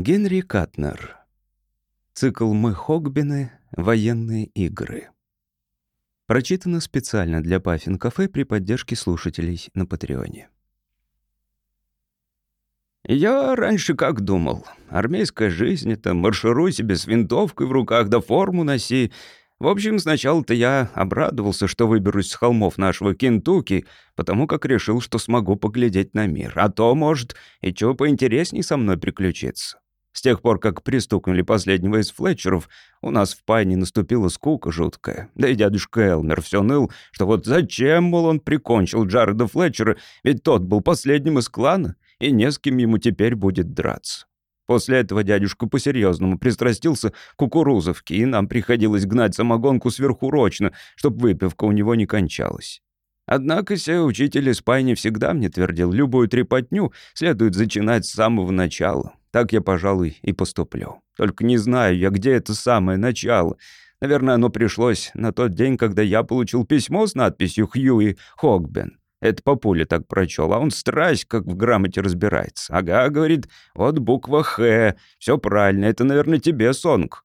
Генри Катнер. Цикл «Мы Хогбины. Военные игры». Прочитано специально для Паффин Кафе при поддержке слушателей на Патреоне. Я раньше как думал. Армейская жизнь — это маршируй себе с винтовкой в руках, да форму носи. В общем, сначала-то я обрадовался, что выберусь с холмов нашего Кентукки, потому как решил, что смогу поглядеть на мир. А то, может, и чего поинтересней со мной приключиться. С тех пор, как пристукнули последнего из Флетчеров, у нас в Пайне наступила скука жуткая. Да и дядюшка Элмер все ныл, что вот зачем, мол, он прикончил Джареда Флетчера, ведь тот был последним из клана, и не с кем ему теперь будет драться. После этого дядюшка по-серьезному пристрастился к кукурузовке, и нам приходилось гнать самогонку сверхурочно, чтобы выпивка у него не кончалась. Однако се учитель из Пайни всегда мне твердил, любую трепотню следует начинать с самого начала. Так я, пожалуй, и поступлю. Только не знаю я, где это самое начало. Наверное, оно пришлось на тот день, когда я получил письмо с надписью «Хьюи Хогбен». Это папуля так прочел, а он страсть, как в грамоте разбирается. Ага, говорит, вот буква «Х», все правильно, это, наверное, тебе, Сонг.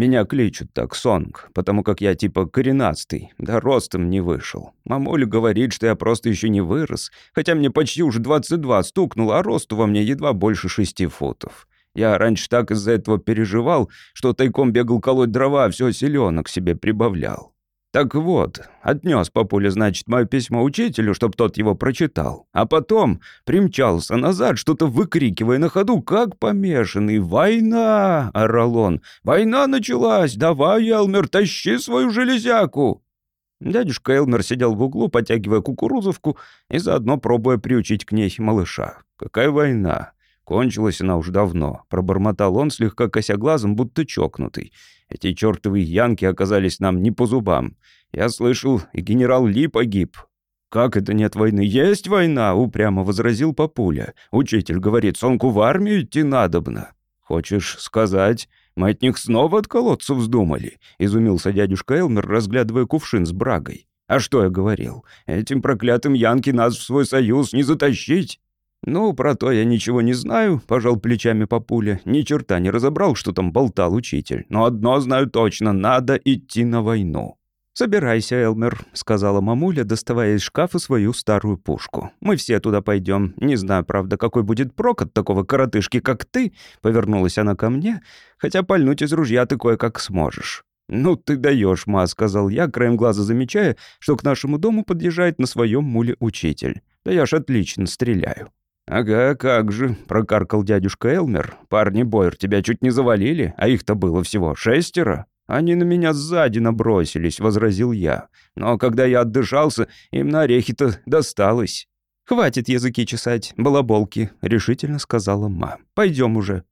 Меня кличут так, Сонг, потому как я типа коренастый, да ростом не вышел. Мамуля говорит, что я просто еще не вырос, хотя мне почти уже 22 стукнуло, а росту во мне едва больше 6 футов. Я раньше так из-за этого переживал, что тайком бегал колоть дрова, все селенок себе прибавлял. Так вот, отнес папуля, значит, мое письмо учителю, чтоб тот его прочитал. А потом примчался назад, что-то выкрикивая на ходу, как помешанный. «Война!» — орал он. «Война началась! Давай, Элмер, тащи свою железяку!» Дядюшка Элмер сидел в углу, потягивая кукурузовку и заодно пробуя приучить к ней малыша. «Какая война? Кончилась она уже давно», — пробормотал он, слегка кося глазом, будто чокнутый. Эти чертовы янки оказались нам не по зубам. Я слышал, и генерал Ли погиб. «Как это нет войны? Есть война!» — упрямо возразил папуля. «Учитель говорит, сонку в армию идти надобно». «Хочешь сказать, мы от них снова от колодцев вздумали?» — изумился дядюшка Элмер, разглядывая кувшин с брагой. «А что я говорил? Этим проклятым янки нас в свой союз не затащить!» «Ну, про то я ничего не знаю», — пожал плечами папуля. «Ни черта не разобрал, что там болтал учитель. Но одно знаю точно — надо идти на войну». «Собирайся, Элмер», — сказала мамуля, доставая из шкафа свою старую пушку. «Мы все туда пойдем. Не знаю, правда, какой будет прок от такого коротышки, как ты», — повернулась она ко мне, «хотя пальнуть из ружья ты кое-как сможешь». «Ну ты даешь, ма», — сказал я, краем глаза замечая, что к нашему дому подъезжает на своем муле учитель. «Да я ж отлично стреляю». «Ага, как же», — прокаркал дядюшка Элмер. «Парни Бойер тебя чуть не завалили, а их-то было всего шестеро». «Они на меня сзади набросились», — возразил я. «Но когда я отдышался, им на орехи-то досталось». «Хватит языки чесать, балаболки», — решительно сказала ма. «Пойдем уже».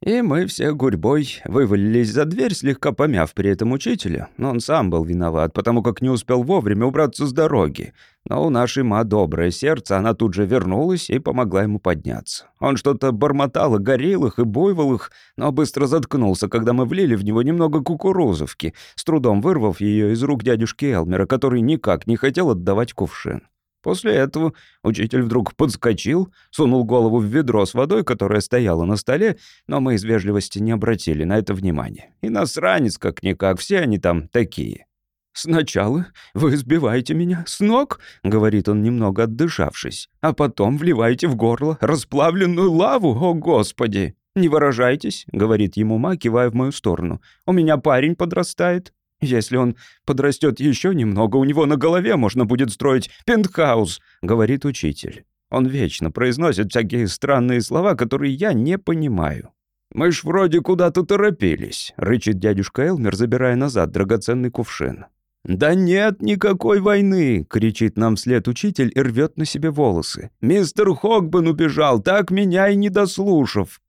И мы все гурьбой вывалились за дверь, слегка помяв при этом учителя. Но он сам был виноват, потому как не успел вовремя убраться с дороги. Но у нашей ма доброе сердце, она тут же вернулась и помогла ему подняться. Он что-то бормотал о гориллах и буйволах, но быстро заткнулся, когда мы влили в него немного кукурузовки, с трудом вырвав ее из рук дядюшки Элмера, который никак не хотел отдавать кувшин. После этого учитель вдруг подскочил, сунул голову в ведро с водой, которое стояло на столе, но мы из вежливости не обратили на это внимания. И насранец, как-никак, все они там такие. «Сначала вы сбиваете меня с ног», — говорит он, немного отдышавшись, «а потом вливаете в горло расплавленную лаву, о господи!» «Не выражайтесь», — говорит ему ма, кивая в мою сторону. «У меня парень подрастает. «Если он подрастет еще немного, у него на голове можно будет строить пентхаус», — говорит учитель. Он вечно произносит всякие странные слова, которые я не понимаю. «Мы ж вроде куда-то торопились», — рычит дядюшка Элмер, забирая назад драгоценный кувшин. «Да нет никакой войны!» — кричит нам вслед учитель и рвет на себе волосы. «Мистер Хогбен убежал, так меня и не дослушав!»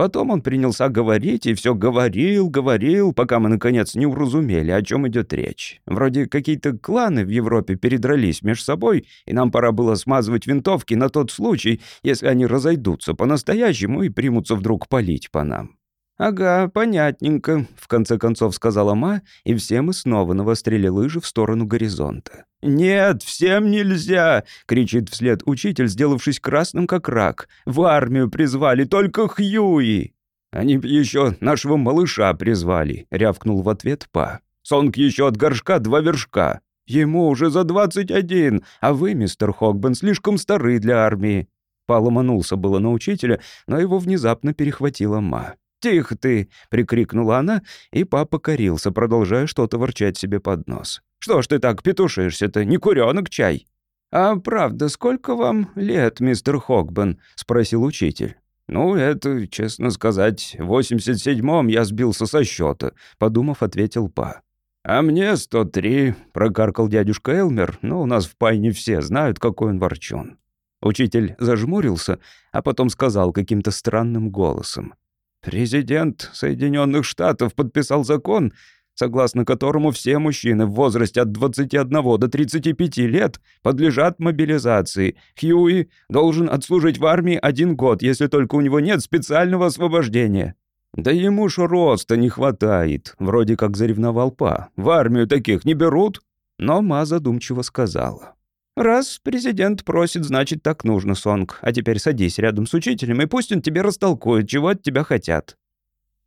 Потом он принялся говорить и все говорил, говорил, пока мы, наконец, не уразумели, о чем идет речь. Вроде какие-то кланы в Европе передрались между собой, и нам пора было смазывать винтовки на тот случай, если они разойдутся по-настоящему и примутся вдруг палить по нам. «Ага, понятненько», — в конце концов сказала Ма, и все мы снова навострили лыжи в сторону горизонта. «Нет, всем нельзя!» — кричит вслед учитель, сделавшись красным как рак. «В армию призвали только Хьюи!» «Они еще нашего малыша призвали», — рявкнул в ответ Па. «Сонг еще от горшка два вершка. Ему уже за двадцать один, а вы, мистер Хогбен, слишком стары для армии». Па ломанулся было на учителя, но его внезапно перехватила Ма. «Тихо ты!» — прикрикнула она, и папа корился, продолжая что-то ворчать себе под нос. «Что ж ты так петушишься-то? Не куренок чай!» «А правда, сколько вам лет, мистер Хогбен?» — спросил учитель. «Ну, это, честно сказать, в 87-м я сбился со счета», — подумав, ответил Па. «А мне 103», — прокаркал дядюшка Элмер, но у нас в Пайне все знают, какой он ворчун. Учитель зажмурился, а потом сказал каким-то странным голосом. «Президент Соединенных Штатов подписал закон, согласно которому все мужчины в возрасте от 21 до 35 лет подлежат мобилизации. Хьюи должен отслужить в армии один год, если только у него нет специального освобождения. Да ему ж роста не хватает, вроде как заревновал Па. В армию таких не берут. Но Ма задумчиво сказала. «Раз президент просит, значит, так нужно, Сонг. А теперь садись рядом с учителем, и пусть он тебе растолкует, чего от тебя хотят».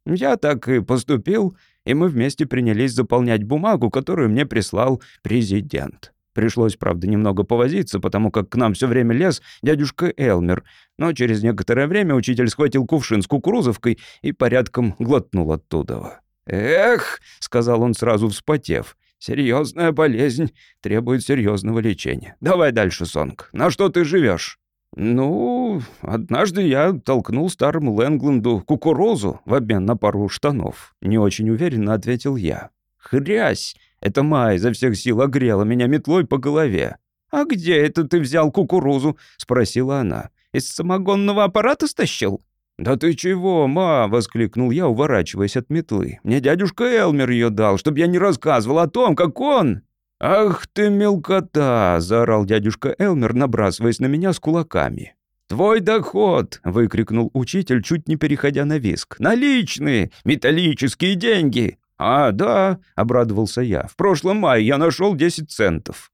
Я так и поступил, и мы вместе принялись заполнять бумагу, которую мне прислал президент. Пришлось, правда, немного повозиться, потому как к нам все время лез дядюшка Элмер, но через некоторое время учитель схватил кувшин с кукурузовкой и порядком глотнул оттуда. «Эх», — сказал он сразу вспотев, — «серьезная болезнь требует серьезного лечения. Давай дальше, Сонг. На что ты живешь? «Ну, однажды я толкнул старому Лэнгленду кукурузу в обмен на пару штанов», — не очень уверенно ответил я. «Хрясь! Это Майя изо всех сил огрела меня метлой по голове». «А где это ты взял кукурузу?» — спросила она. «Из самогонного аппарата стащил?» «Да ты чего, ма?» — воскликнул я, уворачиваясь от метлы. «Мне дядюшка Элмер ее дал, чтобы я не рассказывал о том, как он...» «Ах ты мелкота!» — заорал дядюшка Элмер, набрасываясь на меня с кулаками. «Твой доход!» — выкрикнул учитель, чуть не переходя на виск. «Наличные! Металлические деньги!» «А, да!» — обрадовался я. «В прошлом мае я нашел 10 центов».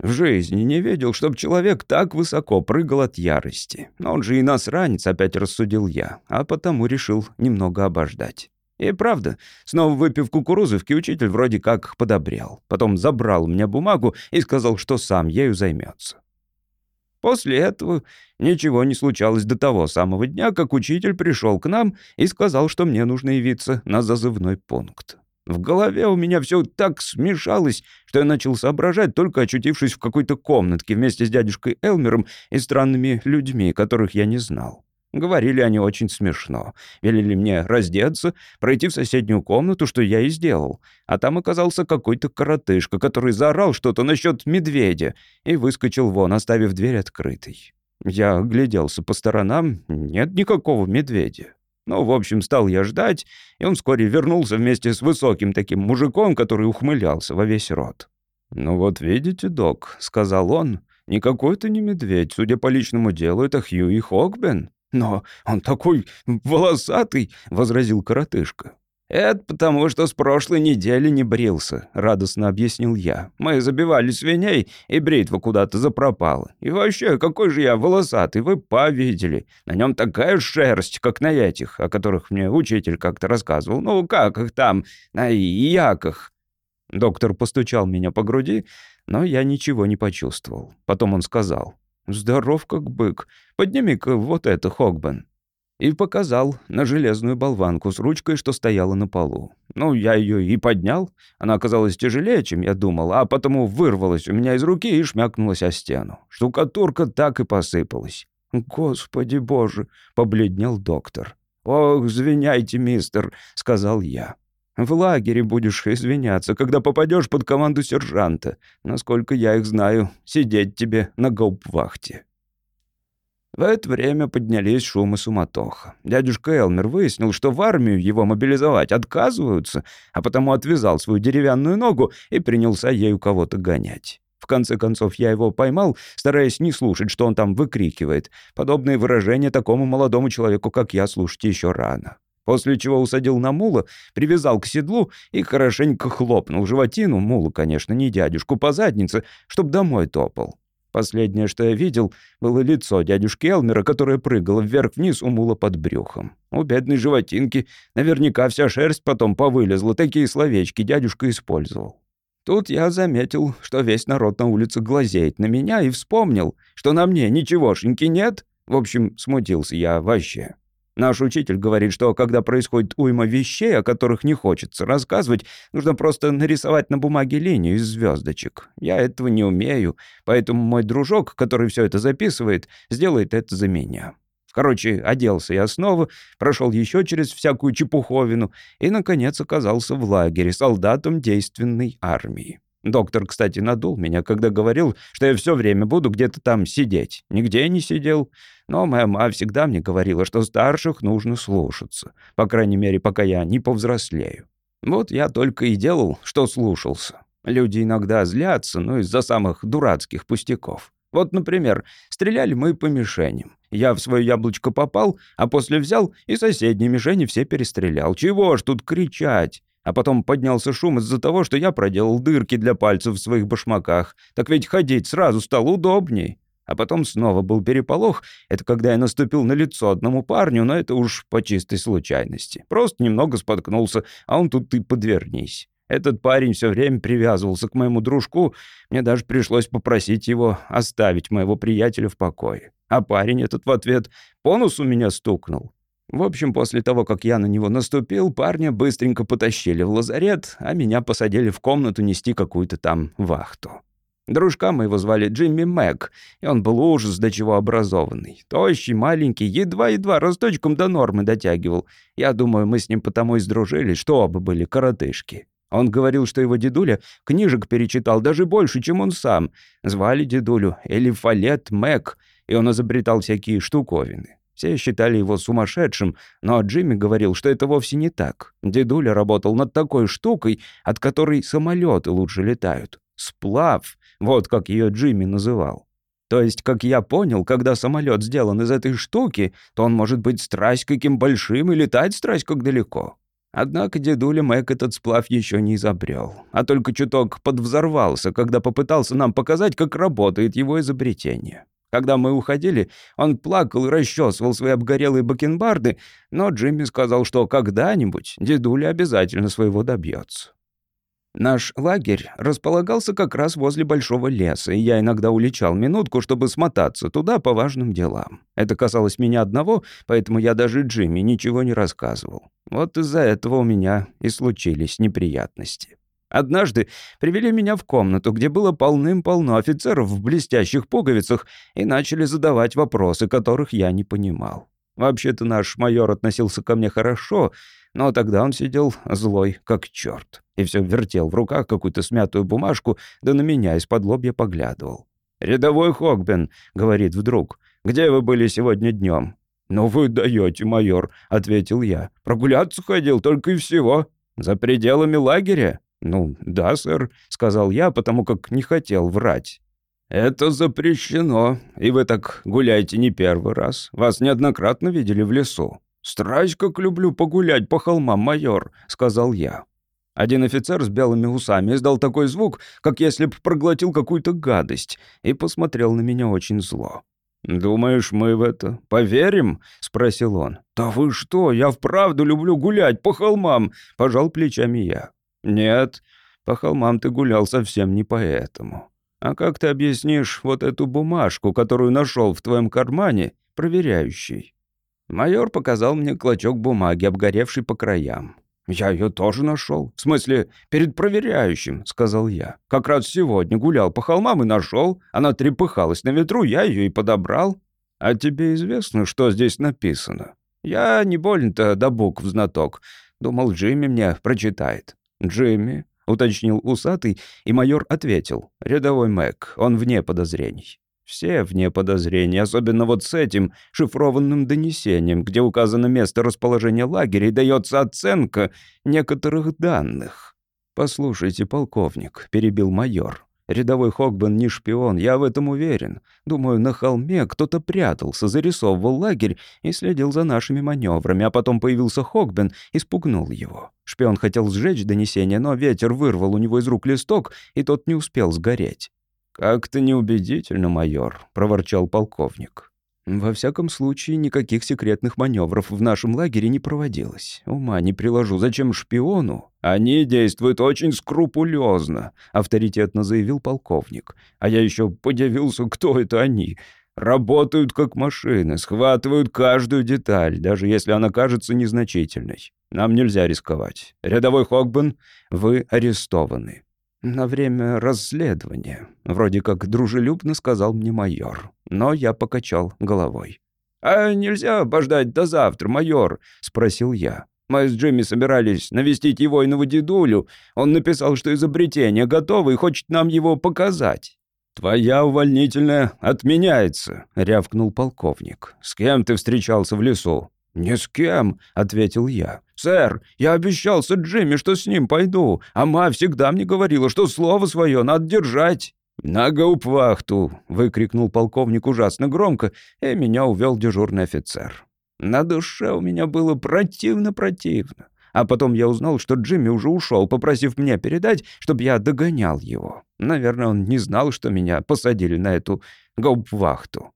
В жизни не видел, чтоб человек так высоко прыгал от ярости. Но он же и насранец, опять рассудил я, а потому решил немного обождать. И правда, снова выпив кукурузовки, учитель вроде как подобрел. Потом забрал у меня бумагу и сказал, что сам ею займется. После этого ничего не случалось до того самого дня, как учитель пришел к нам и сказал, что мне нужно явиться на зазывной пункт. В голове у меня все так смешалось, что я начал соображать, только очутившись в какой-то комнатке вместе с дядюшкой Элмером и странными людьми, которых я не знал. Говорили они очень смешно. Велели мне раздеться, пройти в соседнюю комнату, что я и сделал. А там оказался какой-то коротышка, который заорал что-то насчет медведя и выскочил вон, оставив дверь открытой. Я огляделся по сторонам, нет никакого медведя. Ну, в общем, стал я ждать, и он вскоре вернулся вместе с высоким таким мужиком, который ухмылялся во весь рот. «Ну вот видите, док», — сказал он, — «никакой это не медведь, судя по личному делу, это Хьюи Хокбен». «Но он такой волосатый», — возразил коротышка. «Это потому, что с прошлой недели не брился», — радостно объяснил я. «Мы забивали свиней, и бритва куда-то запропала. И вообще, какой же я волосатый, вы повидели. На нем такая шерсть, как на этих, о которых мне учитель как-то рассказывал. Ну, как их там, на яках». Доктор постучал меня по груди, но я ничего не почувствовал. Потом он сказал. «Здоров как бык. Подними-ка вот это, Хогбен». И показал на железную болванку с ручкой, что стояла на полу. Ну, я ее и поднял. Она оказалась тяжелее, чем я думал, а потому вырвалась у меня из руки и шмякнулась о стену. Штукатурка так и посыпалась. «Господи боже!» — побледнел доктор. «Ох, извиняйте, мистер», — сказал я. В лагере будешь извиняться, когда попадешь под команду сержанта. Насколько я их знаю, сидеть тебе на гауптвахте». В это время поднялись шум и суматоха. Дядюшка Элмер выяснил, что в армию его мобилизовать отказываются, а потому отвязал свою деревянную ногу и принялся ею кого-то гонять. В конце концов, я его поймал, стараясь не слушать, что он там выкрикивает. Подобные выражения такому молодому человеку, как я, слушать еще рано. После чего усадил на мула, привязал к седлу и хорошенько хлопнул животину, мулу, конечно, не дядюшку, по заднице, чтоб домой топал. Последнее, что я видел, было лицо дядюшки Элмера, которое прыгало вверх-вниз у мула под брюхом. У бедной животинки наверняка вся шерсть потом повылезла, такие словечки дядюшка использовал. Тут я заметил, что весь народ на улице глазеет на меня и вспомнил, что на мне ничегошеньки нет. В общем, смутился я вообще. Наш учитель говорит, что когда происходит уйма вещей, о которых не хочется рассказывать, нужно просто нарисовать на бумаге линию из звездочек. Я этого не умею, поэтому мой дружок, который все это записывает, сделает это за меня. Короче, оделся я снова, прошел еще через всякую чепуховину и, наконец, оказался в лагере солдатом действенной армии. Доктор, кстати, надул меня, когда говорил, что я все время буду где-то там сидеть. Нигде не сидел. Но моя мама всегда мне говорила, что старших нужно слушаться. По крайней мере, пока я не повзрослею. Вот я только и делал, что слушался. Люди иногда злятся, но из-за самых дурацких пустяков. Вот, например, стреляли мы по мишеням. Я в свое яблочко попал, а после взял и соседние мишени все перестрелял. Чего ж тут кричать? А потом поднялся шум из-за того, что я проделал дырки для пальцев в своих башмаках. Так ведь ходить сразу стало удобней. А потом снова был переполох. Это когда я наступил на лицо одному парню, но это уж по чистой случайности. Просто немного споткнулся, а он тут и подвернись. Этот парень все время привязывался к моему дружку. Мне даже пришлось попросить его оставить моего приятеля в покое. А парень этот в ответ «По носу меня стукнул». В общем, после того, как я на него наступил, парня быстренько потащили в лазарет, а меня посадили в комнату нести какую-то там вахту. Дружка моего звали Джимми Мэг, и он был ужас до чего образованный. Тощий, маленький, едва-едва росточком до нормы дотягивал. Я думаю, мы с ним потому и сдружились, что оба были коротышки. Он говорил, что его дедуля книжек перечитал даже больше, чем он сам. Звали дедулю Элифалет Мэг, и он изобретал всякие штуковины. Все считали его сумасшедшим, но Джимми говорил, что это вовсе не так. Дедуля работал над такой штукой, от которой самолеты лучше летают. Сплав, вот как ее Джимми называл. То есть, как я понял, когда самолет сделан из этой штуки, то он может быть страсть каким большим и летать страсть как далеко. Однако дедуля Мэг этот сплав еще не изобрел, а только чуток подвзорвался, когда попытался нам показать, как работает его изобретение. Когда мы уходили, он плакал и расчесывал свои обгорелые бакенбарды, но Джимми сказал, что когда-нибудь дедуля обязательно своего добьется. Наш лагерь располагался как раз возле большого леса, и я иногда улечал минутку, чтобы смотаться туда по важным делам. Это касалось меня одного, поэтому я даже Джимми ничего не рассказывал. Вот из-за этого у меня и случились неприятности. Однажды привели меня в комнату, где было полным-полно офицеров в блестящих пуговицах, и начали задавать вопросы, которых я не понимал. Вообще-то наш майор относился ко мне хорошо, но тогда он сидел злой, как черт, и все вертел в руках какую-то смятую бумажку, да на меня из-под лобья поглядывал. «Рядовой Хогбен», — говорит вдруг, — «где вы были сегодня днем? «Ну вы даете, майор», — ответил я. «Прогуляться ходил только и всего. За пределами лагеря?» «Ну, да, сэр», — сказал я, потому как не хотел врать. «Это запрещено, и вы так гуляете не первый раз. Вас неоднократно видели в лесу». «Страсть, как люблю погулять по холмам, майор», — сказал я. Один офицер с белыми усами издал такой звук, как если бы проглотил какую-то гадость, и посмотрел на меня очень зло. «Думаешь, мы в это поверим?» — спросил он. «Да вы что, я вправду люблю гулять по холмам!» — пожал плечами я. «Нет, по холмам ты гулял совсем не поэтому. А как ты объяснишь вот эту бумажку, которую нашел в твоем кармане, проверяющий?» Майор показал мне клочок бумаги, обгоревший по краям. «Я ее тоже нашел. В смысле, перед проверяющим», — сказал я. «Как раз сегодня гулял по холмам и нашел. Она трепыхалась на ветру, я ее и подобрал». «А тебе известно, что здесь написано?» «Я не больно-то до букв знаток. Думал, Джимми мне прочитает». «Джимми?» — уточнил усатый, и майор ответил. «Рядовой Мэг, он вне подозрений». Все вне подозрений, особенно вот с этим шифрованным донесением, где указано место расположения лагеря и дается оценка некоторых данных. «Послушайте, полковник», — перебил майор, Рядовой Хогбен не шпион, я в этом уверен. Думаю, на холме кто-то прятался, зарисовывал лагерь и следил за нашими маневрами, а потом появился Хогбен и спугнул его. Шпион хотел сжечь донесение, но ветер вырвал у него из рук листок, и тот не успел сгореть. «Как-то неубедительно, майор», — проворчал полковник. Во всяком случае, никаких секретных маневров в нашем лагере не проводилось. Ума не приложу, зачем шпиону? Они действуют очень скрупулезно, авторитетно заявил полковник. А я еще подивился, кто это они. Работают как машины, схватывают каждую деталь, даже если она кажется незначительной. Нам нельзя рисковать. Рядовой Хогбен, вы арестованы. «На время расследования», — вроде как дружелюбно сказал мне майор. Но я покачал головой. «А нельзя обождать до завтра, майор?» — спросил я. «Мы с Джимми собирались навестить его и дедулю. Он написал, что изобретение готово и хочет нам его показать». «Твоя увольнительная отменяется», — рявкнул полковник. «С кем ты встречался в лесу?» «Ни с кем», — ответил я. «Сэр, я обещался Джимми, что с ним пойду, а ма всегда мне говорила, что слово свое надо держать». «На гауптвахту!» — выкрикнул полковник ужасно громко, и меня увел дежурный офицер. На душе у меня было противно-противно. А потом я узнал, что Джимми уже ушел, попросив меня передать, чтобы я догонял его. Наверное, он не знал, что меня посадили на эту гауптвахту.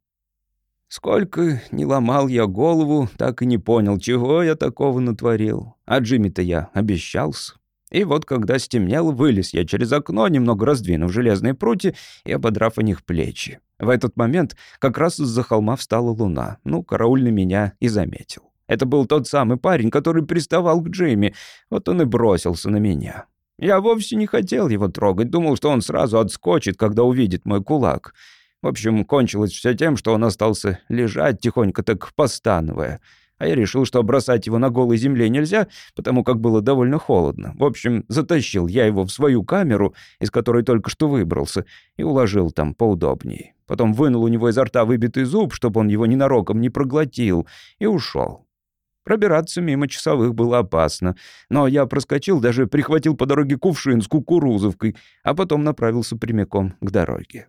Сколько не ломал я голову, так и не понял, чего я такого натворил. А Джимми-то я обещался. И вот когда стемнело, вылез я через окно, немного раздвинув железные прутья и ободрав о них плечи. В этот момент как раз из-за холма встала луна. Ну, караульный меня и заметил. Это был тот самый парень, который приставал к Джимми. Вот он и бросился на меня. Я вовсе не хотел его трогать, думал, что он сразу отскочит, когда увидит мой кулак. В общем, кончилось все тем, что он остался лежать тихонько так постановая. А я решил, что бросать его на голой земле нельзя, потому как было довольно холодно. В общем, затащил я его в свою камеру, из которой только что выбрался, и уложил там поудобнее. Потом вынул у него изо рта выбитый зуб, чтобы он его ненароком не проглотил, и ушел. Пробираться мимо часовых было опасно, но я проскочил, даже прихватил по дороге кувшин с кукурузовкой, а потом направился прямиком к дороге.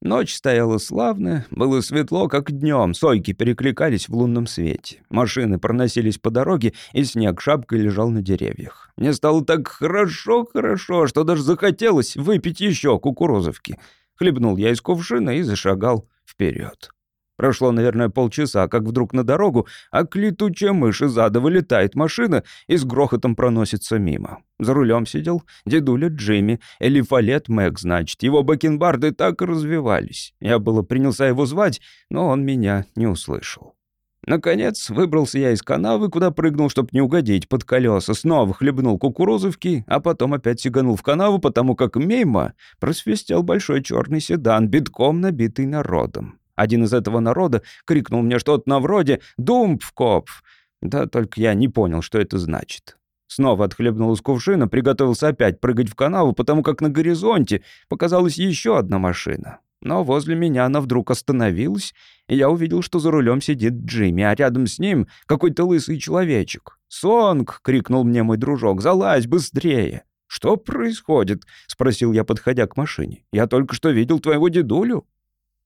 Ночь стояла славная, было светло, как днем, сойки перекликались в лунном свете. Машины проносились по дороге, и снег шапкой лежал на деревьях. Мне стало так хорошо-хорошо, что даже захотелось выпить еще кукурузовки. Хлебнул я из кувшина и зашагал вперед. Прошло, наверное, полчаса, как вдруг на дорогу, а к летучая мышь из вылетает машина и с грохотом проносится мимо. За рулем сидел дедуля Джимми, Элифалет Мэг, значит. Его бакенбарды так и развивались. Я было принялся его звать, но он меня не услышал. Наконец, выбрался я из канавы, куда прыгнул, чтобы не угодить под колеса, снова хлебнул кукурузовки, а потом опять сиганул в канаву, потому как мимо просвистел большой черный седан, битком набитый народом. Один из этого народа крикнул мне что-то на вроде «Думпфкопф!». Да только я не понял, что это значит. Снова отхлебнул из кувшина, приготовился опять прыгать в канаву, потому как на горизонте показалась еще одна машина. Но возле меня она вдруг остановилась, и я увидел, что за рулем сидит Джимми, а рядом с ним какой-то лысый человечек. «Сонг!» — крикнул мне мой дружок. «Залазь быстрее!» «Что происходит?» — спросил я, подходя к машине. «Я только что видел твоего дедулю».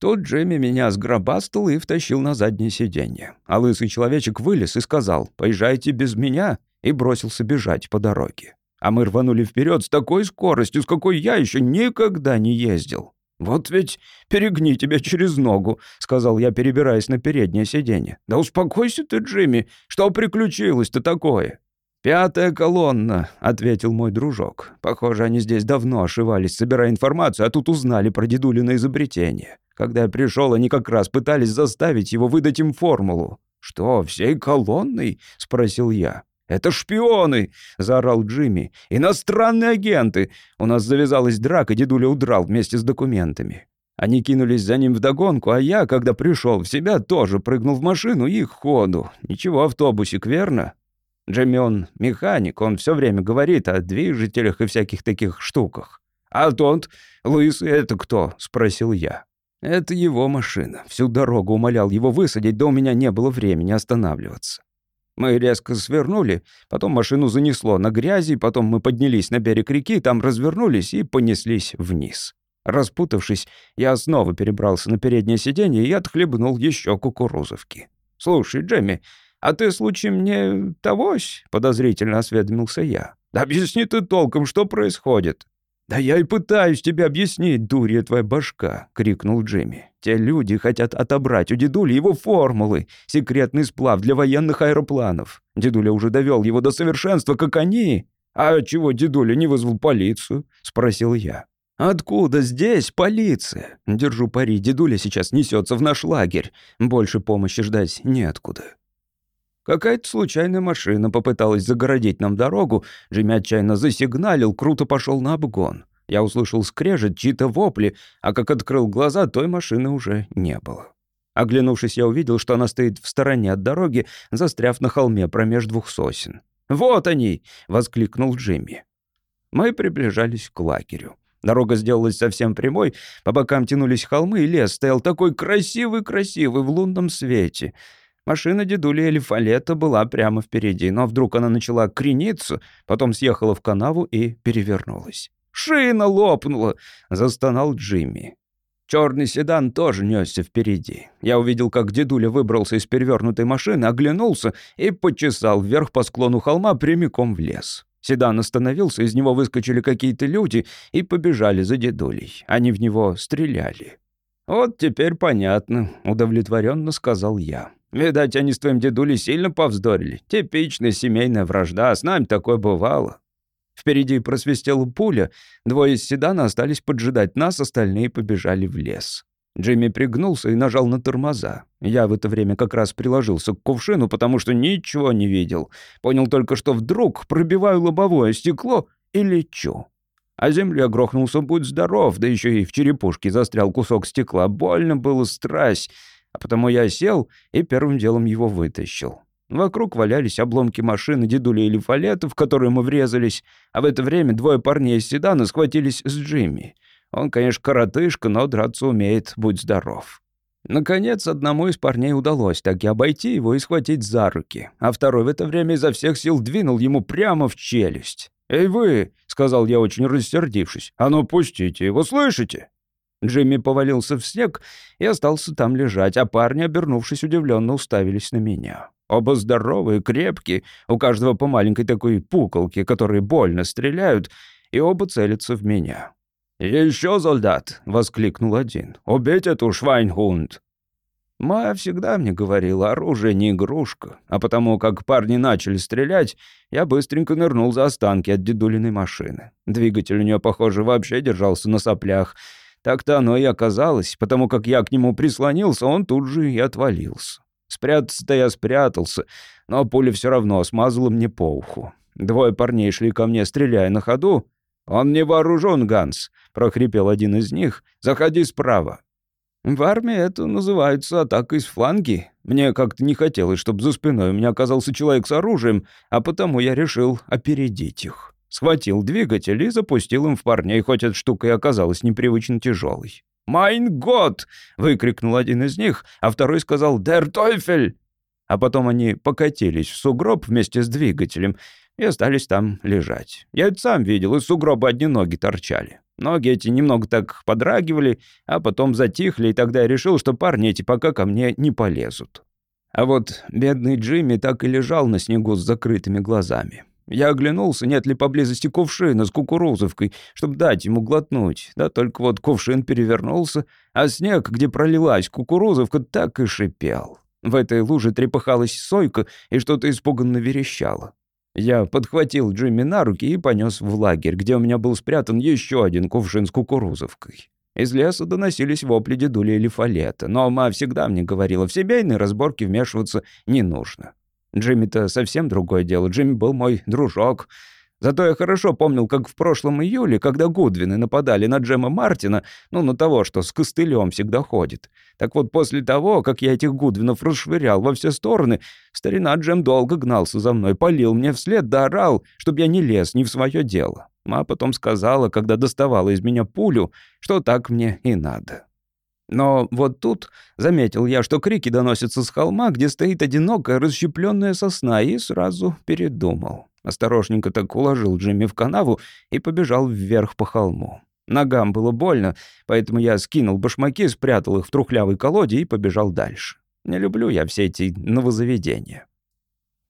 Тут Джимми меня сгробастал и втащил на заднее сиденье. А лысый человечек вылез и сказал «Поезжайте без меня» и бросился бежать по дороге. А мы рванули вперед с такой скоростью, с какой я еще никогда не ездил. «Вот ведь перегни тебя через ногу», — сказал я, перебираясь на переднее сиденье. «Да успокойся ты, Джимми, что приключилось-то такое?» «Пятая колонна», — ответил мой дружок. «Похоже, они здесь давно ошивались, собирая информацию, а тут узнали про дедулино изобретение. Когда я пришел, они как раз пытались заставить его выдать им формулу. «Что, всей колонной?» — спросил я. «Это шпионы!» — заорал Джимми. «Иностранные агенты!» У нас завязалась драка, дедуля удрал вместе с документами. Они кинулись за ним вдогонку, а я, когда пришел в себя, тоже прыгнул в машину и ходу. Ничего, автобусик, верно? Джимми, он механик, он все время говорит о движителях и всяких таких штуках. «А тот, лысый, это кто?» — спросил я. Это его машина. Всю дорогу умолял его высадить, да у меня не было времени останавливаться. Мы резко свернули, потом машину занесло на грязи, потом мы поднялись на берег реки, там развернулись и понеслись вниз. Распутавшись, я снова перебрался на переднее сиденье и отхлебнул еще кукурузовки. «Слушай, Джемми, а ты, случаем, не тогось?» — подозрительно осведомился я. «Да объясни ты толком, что происходит». «Да я и пытаюсь тебе объяснить, дурья твоя башка!» — крикнул Джимми. «Те люди хотят отобрать у дедули его формулы, секретный сплав для военных аэропланов. Дедуля уже довел его до совершенства, как они. А чего дедуля не вызвал полицию?» — спросил я. «Откуда здесь полиция? Держу пари, дедуля сейчас несется в наш лагерь. Больше помощи ждать неоткуда». Какая-то случайная машина попыталась загородить нам дорогу. Джимми отчаянно засигналил, круто пошел на обгон. Я услышал скрежет, чьи-то вопли, а как открыл глаза, той машины уже не было. Оглянувшись, я увидел, что она стоит в стороне от дороги, застряв на холме промеж двух сосен. «Вот они!» — воскликнул Джимми. Мы приближались к лагерю. Дорога сделалась совсем прямой, по бокам тянулись холмы, и лес стоял такой красивый-красивый в лунном свете — Машина дедули Элифалета была прямо впереди, но вдруг она начала крениться, потом съехала в канаву и перевернулась. «Шина лопнула!» — застонал Джимми. Черный седан тоже несся впереди. Я увидел, как дедуля выбрался из перевернутой машины, оглянулся и почесал вверх по склону холма прямиком в лес. Седан остановился, из него выскочили какие-то люди и побежали за дедулей. Они в него стреляли. «Вот теперь понятно», — удовлетворенно сказал я. Видать, они с твоим дедулей сильно повздорили. Типичная семейная вражда, с нами такое бывало. Впереди просвистела пуля, двое из седана остались поджидать нас, остальные побежали в лес. Джимми пригнулся и нажал на тормоза. Я в это время как раз приложился к кувшину, потому что ничего не видел. Понял только, что вдруг пробиваю лобовое стекло и лечу. А землю грохнулся, будь здоров, да еще и в черепушке застрял кусок стекла. Больно было страсть. А потому я сел и первым делом его вытащил. Вокруг валялись обломки машины дедуля или фалета, в которые мы врезались, а в это время двое парней из седана схватились с Джимми. Он, конечно, коротышка, но драться умеет, будь здоров. Наконец, одному из парней удалось таки обойти его и схватить за руки, а второй в это время изо всех сил двинул ему прямо в челюсть. «Эй вы!» — сказал я, очень рассердившись. «А ну пустите его, слышите?» Джимми повалился в снег и остался там лежать, а парни, обернувшись, удивленно уставились на меня. Оба здоровые, крепкие, у каждого по маленькой такой пуколке, которые больно стреляют, и оба целятся в меня. «Еще солдат!» — воскликнул один. «Убить эту швайнхунд!» Майя всегда мне говорила, оружие не игрушка, а потому как парни начали стрелять, я быстренько нырнул за останки от дедулиной машины. Двигатель у нее, похоже, вообще держался на соплях — так-то оно и оказалось, потому как я к нему прислонился, он тут же и отвалился. Спрятаться-то я спрятался, но пуля все равно смазала мне по уху. Двое парней шли ко мне, стреляя на ходу. «Он не вооружен, Ганс», — прохрипел один из них. «Заходи справа». В армии это называется атакой с фланга. Мне как-то не хотелось, чтобы за спиной у меня оказался человек с оружием, а потому я решил опередить их. Схватил двигатель и запустил им в парней, хоть эта штука и оказалась непривычно тяжелой. «Mein Gott!» — выкрикнул один из них, а второй сказал «Der Teufel!» А потом они покатились в сугроб вместе с двигателем и остались там лежать. Я это сам видел, из сугроба одни ноги торчали. Ноги эти немного так подрагивали, а потом затихли, и тогда я решил, что парни эти пока ко мне не полезут. А вот бедный Джимми так и лежал на снегу с закрытыми глазами. Я оглянулся, нет ли поблизости кувшина с кукурузовкой, чтобы дать ему глотнуть. Да только вот кувшин перевернулся, а снег, где пролилась кукурузовка, так и шипел. В этой луже трепыхалась сойка и что-то испуганно верещало. Я подхватил Джимми на руки и понес в лагерь, где у меня был спрятан еще один кувшин с кукурузовкой. Из леса доносились вопли дедули или фалета, но ма всегда мне говорила, в семейные разборки вмешиваться не нужно. Джимми-то совсем другое дело. Джимми был мой дружок. Зато я хорошо помнил, как в прошлом июле, когда Гудвины нападали на Джема Мартина, ну, на того, что с костылем всегда ходит. Так вот, после того, как я этих Гудвинов расшвырял во все стороны, старина Джем долго гнался за мной, полил мне вслед, да орал, чтоб я не лез не в свое дело. Ма потом сказала, когда доставала из меня пулю, что так мне и надо. Но вот тут заметил я, что крики доносятся с холма, где стоит одинокая расщепленная сосна, и сразу передумал. Осторожненько так уложил Джимми в канаву и побежал вверх по холму. Ногам было больно, поэтому я скинул башмаки, спрятал их в трухлявой колоде и побежал дальше. Не люблю я все эти новозаведения.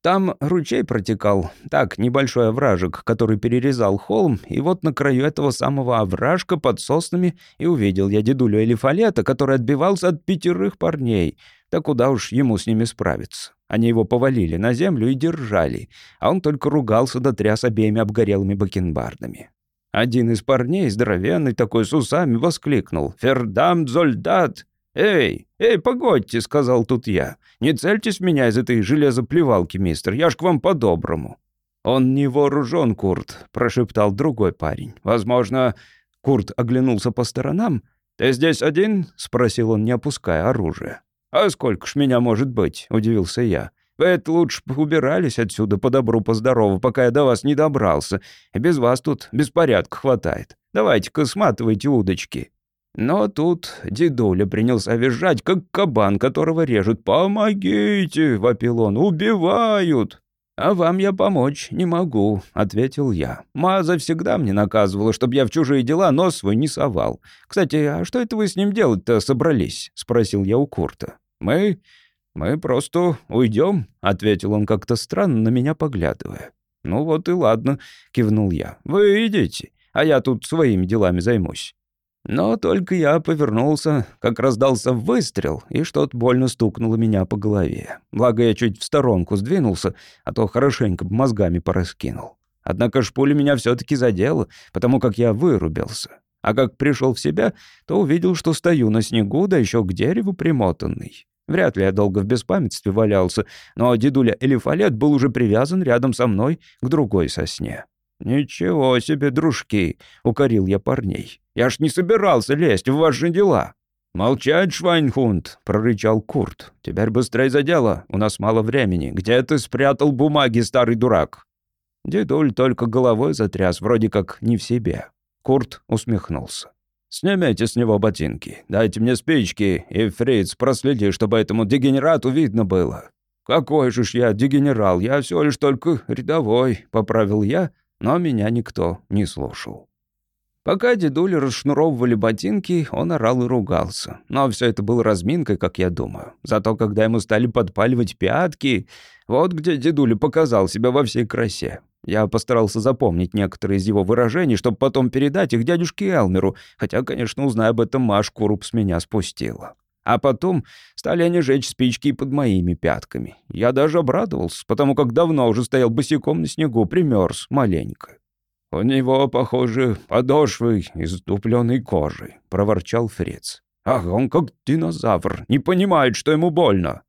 Там ручей протекал, так, небольшой овражек, который перерезал холм, и вот на краю этого самого овражка под соснами и увидел я дедулю Элифалета, который отбивался от пятерых парней. Да куда уж ему с ними справиться. Они его повалили на землю и держали, а он только ругался да тряс обеими обгорелыми бакенбардами. Один из парней, здоровенный такой с усами, воскликнул «Фердам зольдат!» «Эй, эй, погодьте», — сказал тут я. «Не цельтесь в меня из этой железоплевалки, мистер, я ж к вам по-доброму». «Он не вооружен, Курт», — прошептал другой парень. «Возможно...» Курт оглянулся по сторонам. «Ты здесь один?» — спросил он, не опуская оружие. «А сколько ж меня может быть?» — удивился я. «Вы это лучше убирались отсюда по добру, по здорову, пока я до вас не добрался. Без вас тут беспорядка хватает. Давайте-ка сматывайте удочки». Но тут дедуля принялся визжать, как кабан, которого режут. «Помогите!» — вопил он. «Убивают!» «А вам я помочь не могу», — ответил я. «Маза всегда мне наказывала, чтобы я в чужие дела нос свой не совал. Кстати, а что это вы с ним делать-то собрались?» — спросил я у Курта. «Мы... мы просто уйдем», — ответил он как-то странно, на меня поглядывая. «Ну вот и ладно», — кивнул я. «Вы идите, а я тут своими делами займусь». Но только я повернулся, как раздался выстрел, и что-то больно стукнуло меня по голове. Благо я чуть в сторонку сдвинулся, а то хорошенько мозгами пораскинул. Однако ж пуля меня все таки задела, потому как я вырубился. А как пришел в себя, то увидел, что стою на снегу, да еще к дереву примотанный. Вряд ли я долго в беспамятстве валялся, но дедуля Элифалет был уже привязан рядом со мной к другой сосне. «Ничего себе, дружки!» — укорил я парней. «Я ж не собирался лезть в ваши дела!» «Молчать, Швайнхунд!» — прорычал Курт. «Теперь быстрее за дело, у нас мало времени. Где ты спрятал бумаги, старый дурак?» Дедуль только головой затряс, вроде как не в себе. Курт усмехнулся. «Снимите с него ботинки, дайте мне спички, и, Фриц, проследи, чтобы этому дегенерату видно было». «Какой же ж я дегенерал, я всего лишь только рядовой», — поправил я, но меня никто не слушал. Пока дедули расшнуровывали ботинки, он орал и ругался. Но все это было разминкой, как я думаю. Зато когда ему стали подпаливать пятки, вот где дедуля показал себя во всей красе. Я постарался запомнить некоторые из его выражений, чтобы потом передать их дядюшке Элмеру, хотя, конечно, узная об этом, Маш Куруп с меня спустила. А потом стали они жечь спички под моими пятками. Я даже обрадовался, потому как давно уже стоял босиком на снегу, примерз маленько. «У него, похоже, подошвы из дупленной кожи», — проворчал Фриц. «Ах, он как динозавр, не понимает, что ему больно».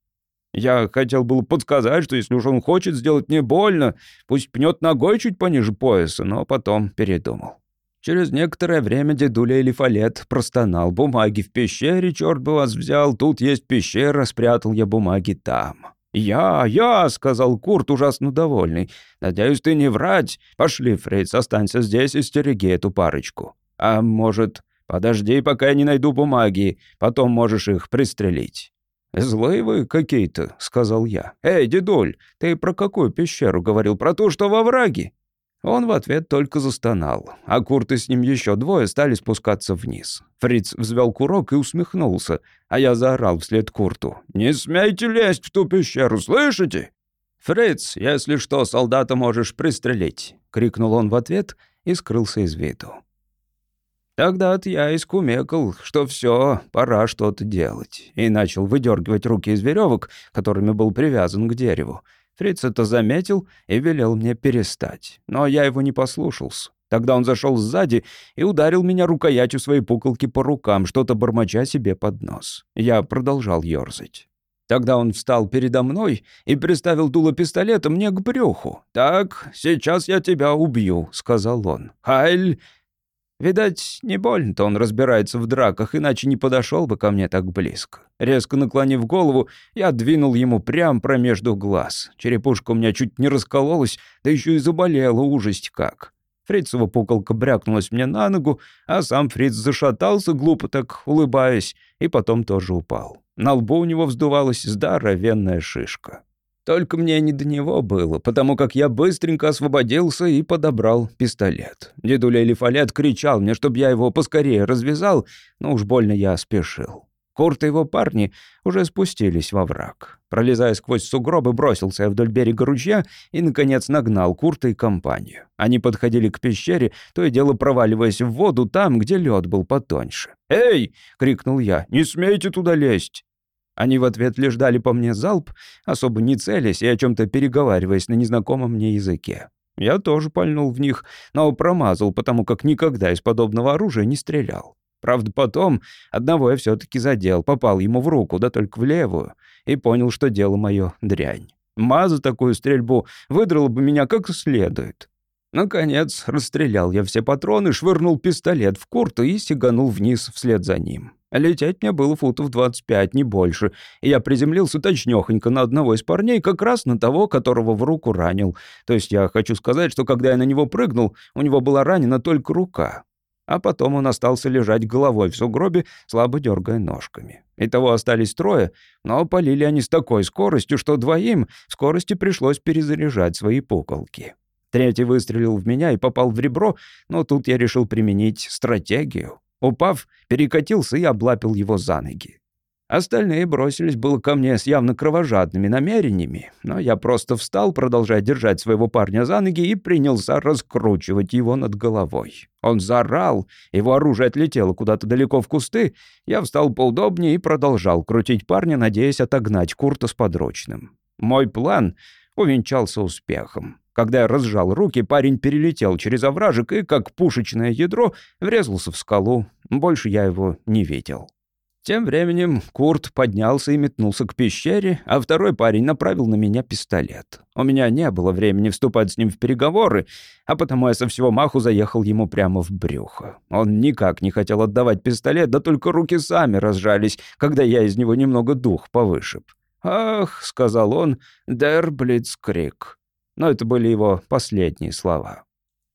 Я хотел было подсказать, что если уж он хочет сделать мне больно, пусть пнет ногой чуть пониже пояса, но потом передумал. Через некоторое время дедуля Элифалет простонал. «Бумаги в пещере, черт бы вас взял, тут есть пещера, спрятал я бумаги там». «Я, я», — сказал Курт, ужасно довольный. «Надеюсь, ты не врать. Пошли, Фриц, останься здесь и стереги эту парочку. А может, подожди, пока я не найду бумаги, потом можешь их пристрелить». «Злые вы какие-то», — сказал я. «Эй, дедуль, ты про какую пещеру говорил? Про ту, что во враге?» Он в ответ только застонал, а Курт и с ним еще двое стали спускаться вниз. Фриц взвел курок и усмехнулся, а я заорал вслед Курту. «Не смейте лезть в ту пещеру, слышите?» «Фриц, если что, солдата можешь пристрелить», — крикнул он в ответ и скрылся из виду. Тогда-то я искумекал, что все, пора что-то делать, и начал выдергивать руки из веревок, которыми был привязан к дереву, Фриц это заметил и велел мне перестать. Но я его не послушался. Тогда он зашел сзади и ударил меня рукоятью своей пуколки по рукам, что-то бормоча себе под нос. Я продолжал ёрзать. Тогда он встал передо мной и приставил дуло пистолета мне к брюху. «Так, сейчас я тебя убью», — сказал он. «Хайль, Видать, не больно-то он разбирается в драках, иначе не подошел бы ко мне так близко. Резко наклонив голову, я двинул ему прямо промежду глаз. Черепушка у меня чуть не раскололась, да еще и заболела ужасть как. Фрицева пуколка брякнулась мне на ногу, а сам Фриц зашатался, глупо так улыбаясь, и потом тоже упал. На лбу у него вздувалась здоровенная шишка. Только мне не до него было, потому как я быстренько освободился и подобрал пистолет. Дедуля Элифалет кричал мне, чтобы я его поскорее развязал, но уж больно я спешил. Курт и его парни уже спустились во враг. Пролезая сквозь сугробы, бросился я вдоль берега ручья и, наконец, нагнал Курта и компанию. Они подходили к пещере, то и дело проваливаясь в воду там, где лед был потоньше. «Эй!» — крикнул я. «Не смейте туда лезть!» Они в ответ лишь дали по мне залп, особо не целясь и о чем то переговариваясь на незнакомом мне языке. Я тоже пальнул в них, но промазал, потому как никогда из подобного оружия не стрелял. Правда, потом одного я все-таки задел, попал ему в руку, да только в левую, и понял, что дело мое дрянь. Маза такую стрельбу выдрала бы меня как следует. Наконец, расстрелял я все патроны, швырнул пистолет в курту и сиганул вниз вслед за ним. Лететь мне было футов 25, не больше, и я приземлился точнёхонько на одного из парней, как раз на того, которого в руку ранил. То есть я хочу сказать, что когда я на него прыгнул, у него была ранена только рука а потом он остался лежать головой в сугробе, слабо дергая ножками. Итого остались трое, но полили они с такой скоростью, что двоим скорости пришлось перезаряжать свои пуколки. Третий выстрелил в меня и попал в ребро, но тут я решил применить стратегию. Упав, перекатился и облапил его за ноги. Остальные бросились было ко мне с явно кровожадными намерениями, но я просто встал, продолжая держать своего парня за ноги, и принялся раскручивать его над головой. Он заорал, его оружие отлетело куда-то далеко в кусты, я встал поудобнее и продолжал крутить парня, надеясь отогнать Курта с подручным. Мой план увенчался успехом. Когда я разжал руки, парень перелетел через овражек и, как пушечное ядро, врезался в скалу. Больше я его не видел. Тем временем Курт поднялся и метнулся к пещере, а второй парень направил на меня пистолет. У меня не было времени вступать с ним в переговоры, а потому я со всего маху заехал ему прямо в брюхо. Он никак не хотел отдавать пистолет, да только руки сами разжались, когда я из него немного дух повышиб. «Ах», — сказал он, — «дер Блицкрик». Но это были его последние слова.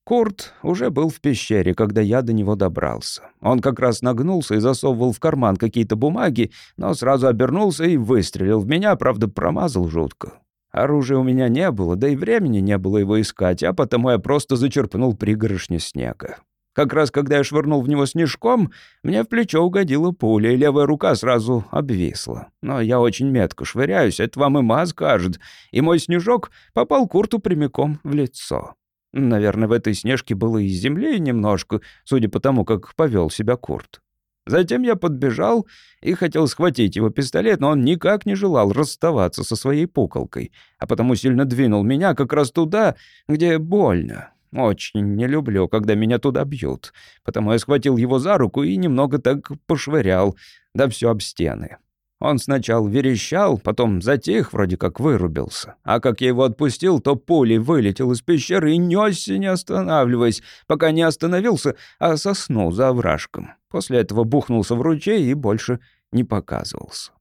Курт уже был в пещере, когда я до него добрался. Он как раз нагнулся и засовывал в карман какие-то бумаги, но сразу обернулся и выстрелил в меня, правда, промазал жутко. Оружия у меня не было, да и времени не было его искать, а потому я просто зачерпнул пригоршню снега. Как раз когда я швырнул в него снежком, мне в плечо угодила пуля, и левая рука сразу обвисла. Но я очень метко швыряюсь, это вам и маз кажет, и мой снежок попал Курту прямиком в лицо. Наверное, в этой снежке было и земли немножко, судя по тому, как повел себя Курт. Затем я подбежал и хотел схватить его пистолет, но он никак не желал расставаться со своей пуколкой, а потому сильно двинул меня как раз туда, где больно. Очень не люблю, когда меня туда бьют, потому я схватил его за руку и немного так пошвырял, да все об стены. Он сначала верещал, потом затих, вроде как вырубился. А как я его отпустил, то пулей вылетел из пещеры и несся, не останавливаясь, пока не остановился, а соснул за овражком. После этого бухнулся в ручей и больше не показывался.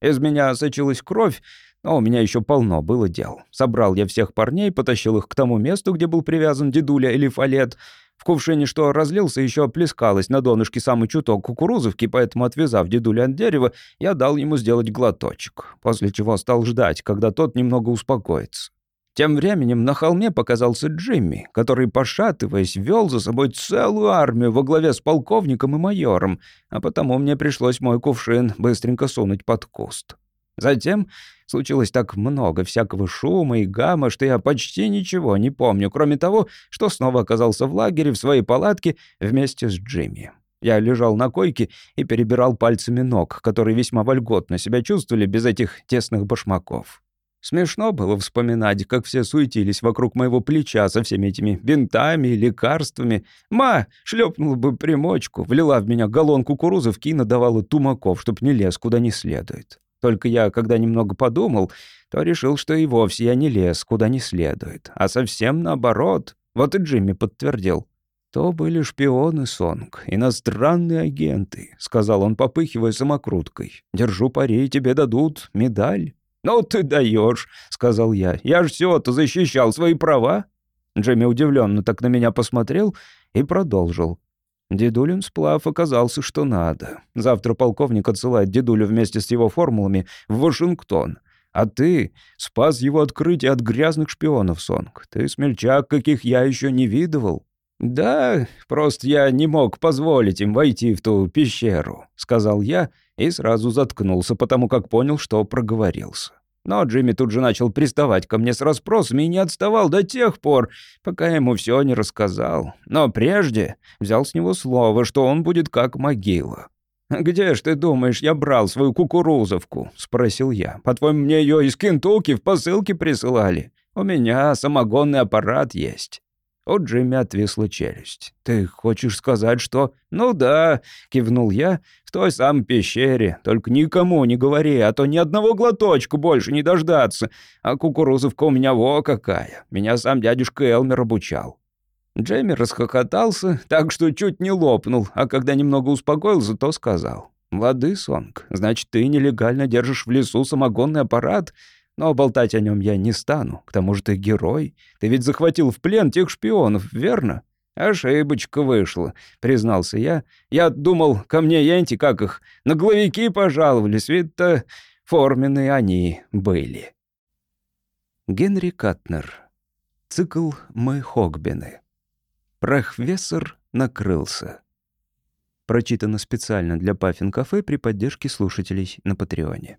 Из меня сочилась кровь, но у меня еще полно было дел. Собрал я всех парней, потащил их к тому месту, где был привязан дедуля или фалет, в кувшине, что разлился, еще плескалось на донышке самый чуток кукурузовки, поэтому, отвязав дедуля от дерева, я дал ему сделать глоточек, после чего стал ждать, когда тот немного успокоится. Тем временем на холме показался Джимми, который, пошатываясь, вел за собой целую армию во главе с полковником и майором, а потому мне пришлось мой кувшин быстренько сунуть под куст. Затем случилось так много всякого шума и гамма, что я почти ничего не помню, кроме того, что снова оказался в лагере в своей палатке вместе с Джимми. Я лежал на койке и перебирал пальцами ног, которые весьма вольготно себя чувствовали без этих тесных башмаков. Смешно было вспоминать, как все суетились вокруг моего плеча со всеми этими бинтами, лекарствами. Ма шлепнула бы примочку, влила в меня галлон кукурузовки и надавала тумаков, чтоб не лез куда не следует. Только я, когда немного подумал, то решил, что и вовсе я не лез, куда не следует, а совсем наоборот. Вот и Джимми подтвердил. «То были шпионы, Сонг, иностранные агенты», — сказал он, попыхивая самокруткой. «Держу пари, тебе дадут медаль». «Ну ты даешь», — сказал я. «Я ж все-то защищал свои права». Джимми удивленно так на меня посмотрел и продолжил. Дедулин сплав оказался что надо. Завтра полковник отсылает дедулю вместе с его формулами в Вашингтон. А ты спас его открытие от грязных шпионов, Сонг. Ты смельчак, каких я еще не видывал». «Да, просто я не мог позволить им войти в ту пещеру», — сказал я и сразу заткнулся, потому как понял, что проговорился. Но Джимми тут же начал приставать ко мне с расспросами и не отставал до тех пор, пока я ему все не рассказал. Но прежде взял с него слово, что он будет как могила. «Где ж ты думаешь, я брал свою кукурузовку?» — спросил я. «По-твоему, мне ее из Кентукки в посылке присылали? У меня самогонный аппарат есть». У Джимми отвисла челюсть. «Ты хочешь сказать, что...» «Ну да», — кивнул я, — «в той самой пещере. Только никому не говори, а то ни одного глоточку больше не дождаться. А кукурузовка у меня во какая. Меня сам дядюшка Элмер обучал». Джейми расхохотался, так что чуть не лопнул, а когда немного успокоился, то сказал. «Лады, Сонг, значит, ты нелегально держишь в лесу самогонный аппарат, но болтать о нем я не стану. К тому же ты герой. Ты ведь захватил в плен тех шпионов, верно?» «Ошибочка вышла», — признался я. «Я думал, ко мне янти, как их, на главики пожаловались, ведь-то форменные они были». Генри Катнер. Цикл «Мы Хогбины». Профессор накрылся. Прочитано специально для Паффин Кафе при поддержке слушателей на Патреоне.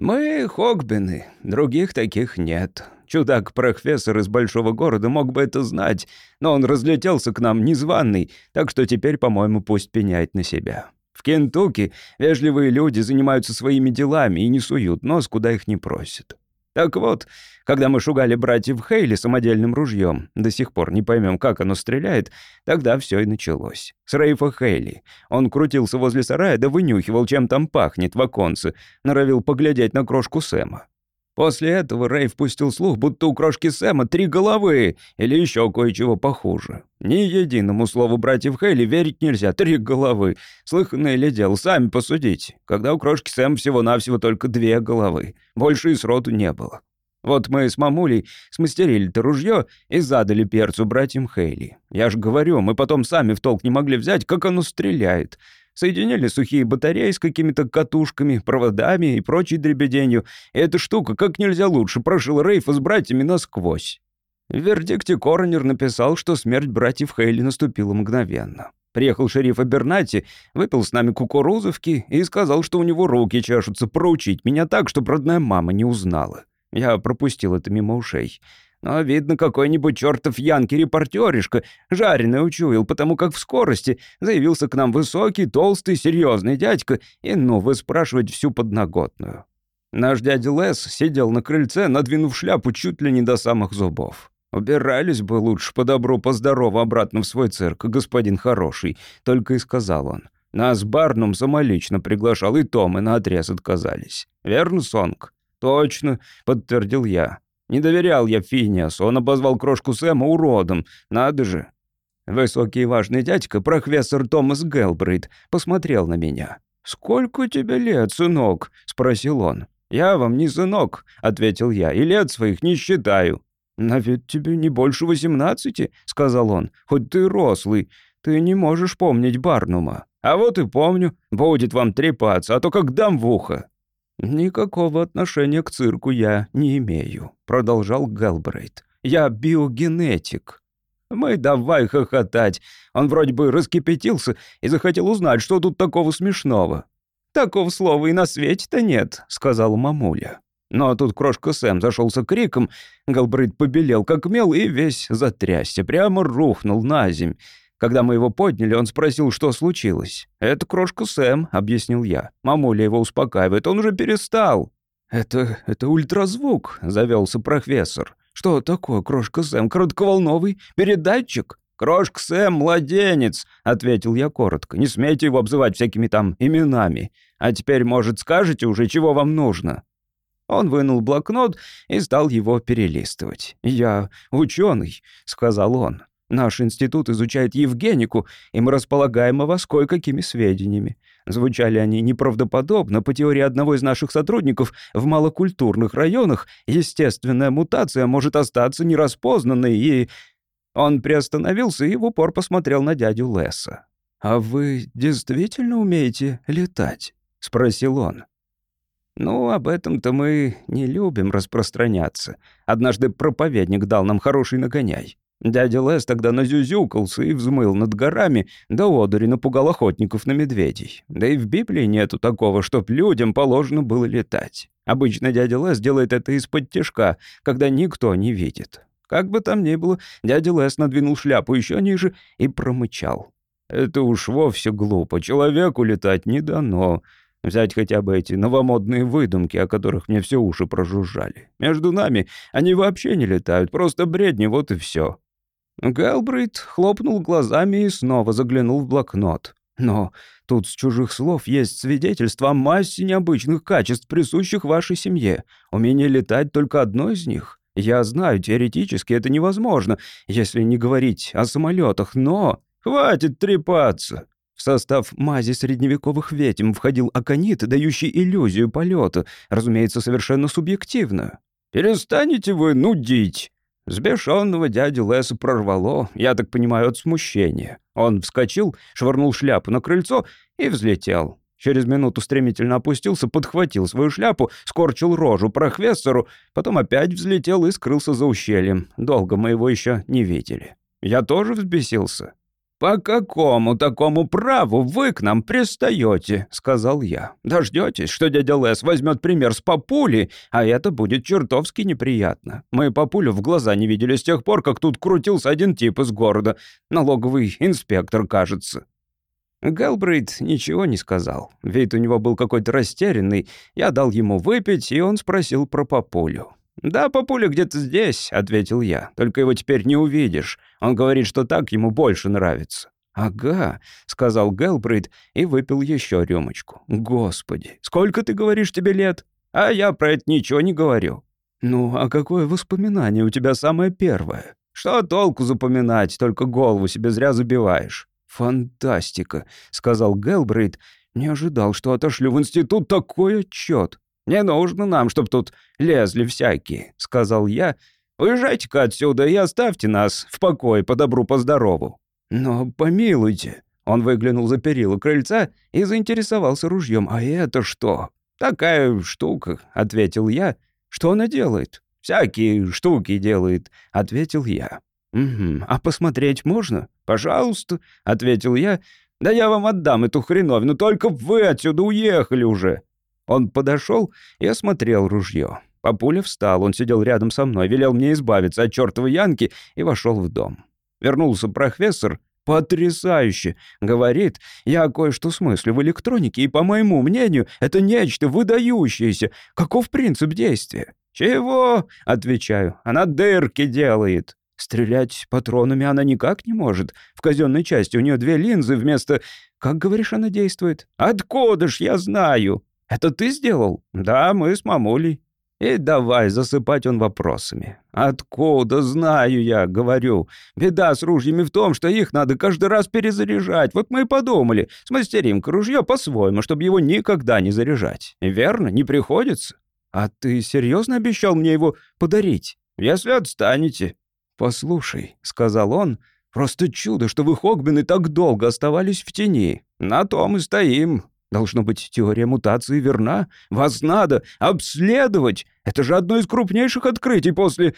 «Мы Хогбины, других таких нет. Чудак-профессор из большого города мог бы это знать, но он разлетелся к нам незваный, так что теперь, по-моему, пусть пеняет на себя. В Кентукки вежливые люди занимаются своими делами и не суют нос, куда их не просят. Так вот, когда мы шугали братьев Хейли самодельным ружьем, до сих пор не поймем, как оно стреляет, тогда все и началось. С Рейфа Хейли. Он крутился возле сарая, да вынюхивал, чем там пахнет в оконце, норовил поглядеть на крошку Сэма. После этого Рейв пустил слух, будто у крошки Сэма три головы или еще кое-чего похуже. Ни единому слову братьев Хейли верить нельзя. Три головы. Слыханное ли дело, сами посудите. Когда у крошки Сэма всего-навсего только две головы. Больше и сроду не было. Вот мы с мамулей смастерили-то ружье и задали перцу братьям Хейли. Я же говорю, мы потом сами в толк не могли взять, как оно стреляет. Соединили сухие батареи с какими-то катушками, проводами и прочей дребеденью. И эта штука как нельзя лучше прошила Рейфа с братьями насквозь. В вердикте коронер написал, что смерть братьев Хейли наступила мгновенно. Приехал шериф Абернати, выпил с нами кукурузовки и сказал, что у него руки чешутся проучить меня так, чтобы родная мама не узнала. Я пропустил это мимо ушей. Но, видно, какой-нибудь чертов янки-репортеришка жареный учуял, потому как в скорости заявился к нам высокий, толстый, серьезный дядька и ну выспрашивать всю подноготную. Наш дядя Лес сидел на крыльце, надвинув шляпу чуть ли не до самых зубов. «Убирались бы лучше по добру, по здорову обратно в свой цирк, господин хороший», — только и сказал он. «Нас Барнум самолично приглашал, и то мы наотрез отказались. Верно, Сонг?» «Точно», — подтвердил я. Не доверял я Финиасу, он обозвал крошку Сэма уродом. Надо же. Высокий и важный дядька, профессор Томас Гелбрейт, посмотрел на меня. «Сколько тебе лет, сынок?» — спросил он. «Я вам не сынок», — ответил я, — «и лет своих не считаю». «На ведь тебе не больше восемнадцати», — сказал он, — «хоть ты рослый, ты не можешь помнить Барнума». «А вот и помню, будет вам трепаться, а то как дам в ухо». «Никакого отношения к цирку я не имею», — продолжал Галбрейт. «Я биогенетик». «Мы давай хохотать. Он вроде бы раскипятился и захотел узнать, что тут такого смешного». «Такого слова и на свете-то нет», — сказала мамуля. Но тут крошка Сэм зашелся криком, Галбрейт побелел как мел и весь затрясся, прямо рухнул наземь. Когда мы его подняли, он спросил, что случилось. «Это крошка Сэм», — объяснил я. Мамуля его успокаивает, он уже перестал. «Это... это ультразвук», — завелся профессор. «Что такое, крошка Сэм? Коротковолновый? Передатчик?» «Крошка Сэм, младенец», — ответил я коротко. «Не смейте его обзывать всякими там именами. А теперь, может, скажете уже, чего вам нужно?» Он вынул блокнот и стал его перелистывать. «Я ученый», — сказал он. Наш институт изучает Евгенику, и мы располагаем о вас кое-какими сведениями. Звучали они неправдоподобно. По теории одного из наших сотрудников, в малокультурных районах естественная мутация может остаться нераспознанной, и...» Он приостановился и в упор посмотрел на дядю Лесса. «А вы действительно умеете летать?» — спросил он. Ну, об этом-то мы не любим распространяться. Однажды проповедник дал нам хороший нагоняй. Дядя Лес тогда назюзюкался и взмыл над горами, да одури напугал охотников на медведей. Да и в Библии нету такого, чтоб людям положено было летать. Обычно дядя Лес делает это из-под тяжка, когда никто не видит. Как бы там ни было, дядя Лес надвинул шляпу еще ниже и промычал. «Это уж вовсе глупо, человеку летать не дано. Взять хотя бы эти новомодные выдумки, о которых мне все уши прожужжали. Между нами они вообще не летают, просто бредни, вот и все. Гэлбрейт хлопнул глазами и снова заглянул в блокнот. «Но тут с чужих слов есть свидетельство о массе необычных качеств, присущих вашей семье. Умение летать только одно из них. Я знаю, теоретически это невозможно, если не говорить о самолетах, но... Хватит трепаться!» В состав мази средневековых ведьм входил аконит, дающий иллюзию полета, разумеется, совершенно субъективно. «Перестанете вы нудить!» Сбешенного дядю Леса прорвало, я так понимаю, от смущения. Он вскочил, швырнул шляпу на крыльцо и взлетел. Через минуту стремительно опустился, подхватил свою шляпу, скорчил рожу прохвессору, потом опять взлетел и скрылся за ущельем. Долго мы его еще не видели. Я тоже взбесился. «По какому такому праву вы к нам пристаете?» — сказал я. «Дождетесь, что дядя Лес возьмет пример с папули, а это будет чертовски неприятно. Мы папулю в глаза не видели с тех пор, как тут крутился один тип из города. Налоговый инспектор, кажется». Гэлбрейт ничего не сказал. Вид у него был какой-то растерянный. Я дал ему выпить, и он спросил про папулю. «Да, папуля где-то здесь», — ответил я. «Только его теперь не увидишь. Он говорит, что так ему больше нравится». «Ага», — сказал Гелбрейд и выпил еще рюмочку. «Господи, сколько ты говоришь тебе лет?» «А я про это ничего не говорю». «Ну, а какое воспоминание у тебя самое первое?» «Что толку запоминать, только голову себе зря забиваешь». «Фантастика», — сказал Гелбрейд. «Не ожидал, что отошлю в институт такой отчет». «Не нужно нам, чтоб тут лезли всякие», — сказал я. «Уезжайте-ка отсюда и оставьте нас в покое по добру, по здорову». «Но помилуйте». Он выглянул за перила крыльца и заинтересовался ружьем. «А это что?» «Такая штука», — ответил я. «Что она делает?» «Всякие штуки делает», — ответил я. «Угу. А посмотреть можно?» «Пожалуйста», — ответил я. «Да я вам отдам эту хреновину, только вы отсюда уехали уже». Он подошел и осмотрел ружье. Папуля встал, он сидел рядом со мной, велел мне избавиться от чертовой янки и вошел в дом. Вернулся профессор. «Потрясающе!» — говорит. «Я кое-что смыслю в электронике, и, по моему мнению, это нечто выдающееся. Каков принцип действия?» «Чего?» — отвечаю. «Она дырки делает». Стрелять патронами она никак не может. В казенной части у нее две линзы вместо... Как, говоришь, она действует? Откуда ж я знаю? «Это ты сделал?» «Да, мы с мамулей». И давай засыпать он вопросами. «Откуда знаю я?» — говорю. «Беда с ружьями в том, что их надо каждый раз перезаряжать. Вот мы и подумали. Смастерим-ка ружье по-своему, чтобы его никогда не заряжать. Верно? Не приходится?» «А ты серьезно обещал мне его подарить?» «Если отстанете». «Послушай», — сказал он, — «просто чудо, что вы, Хогбины, так долго оставались в тени. На том и стоим. Должно быть, теория мутации верна. Вас надо обследовать. Это же одно из крупнейших открытий после...»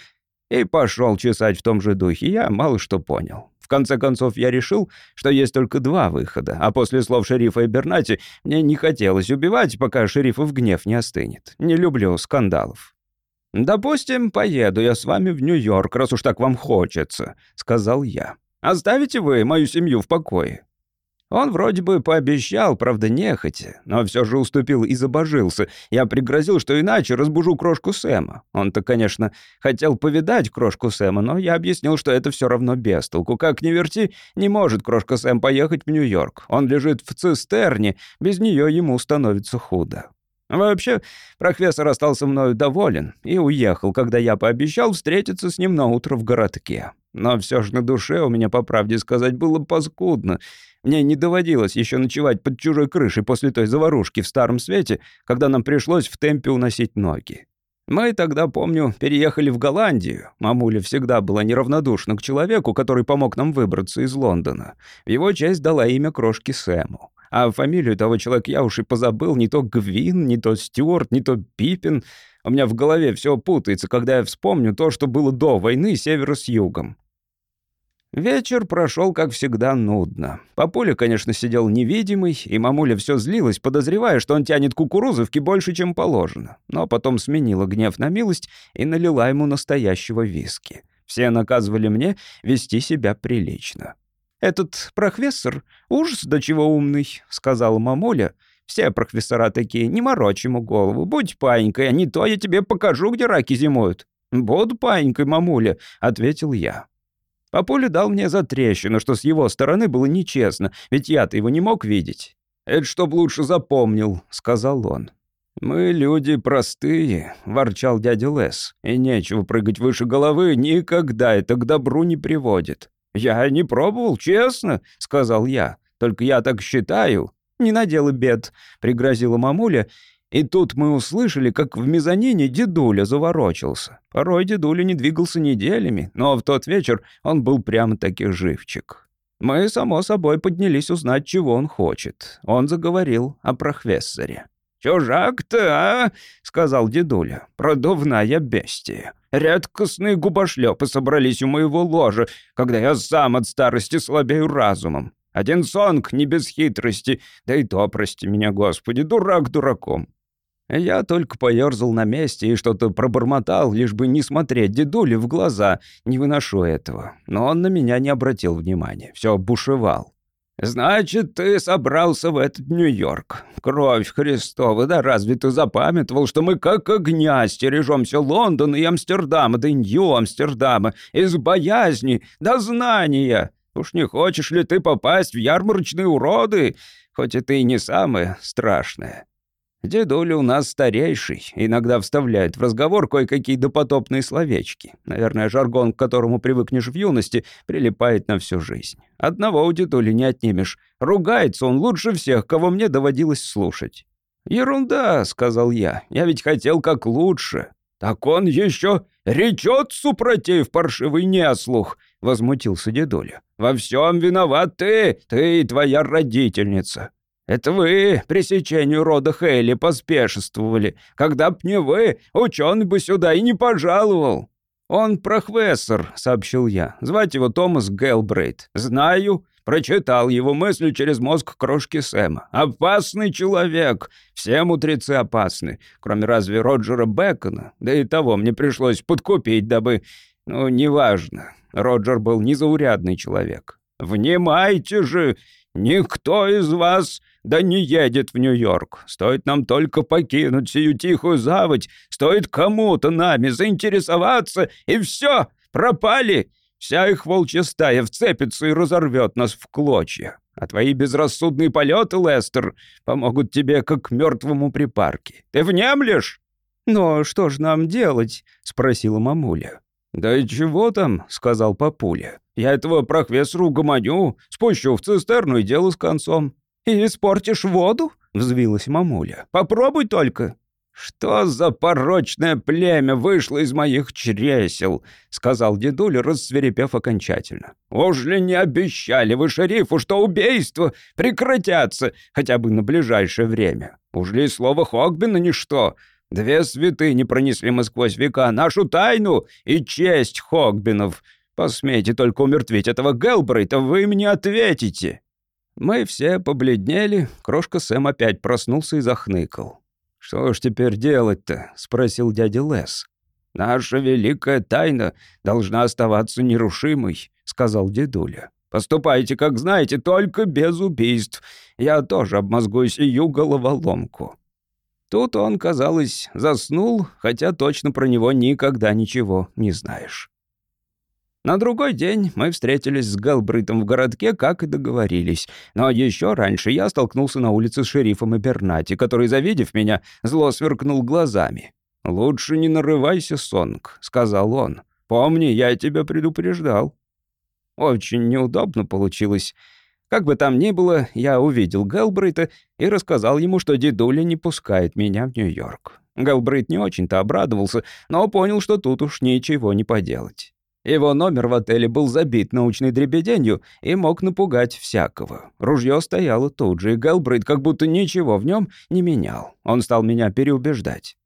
И пошел чесать в том же духе. Я мало что понял. В конце концов, я решил, что есть только два выхода, а после слов шерифа и Бернати мне не хотелось убивать, пока шерифов гнев не остынет. Не люблю скандалов. «Допустим, поеду я с вами в Нью-Йорк, раз уж так вам хочется», — сказал я. «Оставите вы мою семью в покое?» Он вроде бы пообещал, правда, нехотя, но все же уступил и забожился. Я пригрозил, что иначе разбужу крошку Сэма. Он-то, конечно, хотел повидать крошку Сэма, но я объяснил, что это все равно без толку. Как ни верти, не может крошка Сэм поехать в Нью-Йорк. Он лежит в цистерне, без нее ему становится худо. Вообще, профессор остался мною доволен и уехал, когда я пообещал встретиться с ним на утро в городке. Но все же на душе у меня, по правде сказать, было паскудно. Мне не доводилось еще ночевать под чужой крышей после той заварушки в Старом Свете, когда нам пришлось в темпе уносить ноги. Мы тогда, помню, переехали в Голландию. Мамуля всегда была неравнодушна к человеку, который помог нам выбраться из Лондона. Его честь дала имя крошки Сэму. А фамилию того человека я уж и позабыл. Не то Гвин, не то Стюарт, не то Пиппин. У меня в голове все путается, когда я вспомню то, что было до войны севера с югом. Вечер прошел, как всегда, нудно. Папуля, конечно, сидел невидимый, и мамуля все злилась, подозревая, что он тянет кукурузовки больше, чем положено. Но потом сменила гнев на милость и налила ему настоящего виски. Все наказывали мне вести себя прилично. «Этот профессор ужас до чего умный», — сказала мамуля. «Все профессора такие, не морочь ему голову, будь паинькой, а не то я тебе покажу, где раки зимуют». «Буду паинькой, мамуля», — ответил я. Папуля дал мне за трещину, что с его стороны было нечестно, ведь я-то его не мог видеть. «Это чтоб лучше запомнил», — сказал он. «Мы люди простые», — ворчал дядя Лес, «и нечего прыгать выше головы, никогда это к добру не приводит». «Я не пробовал, честно», — сказал я. «Только я так считаю». «Не наделай бед», — пригрозила мамуля, и тут мы услышали, как в мезонине дедуля заворочился. Порой дедуля не двигался неделями, но в тот вечер он был прямо-таки живчик. Мы, само собой, поднялись узнать, чего он хочет. Он заговорил о профессоре. «Чужак-то, а?» — сказал дедуля. «Продувная бестия. Редкостные губошлепы собрались у моего ложа, когда я сам от старости слабею разумом. Один сонг не без хитрости, да и то, прости меня, Господи, дурак дураком. Я только поёрзал на месте и что-то пробормотал, лишь бы не смотреть дедуле в глаза. Не выношу этого. Но он на меня не обратил внимания. Все бушевал. «Значит, ты собрался в этот Нью-Йорк. Кровь Христова, да разве ты запамятовал, что мы как огня стережемся Лондона и Амстердама, да и Нью-Амстердама, из боязни до знания? Уж не хочешь ли ты попасть в ярмарочные уроды, хоть это и не самое страшное?» Дедуля у нас старейший, иногда вставляет в разговор кое-какие допотопные словечки. Наверное, жаргон, к которому привыкнешь в юности, прилипает на всю жизнь. Одного у дедули не отнимешь. Ругается он лучше всех, кого мне доводилось слушать. «Ерунда», — сказал я, — «я ведь хотел как лучше». «Так он еще речет, супротив паршивый неслух», — возмутился дедуля. «Во всем виноват ты, ты и твоя родительница. Это вы при сечению рода Хейли поспешествовали. Когда б не вы, ученый бы сюда и не пожаловал». «Он профессор», — сообщил я. «Звать его Томас Гелбрейт». «Знаю». Прочитал его мысли через мозг крошки Сэма. «Опасный человек. Все мудрецы опасны. Кроме разве Роджера Бекона. Да и того мне пришлось подкупить, дабы... Ну, неважно. Роджер был незаурядный человек. «Внимайте же! Никто из вас да не едет в Нью-Йорк. Стоит нам только покинуть сию тихую заводь, стоит кому-то нами заинтересоваться, и все, пропали. Вся их волчья стая вцепится и разорвет нас в клочья. А твои безрассудные полеты, Лестер, помогут тебе как мертвому припарке. Ты внемлешь?» «Но что ж нам делать?» — спросила мамуля. «Да и чего там?» — сказал папуля. «Я этого профессору угомоню, спущу в цистерну и дело с концом». «И испортишь воду?» — взвилась мамуля. «Попробуй только». «Что за порочное племя вышло из моих чресел?» — сказал дедуля, рассверепев окончательно. «Уж ли не обещали вы шерифу, что убийства прекратятся хотя бы на ближайшее время? Уж ли слово Хогбина ничто? Две святыни пронесли мы сквозь века нашу тайну и честь Хогбинов. Посмейте только умертвить этого Гелбрейта, вы мне ответите». Мы все побледнели, крошка Сэм опять проснулся и захныкал. «Что ж теперь делать-то?» — спросил дядя Лес. «Наша великая тайна должна оставаться нерушимой», — сказал дедуля. «Поступайте, как знаете, только без убийств. Я тоже обмозгую сию головоломку». Тут он, казалось, заснул, хотя точно про него никогда ничего не знаешь. На другой день мы встретились с Галбритом в городке, как и договорились. Но еще раньше я столкнулся на улице с шерифом Эбернати, который, завидев меня, зло сверкнул глазами. «Лучше не нарывайся, Сонг», — сказал он. «Помни, я тебя предупреждал». Очень неудобно получилось. Как бы там ни было, я увидел Гэлбрейта и рассказал ему, что дедуля не пускает меня в Нью-Йорк. Гэлбрейт не очень-то обрадовался, но понял, что тут уж ничего не поделать. Его номер в отеле был забит научной дребеденью и мог напугать всякого. Ружье стояло тут же, и Гэлбрейт как будто ничего в нем не менял. Он стал меня переубеждать.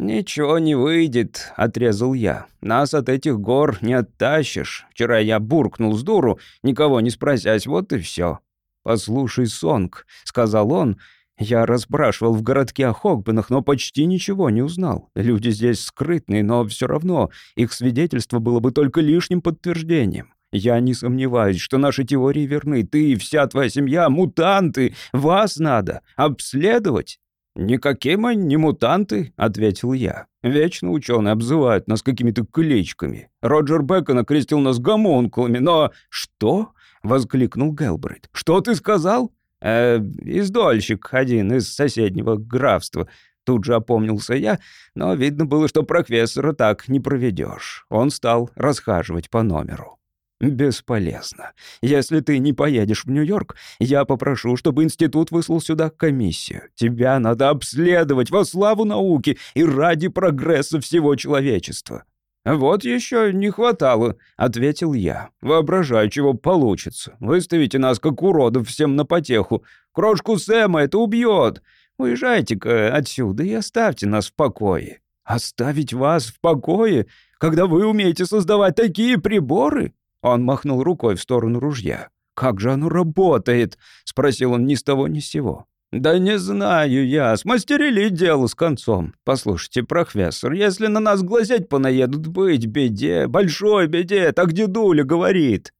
«Ничего не выйдет», — отрезал я. «Нас от этих гор не оттащишь. Вчера я брякнул сдуру, никого не спросясь, вот и все. «Послушай, Сонг», — сказал он, — «я расспрашивал в городке о Хогбенах, но почти ничего не узнал. Люди здесь скрытные, но все равно их свидетельство было бы только лишним подтверждением. Я не сомневаюсь, что наши теории верны. Ты и вся твоя семья — мутанты. Вас надо обследовать». «Никакие мы не мутанты», — ответил я. «Вечно ученые обзывают нас какими-то кличками. Роджер Бекон окрестил нас гомункулами, но...» «Что?» — воскликнул Гелбрейт. «Что ты сказал?» «Э, издольщик один из соседнего графства». Тут же опомнился я, но видно было, что профессора так не проведешь. Он стал расхаживать по номеру. «Бесполезно. Если ты не поедешь в Нью-Йорк, я попрошу, чтобы институт выслал сюда комиссию. Тебя надо обследовать во славу науки и ради прогресса всего человечества». «Вот еще не хватало», — ответил я. «Воображаю, чего получится. Выставите нас как уродов всем на потеху. Крошку Сэма это убьет. Уезжайте-ка отсюда и оставьте нас в покое». «Оставить вас в покое, когда вы умеете создавать такие приборы?» Он махнул рукой в сторону ружья. «Как же оно работает?» — спросил он ни с того ни с сего. «Да не знаю я, смастерили дело с концом. Послушайте, профессор, если на нас глазеть понаедут, быть беде, большой беде, так дедуля говорит».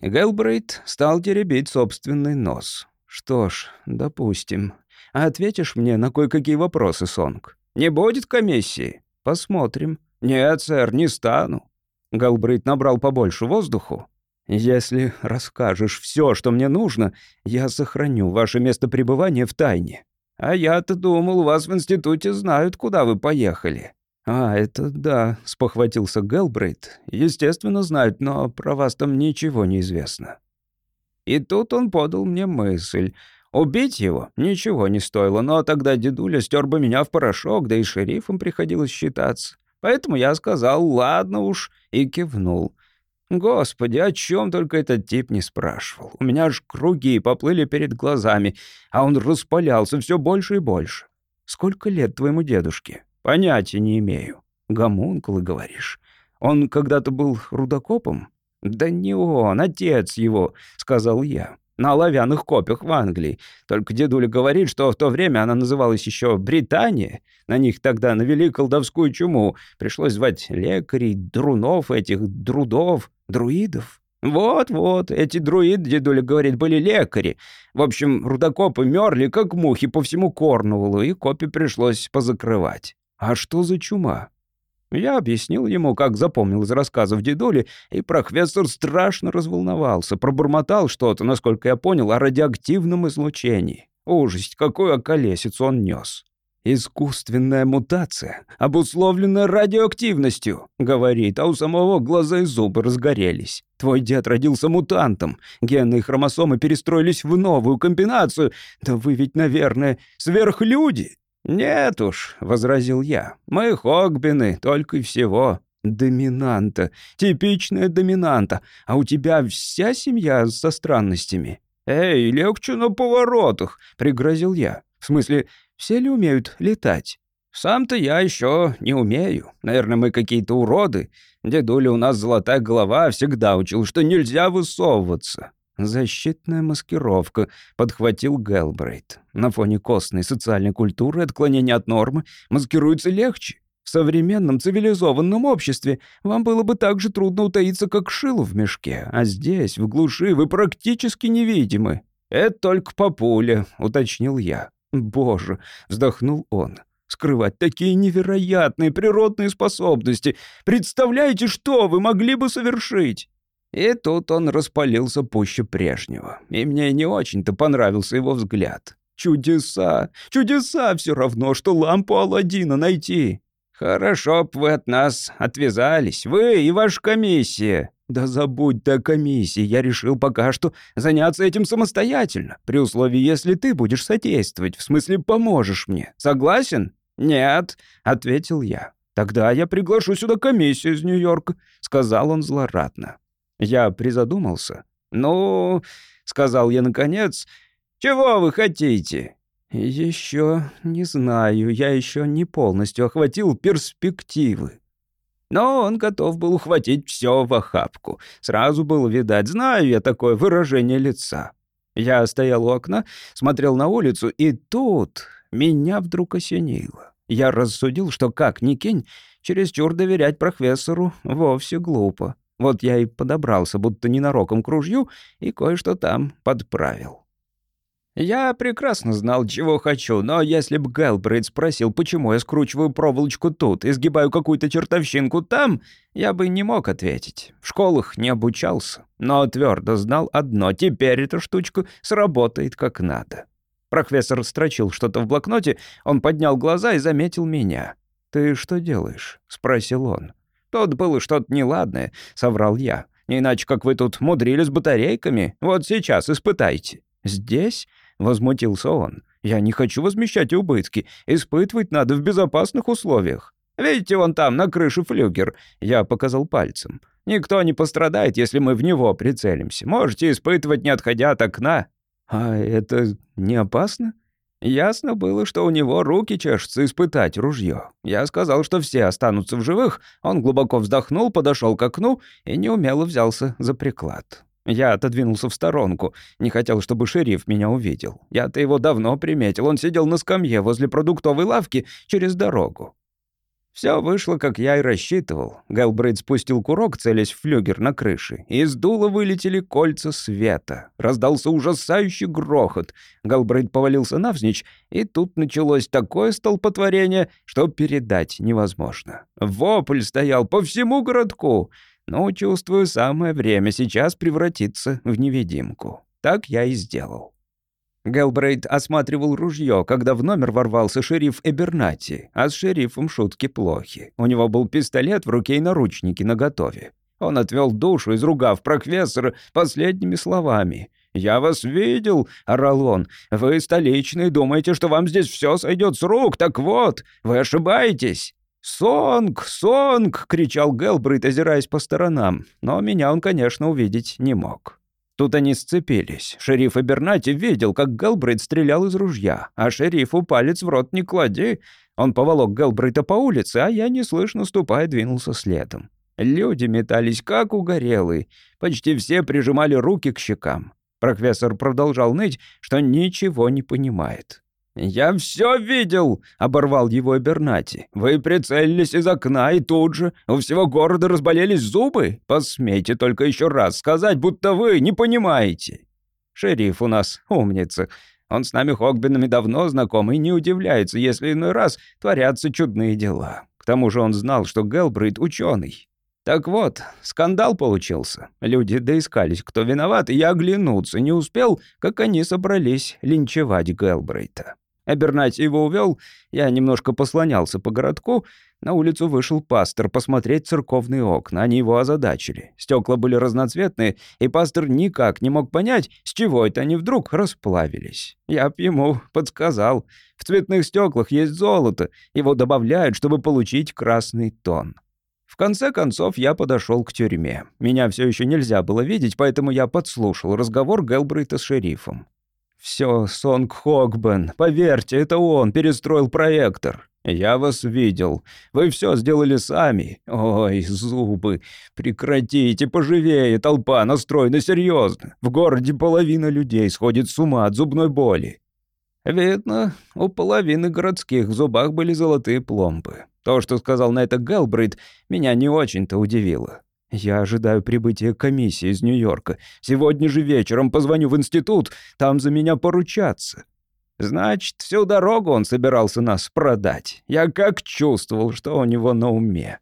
Гелбрейт стал теребить собственный нос. «Что ж, допустим. А ответишь мне на кое-какие вопросы, Сонк? Не будет комиссии? Посмотрим». «Нет, сэр, не стану. Галбрейт набрал побольше воздуху. «Если расскажешь все, что мне нужно, я сохраню ваше место пребывания в тайне. А я-то думал, вас в институте знают, куда вы поехали». «А, это да», — спохватился Гэлбрейт. «Естественно, знают, но про вас там ничего не известно». И тут он подал мне мысль. Убить его ничего не стоило, но тогда дедуля стер бы меня в порошок, да и шерифом приходилось считаться. Поэтому я сказал «ладно уж» и кивнул. Господи, о чем только этот тип не спрашивал. У меня аж круги поплыли перед глазами, а он распалялся все больше и больше. Сколько лет твоему дедушке? Понятия не имею. Гомункулы, говоришь. Он когда-то был рудокопом? Да не он, отец его, сказал я на оловянных копьях в Англии. Только дедуля говорит, что в то время она называлась еще Британия. На них тогда навели колдовскую чуму. Пришлось звать лекарей, друнов этих, друдов, друидов. Вот-вот, эти друиды, дедуля говорит, были лекари. В общем, рудокопы мерли, как мухи по всему Корнуоллу, и копи пришлось позакрывать. А что за чума? Я объяснил ему, как запомнил из рассказов дедули, и профессор страшно разволновался, пробормотал что-то, насколько я понял, о радиоактивном излучении. Ужасть, какую околесицу он нес. «Искусственная мутация, обусловленная радиоактивностью», — говорит, а у самого глаза и зубы разгорелись. «Твой дед родился мутантом, гены и хромосомы перестроились в новую комбинацию. Да вы ведь, наверное, сверхлюди!» «Нет уж», — возразил я, — «мы хогбины, только и всего». «Доминанта, типичная доминанта, а у тебя вся семья со странностями». «Эй, легче на поворотах», — пригрозил я. «В смысле, все ли умеют летать?» «Сам-то я еще не умею. Наверное, мы какие-то уроды. Дедуля у нас золотая голова всегда учил, что нельзя высовываться. «Защитная маскировка», — подхватил Гелбрейт. «На фоне костной социальной культуры отклонение от нормы маскируется легче. В современном цивилизованном обществе вам было бы так же трудно утаиться, как шилу в мешке, а здесь, в глуши, вы практически невидимы». «Это только по пуле», — уточнил я. «Боже», — вздохнул он, — «скрывать такие невероятные природные способности. Представляете, что вы могли бы совершить?» И тут он распалился пуще прежнего. И мне не очень-то понравился его взгляд. Чудеса! Чудеса все равно, что лампу Аладдина найти. Хорошо б вы от нас отвязались, вы и ваша комиссия. Да забудь ты о комиссии, я решил пока что заняться этим самостоятельно, при условии, если ты будешь содействовать, в смысле поможешь мне. Согласен? Нет, ответил я. «Тогда я приглашу сюда комиссию из Нью-Йорка», — сказал он злорадно. Я призадумался. «Ну...» — сказал я наконец. «Чего вы хотите?» «Еще не знаю, я еще не полностью охватил перспективы». Но он готов был ухватить все в охапку. Сразу было видать, знаю я такое выражение лица. Я стоял у окна, смотрел на улицу, и тут меня вдруг осенило. Я рассудил, что как ни кинь, чересчур доверять профессору вовсе глупо. Вот я и подобрался, будто ненароком к ружью, и кое-что там подправил. Я прекрасно знал, чего хочу, но если б Гэлбрейд спросил, почему я скручиваю проволочку тут и сгибаю какую-то чертовщинку там, я бы не мог ответить. В школах не обучался, но твердо знал одно — теперь эта штучка сработает как надо. Профессор строчил что-то в блокноте, он поднял глаза и заметил меня. «Ты что делаешь?» — спросил он. «Тут было что-то неладное», — соврал я. «Не иначе, как вы тут мудрили с батарейками. Вот сейчас испытайте». «Здесь?» — возмутился он. «Я не хочу возмещать убытки. Испытывать надо в безопасных условиях. Видите, вон там, на крыше флюгер». Я показал пальцем. «Никто не пострадает, если мы в него прицелимся. Можете испытывать, не отходя от окна». «А это не опасно?» Ясно было, что у него руки чешутся испытать ружье. Я сказал, что все останутся в живых. Он глубоко вздохнул, подошел к окну и неумело взялся за приклад. Я отодвинулся в сторонку. Не хотел, чтобы шериф меня увидел. Я-то его давно приметил. Он сидел на скамье возле продуктовой лавки через дорогу. Все вышло, как я и рассчитывал. Гэлбрейд спустил курок, целясь в флюгер на крыше. Из дула вылетели кольца света. Раздался ужасающий грохот. Гэлбрейд повалился навзничь, и тут началось такое столпотворение, что передать невозможно. Вопль стоял по всему городку. Но, чувствую, самое время сейчас превратиться в невидимку. Так я и сделал. Гелбрейд осматривал ружье, когда в номер ворвался шериф Эбернати, а с шерифом шутки плохи. У него был пистолет в руке и наручники наготове. Он отвел душу, изругав профессора последними словами. «Я вас видел», — орал он. «Вы столичные, думаете, что вам здесь все сойдет с рук? Так вот, вы ошибаетесь». «Сонг! Сонг!» — кричал Гелбрейт, озираясь по сторонам. Но меня он, конечно, увидеть не мог. Тут они сцепились. Шериф Абернати видел, как Гелбрейт стрелял из ружья, а шерифу палец в рот не клади. Он поволок Гелбрейта по улице, а я, неслышно ступая, двинулся следом. Люди метались как угорелые. Почти все прижимали руки к щекам. Профессор продолжал ныть, что ничего не понимает. «Я все видел!» — оборвал его Бернати. «Вы прицелились из окна, и тут же у всего города разболелись зубы? Посмейте только еще раз сказать, будто вы не понимаете!» «Шериф у нас умница. Он с нами Хогбинами давно знаком и не удивляется, если иной раз творятся чудные дела. К тому же он знал, что Гелбрейт — ученый. Так вот, скандал получился. Люди доискались, кто виноват, и я оглянуться не успел, как они собрались линчевать Гелбрейта. Абернати его увел, я немножко послонялся по городку. На улицу вышел пастор посмотреть церковные окна. Они его озадачили. Стекла были разноцветные, и пастор никак не мог понять, с чего это они вдруг расплавились. Я б ему подсказал. В цветных стеклах есть золото. Его добавляют, чтобы получить красный тон. В конце концов, я подошел к тюрьме. Меня все еще нельзя было видеть, поэтому я подслушал разговор Гелбрейта с шерифом. «Все, Сонг Хогбен, поверьте, это он перестроил проектор. Я вас видел. Вы все сделали сами. Ой, зубы. Прекратите, поживее, толпа настроена серьезно. В городе половина людей сходит с ума от зубной боли». Видно, у половины городских в зубах были золотые пломбы. То, что сказал на это Гэлбрейд, меня не очень-то удивило. Я ожидаю прибытия комиссии из Нью-Йорка. Сегодня же вечером позвоню в институт, там за меня поручаться. Значит, всю дорогу он собирался нас продать. Я как чувствовал, что у него на уме.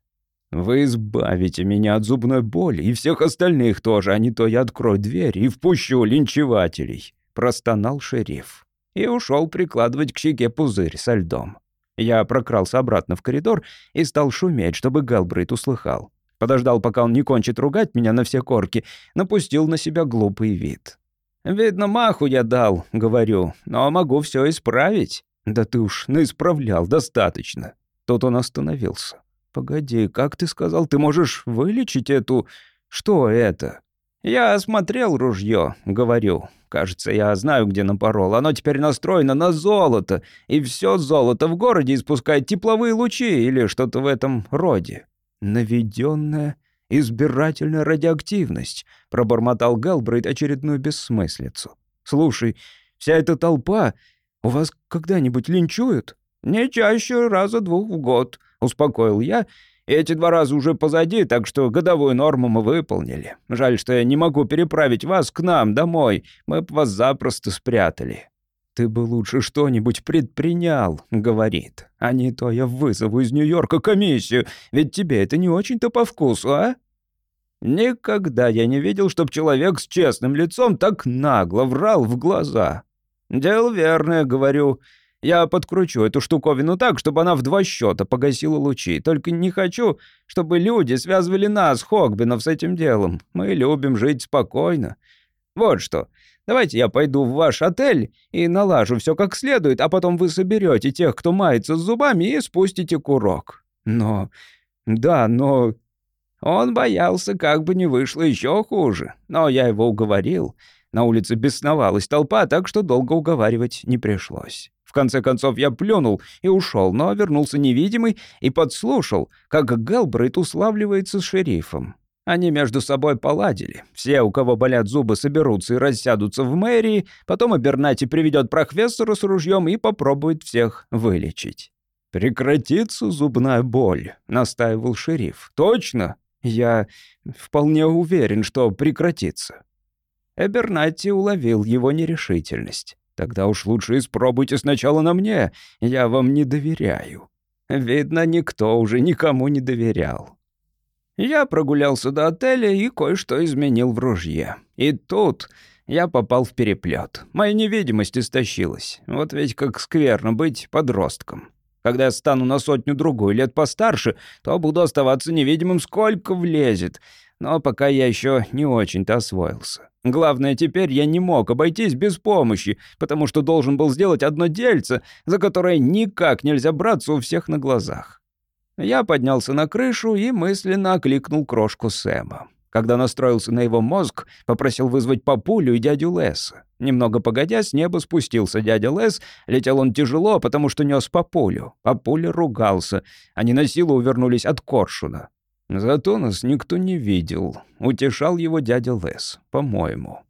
Вы избавите меня от зубной боли и всех остальных тоже, а не то я открою дверь и впущу линчевателей», — простонал шериф. И ушел прикладывать к щеке пузырь со льдом. Я прокрался обратно в коридор и стал шуметь, чтобы Галбрейт услыхал. Подождал, пока он не кончит ругать меня на все корки, напустил на себя глупый вид. «Видно, маху я дал», — говорю, — «но могу все исправить». «Да ты уж наисправлял достаточно». Тут он остановился. «Погоди, как ты сказал, ты можешь вылечить эту... Что это?» «Я осмотрел ружье», — говорю. «Кажется, я знаю, где напорол. Оно теперь настроено на золото, и все золото в городе испускает тепловые лучи или что-то в этом роде». «Наведенная избирательная радиоактивность», — пробормотал Галбрейт очередную бессмыслицу. «Слушай, вся эта толпа... У вас когда-нибудь линчуют?» «Не чаще раза двух в год», — успокоил я. «Эти два раза уже позади, так что годовую норму мы выполнили. Жаль, что я не могу переправить вас к нам домой. Мы б вас запросто спрятали». «Ты бы лучше что-нибудь предпринял», — говорит. «А не то я вызову из Нью-Йорка комиссию, ведь тебе это не очень-то по вкусу, а?» Никогда я не видел, чтоб человек с честным лицом так нагло врал в глаза. «Дело верное», — говорю. «Я подкручу эту штуковину так, чтобы она в два счета погасила лучи. Только не хочу, чтобы люди связывали нас, Хогбинов, с этим делом. Мы любим жить спокойно. Вот что, давайте я пойду в ваш отель и налажу все как следует, а потом вы соберете тех, кто мается с зубами, и спустите курок». «Но... да, но...» Он боялся, как бы не вышло еще хуже. Но я его уговорил. На улице бесновалась толпа, так что долго уговаривать не пришлось. Конце концов я плюнул и ушел, но вернулся невидимый и подслушал, как Гэлбрейт уславливается с шерифом. Они между собой поладили. Все, у кого болят зубы, соберутся и рассядутся в мэрии, потом Абернати приведет профессора с ружьем и попробует всех вылечить. «Прекратится зубная боль», — настаивал шериф. «Точно?» Я вполне уверен, что прекратится». Эбернатти уловил его нерешительность. «Тогда уж лучше испробуйте сначала на мне. Я вам не доверяю». Видно, никто уже никому не доверял. Я прогулялся до отеля и кое-что изменил в ружье. И тут я попал в переплет. Моя невидимость истощилась. Вот ведь как скверно быть подростком. Когда я стану на сотню-другую лет постарше, то буду оставаться невидимым сколько влезет. Но пока я еще не очень-то освоился. Главное, теперь я не мог обойтись без помощи, потому что должен был сделать одно дельце, за которое никак нельзя браться у всех на глазах. Я поднялся на крышу и мысленно окликнул крошку Сэма. Когда настроился на его мозг, попросил вызвать папулю и дядю Леса. Немного погодя, с неба спустился дядя Лес. Летел он тяжело, потому что нес папулю. Папуля ругался. Они на силу увернулись от коршуна. Зато нас никто не видел. Утешал его дядя Лес, по-моему.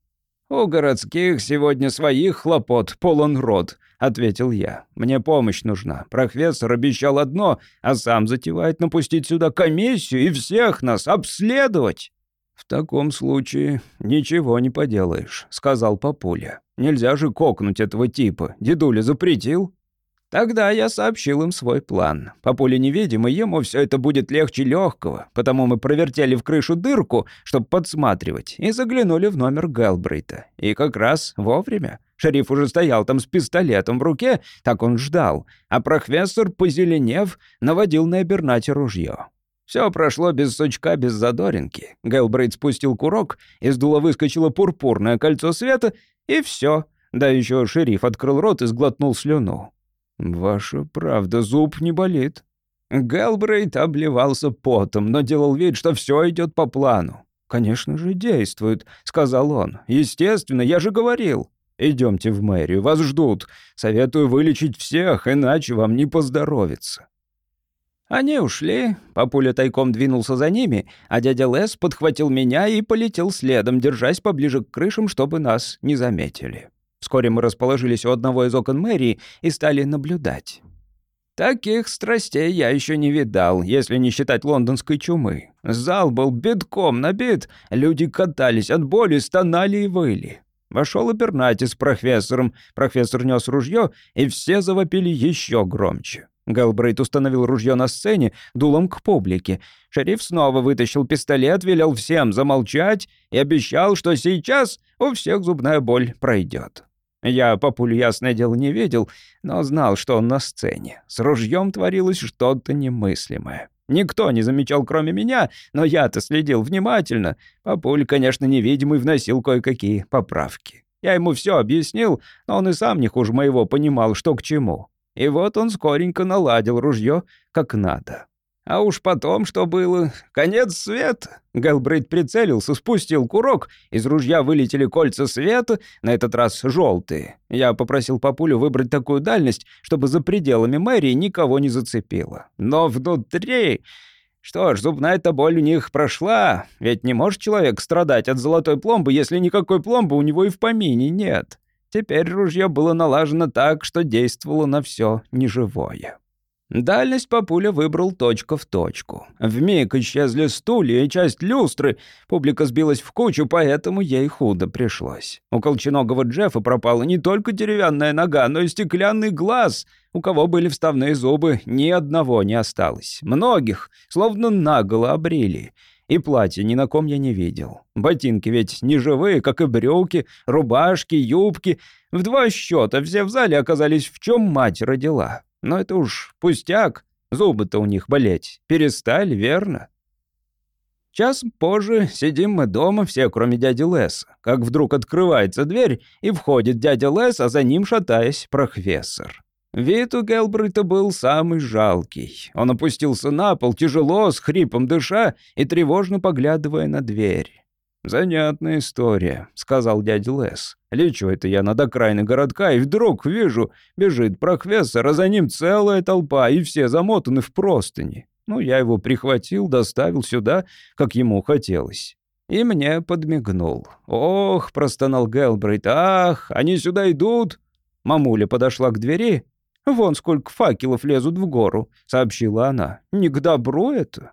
«У городских сегодня своих хлопот полон рот», — ответил я. «Мне помощь нужна. Профессор обещал одно, а сам затевает напустить сюда комиссию и всех нас обследовать». «В таком случае ничего не поделаешь», — сказал папуля. «Нельзя же кокнуть этого типа. Дедуля запретил». Тогда я сообщил им свой план. Папуля невидимый, ему все это будет легче легкого, потому мы провертели в крышу дырку, чтобы подсматривать, и заглянули в номер Гэлбрейта. И как раз вовремя. Шериф уже стоял там с пистолетом в руке, так он ждал, а профессор, позеленев, наводил на Эбернате ружье. Все прошло без сучка, без задоринки. Гэлбрейд спустил курок, из дула выскочило пурпурное кольцо света, и все. Да еще шериф открыл рот и сглотнул слюну. «Ваша правда, зуб не болит». Гэлбрейд обливался потом, но делал вид, что все идет по плану. «Конечно же, действует», — сказал он. «Естественно, я же говорил». «Идемте в мэрию, вас ждут. Советую вылечить всех, иначе вам не поздоровится». Они ушли, папуля тайком двинулся за ними, а дядя Лес подхватил меня и полетел следом, держась поближе к крышам, чтобы нас не заметили. Вскоре мы расположились у одного из окон мэрии и стали наблюдать. Таких страстей я еще не видал, если не считать лондонской чумы. Зал был битком набит, люди катались от боли, стонали и выли. Вошел Абернати с профессором, профессор нес ружье, и все завопили еще громче. Гэлбрейт установил ружье на сцене дулом к публике. Шериф снова вытащил пистолет, велел всем замолчать и обещал, что сейчас у всех зубная боль пройдет. Я папулю, ясное дело, не видел, но знал, что он на сцене. С ружьем творилось что-то немыслимое. Никто не замечал, кроме меня, но я-то следил внимательно. Папуль, конечно, невидимый, вносил кое-какие поправки. Я ему все объяснил, но он и сам не хуже моего понимал, что к чему. И вот он скоренько наладил ружье как надо. А уж потом что было? Конец света. Гэлбрейт прицелился, спустил курок, из ружья вылетели кольца света, на этот раз желтые. Я попросил папулю выбрать такую дальность, чтобы за пределами мэрии никого не зацепило. Но внутри... Что ж, зубная-то боль у них прошла, ведь не может человек страдать от золотой пломбы, если никакой пломбы у него и в помине нет. Теперь ружье было налажено так, что действовало на все неживое. Дальность папуля выбрал точка в точку. Вмиг исчезли стулья и часть люстры. Публика сбилась в кучу, поэтому ей худо пришлось. У колченогого Джеффа пропала не только деревянная нога, но и стеклянный глаз. У кого были вставные зубы, ни одного не осталось. Многих, словно наголо обрели. И платья ни на ком я не видел. Ботинки ведь не живые, как и брюки, рубашки, юбки. В два счета все в зале оказались в чем мать родила. Но это уж пустяк. Зубы-то у них болеть. Перестали, верно? Час позже сидим мы дома, все, кроме дяди Леса. Как вдруг открывается дверь, и входит дядя Лес, а за ним, шатаясь, профессор. Вид у Гелбрейта был самый жалкий. Он опустился на пол, тяжело, с хрипом дыша и тревожно поглядывая на дверь. «Занятная история», — сказал дядя Лес. «Лечу это я над окраиной городка, и вдруг вижу, бежит профессор, а за ним целая толпа, и все замотаны в простыни. Ну, я его прихватил, доставил сюда, как ему хотелось». И мне подмигнул. «Ох», — простонал Гелбрейт, — «ах, они сюда идут?» Мамуля подошла к двери. «Вон сколько факелов лезут в гору», — сообщила она. «Не к добру это».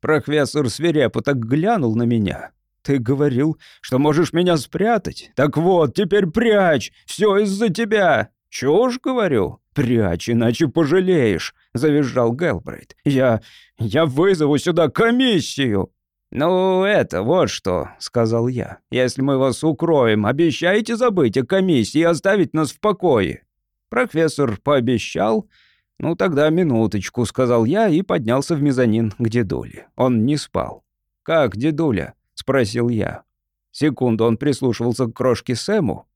Профессор свирепо так глянул на меня. «Ты говорил, что можешь меня спрятать? Так вот, теперь прячь! Все из-за тебя!» «Чушь, говорю? Прячь, иначе пожалеешь!» — завизжал Гелбрейт. «Я... я вызову сюда комиссию!» «Ну, это вот что», — сказал я. «Если мы вас укроем, обещайте забыть о комиссии и оставить нас в покое». Профессор пообещал. «Ну, тогда минуточку», — сказал я и поднялся в мезонин к дедуле. Он не спал. «Как, дедуля?» — спросил я. Секунду он прислушивался к крошке Сэму.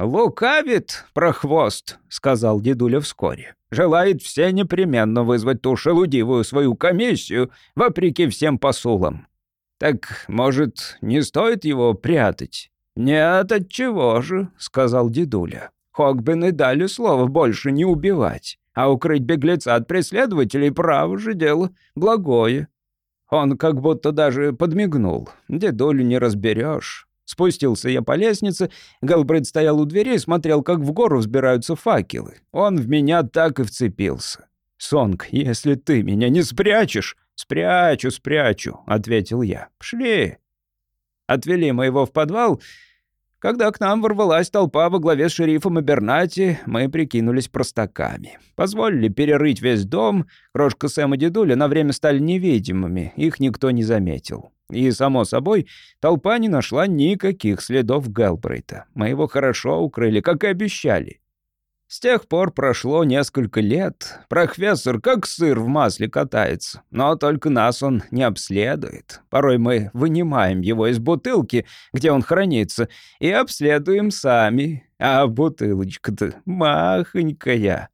«Лукавит, прохвост», — сказал дедуля вскоре. «Желает все непременно вызвать ту шелудивую свою комиссию, вопреки всем посулам. Так, может, не стоит его прятать?» «Нет, отчего же», — сказал дедуля. «Хогбен и дали слово больше не убивать, а укрыть беглеца от преследователей право же дело благое. Он как будто даже подмигнул. Дедулю не разберешь. Спустился я по лестнице, Галбрид стоял у двери и смотрел, как в гору взбираются факелы. Он в меня так и вцепился. «Сонг, если ты меня не спрячешь...» «Спрячу, спрячу», — ответил я. «Пшли». Отвели мы его в подвал, когда к нам ворвалась толпа во главе с шерифом Абернати, мы прикинулись простаками. Позволили перерыть весь дом, крошка Сэм и дедуля на время стали невидимыми, их никто не заметил. И, само собой, толпа не нашла никаких следов Гэлбрейта. Мы его хорошо укрыли, как и обещали. С тех пор прошло несколько лет. Профессор как сыр в масле катается. Но только нас он не обследует. Порой мы вынимаем его из бутылки, где он хранится, и обследуем сами. А бутылочка-то махонькая.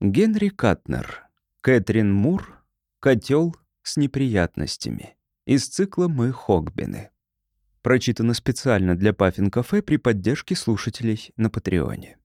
Генри Катнер. Кэтрин Мур. Котел с неприятностями. Из цикла «Мы Хогбины». Прочитано специально для Паффин Кафе при поддержке слушателей на Патреоне.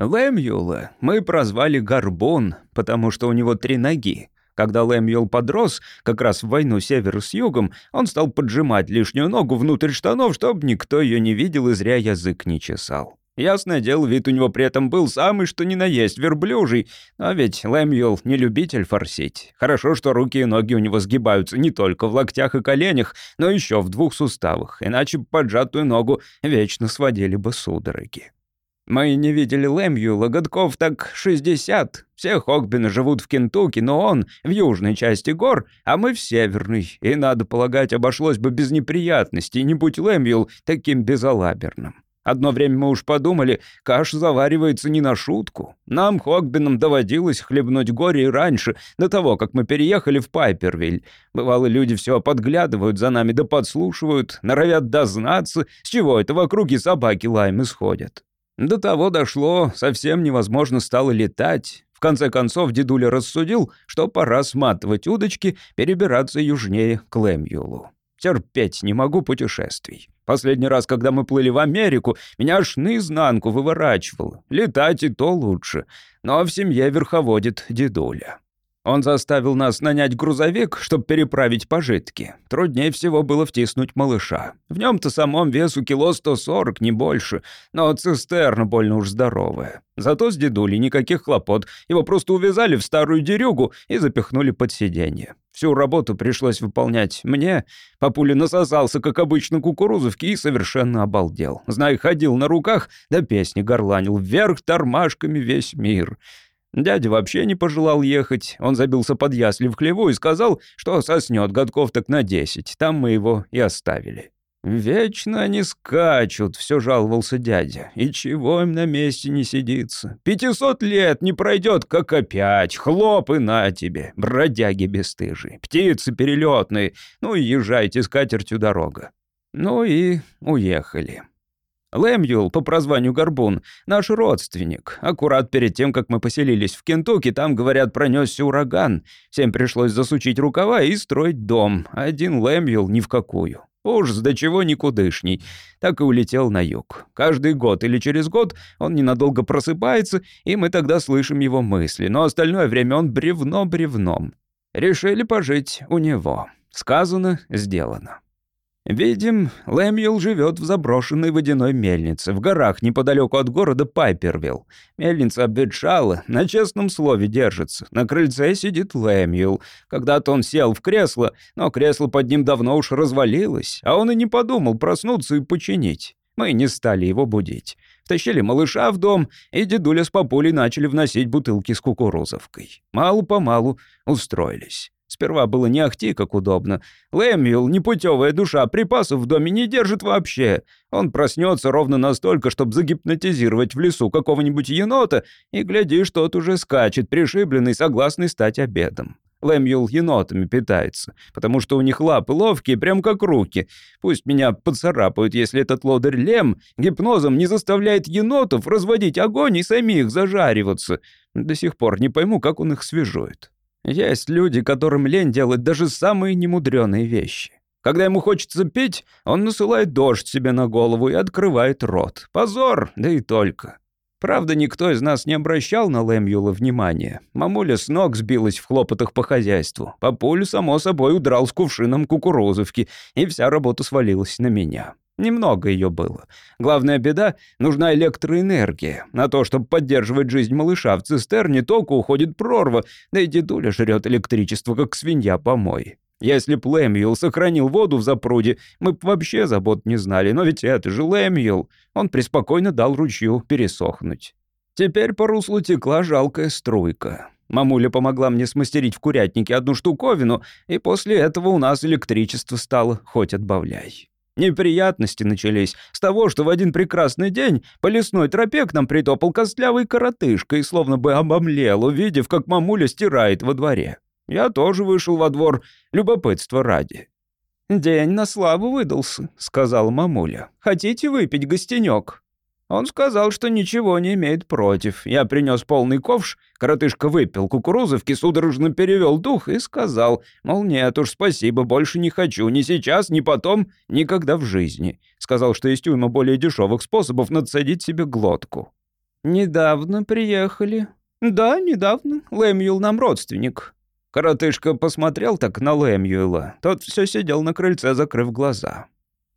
Лэмюла мы прозвали Горбун, потому что у него три ноги. Когда Лэмюэл подрос, как раз в войну север с югом, он стал поджимать лишнюю ногу внутрь штанов, чтобы никто ее не видел и зря язык не чесал. Ясное дело, вид у него при этом был самый что ни на есть, верблюжий. А ведь Лэмюэл не любитель форсить. Хорошо, что руки и ноги у него сгибаются не только в локтях и коленях, но еще в двух суставах, иначе поджатую ногу вечно сводили бы судороги. Мы не видели Лэмью, логодков так 60. Все Хогбины живут в Кентукки, но он в южной части гор, а мы в северной. И, надо полагать, обошлось бы без неприятностей, не будь Лэмью таким безалаберным. Одно время мы уж подумали, каша заваривается не на шутку. Нам, Хогбинам, доводилось хлебнуть горе и раньше, до того, как мы переехали в Пайпервиль. Бывало, люди все подглядывают за нами да подслушивают, норовят дознаться, с чего это в округе собаки лаем исходят. До того дошло, совсем невозможно стало летать. В конце концов, дедуля рассудил, что пора сматывать удочки, перебираться южнее к Лэмьюлу. Терпеть не могу путешествий. Последний раз, когда мы плыли в Америку, меня аж наизнанку выворачивало. Летать и то лучше. Но в семье верховодит дедуля. Он заставил нас нанять грузовик, чтобы переправить пожитки. Труднее всего было втиснуть малыша. В нем-то самом весу кило 140, не больше, но цистерна больно уж здоровая. Зато с дедулей никаких хлопот. Его просто увязали в старую дерюгу и запихнули под сиденье. Всю работу пришлось выполнять мне. Папуля насосался, как обычно, кукурузовки и совершенно обалдел. Знай, ходил на руках, да песни горланил. Вверх тормашками весь мир. Дядя вообще не пожелал ехать. Он забился под ясли в хлеву и сказал, что соснет годков так на десять. Там мы его и оставили. «Вечно они скачут», — все жаловался дядя. «И чего им на месте не сидится? Пятисот лет не пройдет, как опять. Хлоп и на тебе, бродяги бесстыжие, птицы перелетные. Ну и езжайте с катертью дорога». Ну и уехали. Лэмьюл, по прозванию Горбун, наш родственник. Аккурат перед тем, как мы поселились в Кентукки, там, говорят, пронесся ураган. Всем пришлось засучить рукава и строить дом. Один Лэмьюл ни в какую. Ужас, до чего никудышний. Так и улетел на юг. Каждый год или через год он ненадолго просыпается, и мы тогда слышим его мысли, но остальное время он бревно бревном. Решили пожить у него. Сказано, сделано. Видим, Лэмьюл живет в заброшенной водяной мельнице, в горах неподалеку от города Пайпервилл. Мельница обветшала, на честном слове держится. На крыльце сидит Лэмьюл. Когда-то он сел в кресло, но кресло под ним давно уж развалилось, а он и не подумал проснуться и починить. Мы не стали его будить. Втащили малыша в дом, и дедуля с папулей начали вносить бутылки с кукурузовкой. Мало-помалу устроились. Сперва было не ахти, как удобно. Лэмюэл, непутевая душа, припасов в доме не держит вообще. Он проснется ровно настолько, чтобы загипнотизировать в лесу какого-нибудь енота, и, глядишь, тот уже скачет, пришибленный, согласный стать обедом. Лэмюэл енотами питается, потому что у них лапы ловкие, прям как руки. Пусть меня поцарапают, если этот лодырь Лем гипнозом не заставляет енотов разводить огонь и самих зажариваться. До сих пор не пойму, как он их свежует. Есть люди, которым лень делать даже самые немудреные вещи. Когда ему хочется пить, он насылает дождь себе на голову и открывает рот. Позор, да и только. Правда, никто из нас не обращал на Лэмьюла внимания. Мамуля с ног сбилась в хлопотах по хозяйству. Папуль, само собой, удрал с кувшином кукурузовки, и вся работа свалилась на меня. Немного ее было. Главная беда — нужна электроэнергия. На то, чтобы поддерживать жизнь малыша в цистерне, току уходит прорва, да и дедуля жрет электричество, как свинья помой. Если б Лэмьюл сохранил воду в запруде, мы б вообще забот не знали, но ведь это же Лэмьюл. Он преспокойно дал ручью пересохнуть. Теперь по руслу текла жалкая струйка. Мамуля помогла мне смастерить в курятнике одну штуковину, и после этого у нас электричество стало хоть отбавляй. Неприятности начались с того, что в один прекрасный день по лесной тропе к нам притопал костлявый коротышка и словно бы обомлел, увидев, как мамуля стирает во дворе. Я тоже вышел во двор, любопытство ради. «День на славу выдался», — сказал мамуля. «Хотите выпить гостенек?» Он сказал, что ничего не имеет против. Я принес полный ковш, коротышка выпил кукурузовки, судорожно перевел дух и сказал, мол, нет уж, спасибо, больше не хочу, ни сейчас, ни потом, никогда в жизни. Сказал, что есть уйма более дешевых способов надсадить себе глотку. «Недавно приехали». «Да, недавно. Лэмьюл нам родственник». Коротышка посмотрел так на Лэмьюэла. Тот все сидел на крыльце, закрыв глаза.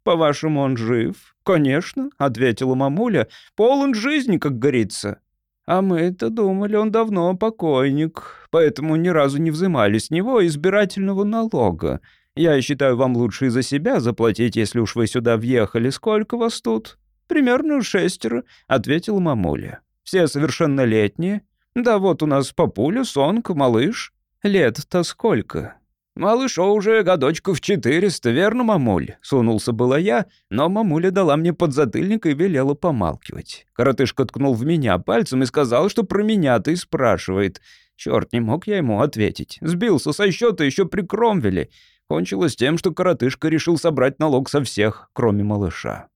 «По-вашему, он жив?» «Конечно», — ответила мамуля, — «полон жизни, как говорится». «А мы-то думали, он давно покойник, поэтому ни разу не взымали с него избирательного налога. Я считаю, вам лучше и за себя заплатить, если уж вы сюда въехали. Сколько вас тут?» «Примерно шестеро», — ответила мамуля. «Все совершеннолетние. Да вот у нас папуля, сонг, малыш. Лет-то сколько?» «Малышу уже годочков четыреста, верно, мамуль?» Сунулся было я, но мамуля дала мне подзатыльник и велела помалкивать. Коротышка ткнул в меня пальцем и сказал, что про меня-то и спрашивает. Черт, не мог я ему ответить. Сбился со счета еще при Кромвеле. Кончилось тем, что коротышка решил собрать налог со всех, кроме малыша.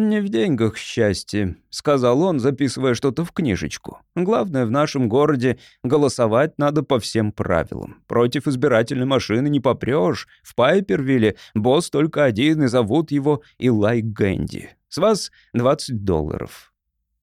«Не в деньгах счастье», — сказал он, записывая что-то в книжечку. «Главное, в нашем городе голосовать надо по всем правилам. Против избирательной машины не попрёшь. В Пайпервилле босс только один, и зовут его Илай Гэнди. С вас 20 долларов».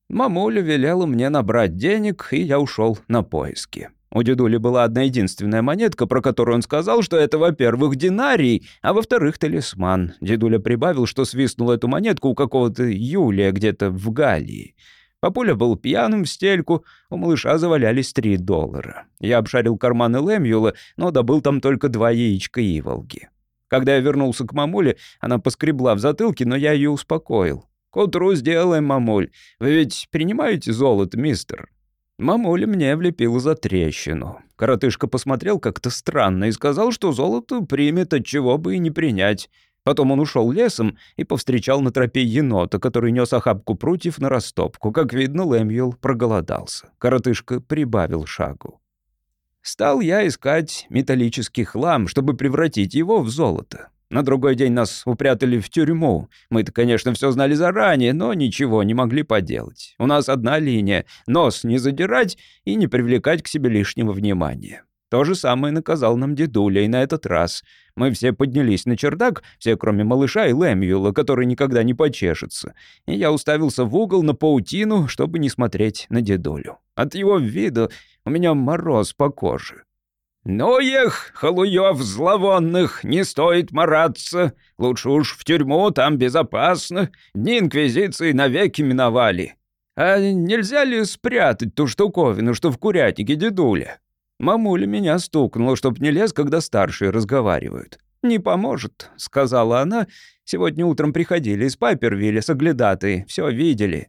Мамуля велела мне набрать денег, и я ушел на поиски. У дедули была одна единственная монетка, про которую он сказал, что это, во-первых, динарий, а во-вторых, талисман. Дедуля прибавил, что свистнул эту монетку у какого-то Юлия где-то в Галлии. Папуля был пьяным в стельку, у малыша завалялись три доллара. Я обшарил карманы Лэмьюла, но добыл там только два яичка иволги. Когда я вернулся к мамуле, она поскребла в затылке, но я ее успокоил. «К утру сделаем, мамуль. Вы ведь принимаете золото, мистер?» Мамуля мне влепила за трещину. Коротышка посмотрел как-то странно и сказал, что золото примет, от чего бы и не принять. Потом он ушел лесом и повстречал на тропе енота, который нес охапку прутьев на растопку. Как видно, Лэмьюл проголодался. Коротышка прибавил шагу. Стал я искать металлический хлам, чтобы превратить его в золото. На другой день нас упрятали в тюрьму. Мы-то, конечно, все знали заранее, но ничего не могли поделать. У нас одна линия — нос не задирать и не привлекать к себе лишнего внимания. То же самое наказал нам дедуля и на этот раз. Мы все поднялись на чердак, все кроме малыша и Лэмьюла, который никогда не почешется. И я уставился в угол на паутину, чтобы не смотреть на дедулю. От его вида у меня мороз по коже. «Ну их, халуев зловонных, не стоит мараться. Лучше уж в тюрьму, там безопасно. Дни инквизиции навеки миновали. А нельзя ли спрятать ту штуковину, что в курятнике дедуля?» Мамуля меня стукнула, чтоб не лез, когда старшие разговаривают. «Не поможет», — сказала она. «Сегодня утром приходили из Пайпервилля соглядатые, все видели».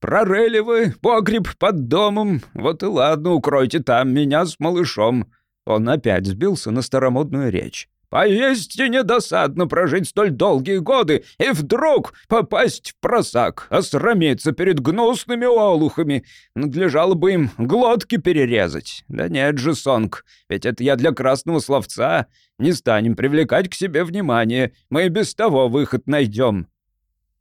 «Прорели вы погреб под домом. Вот и ладно, укройте там меня с малышом». Он опять сбился на старомодную речь. «Поистине досадно прожить столь долгие годы и вдруг попасть в просак, осрамиться перед гнусными олухами. Надлежало бы им глотки перерезать. Да нет же, Сонг, ведь это я для красного словца. Не станем привлекать к себе внимание, мы и без того выход найдем.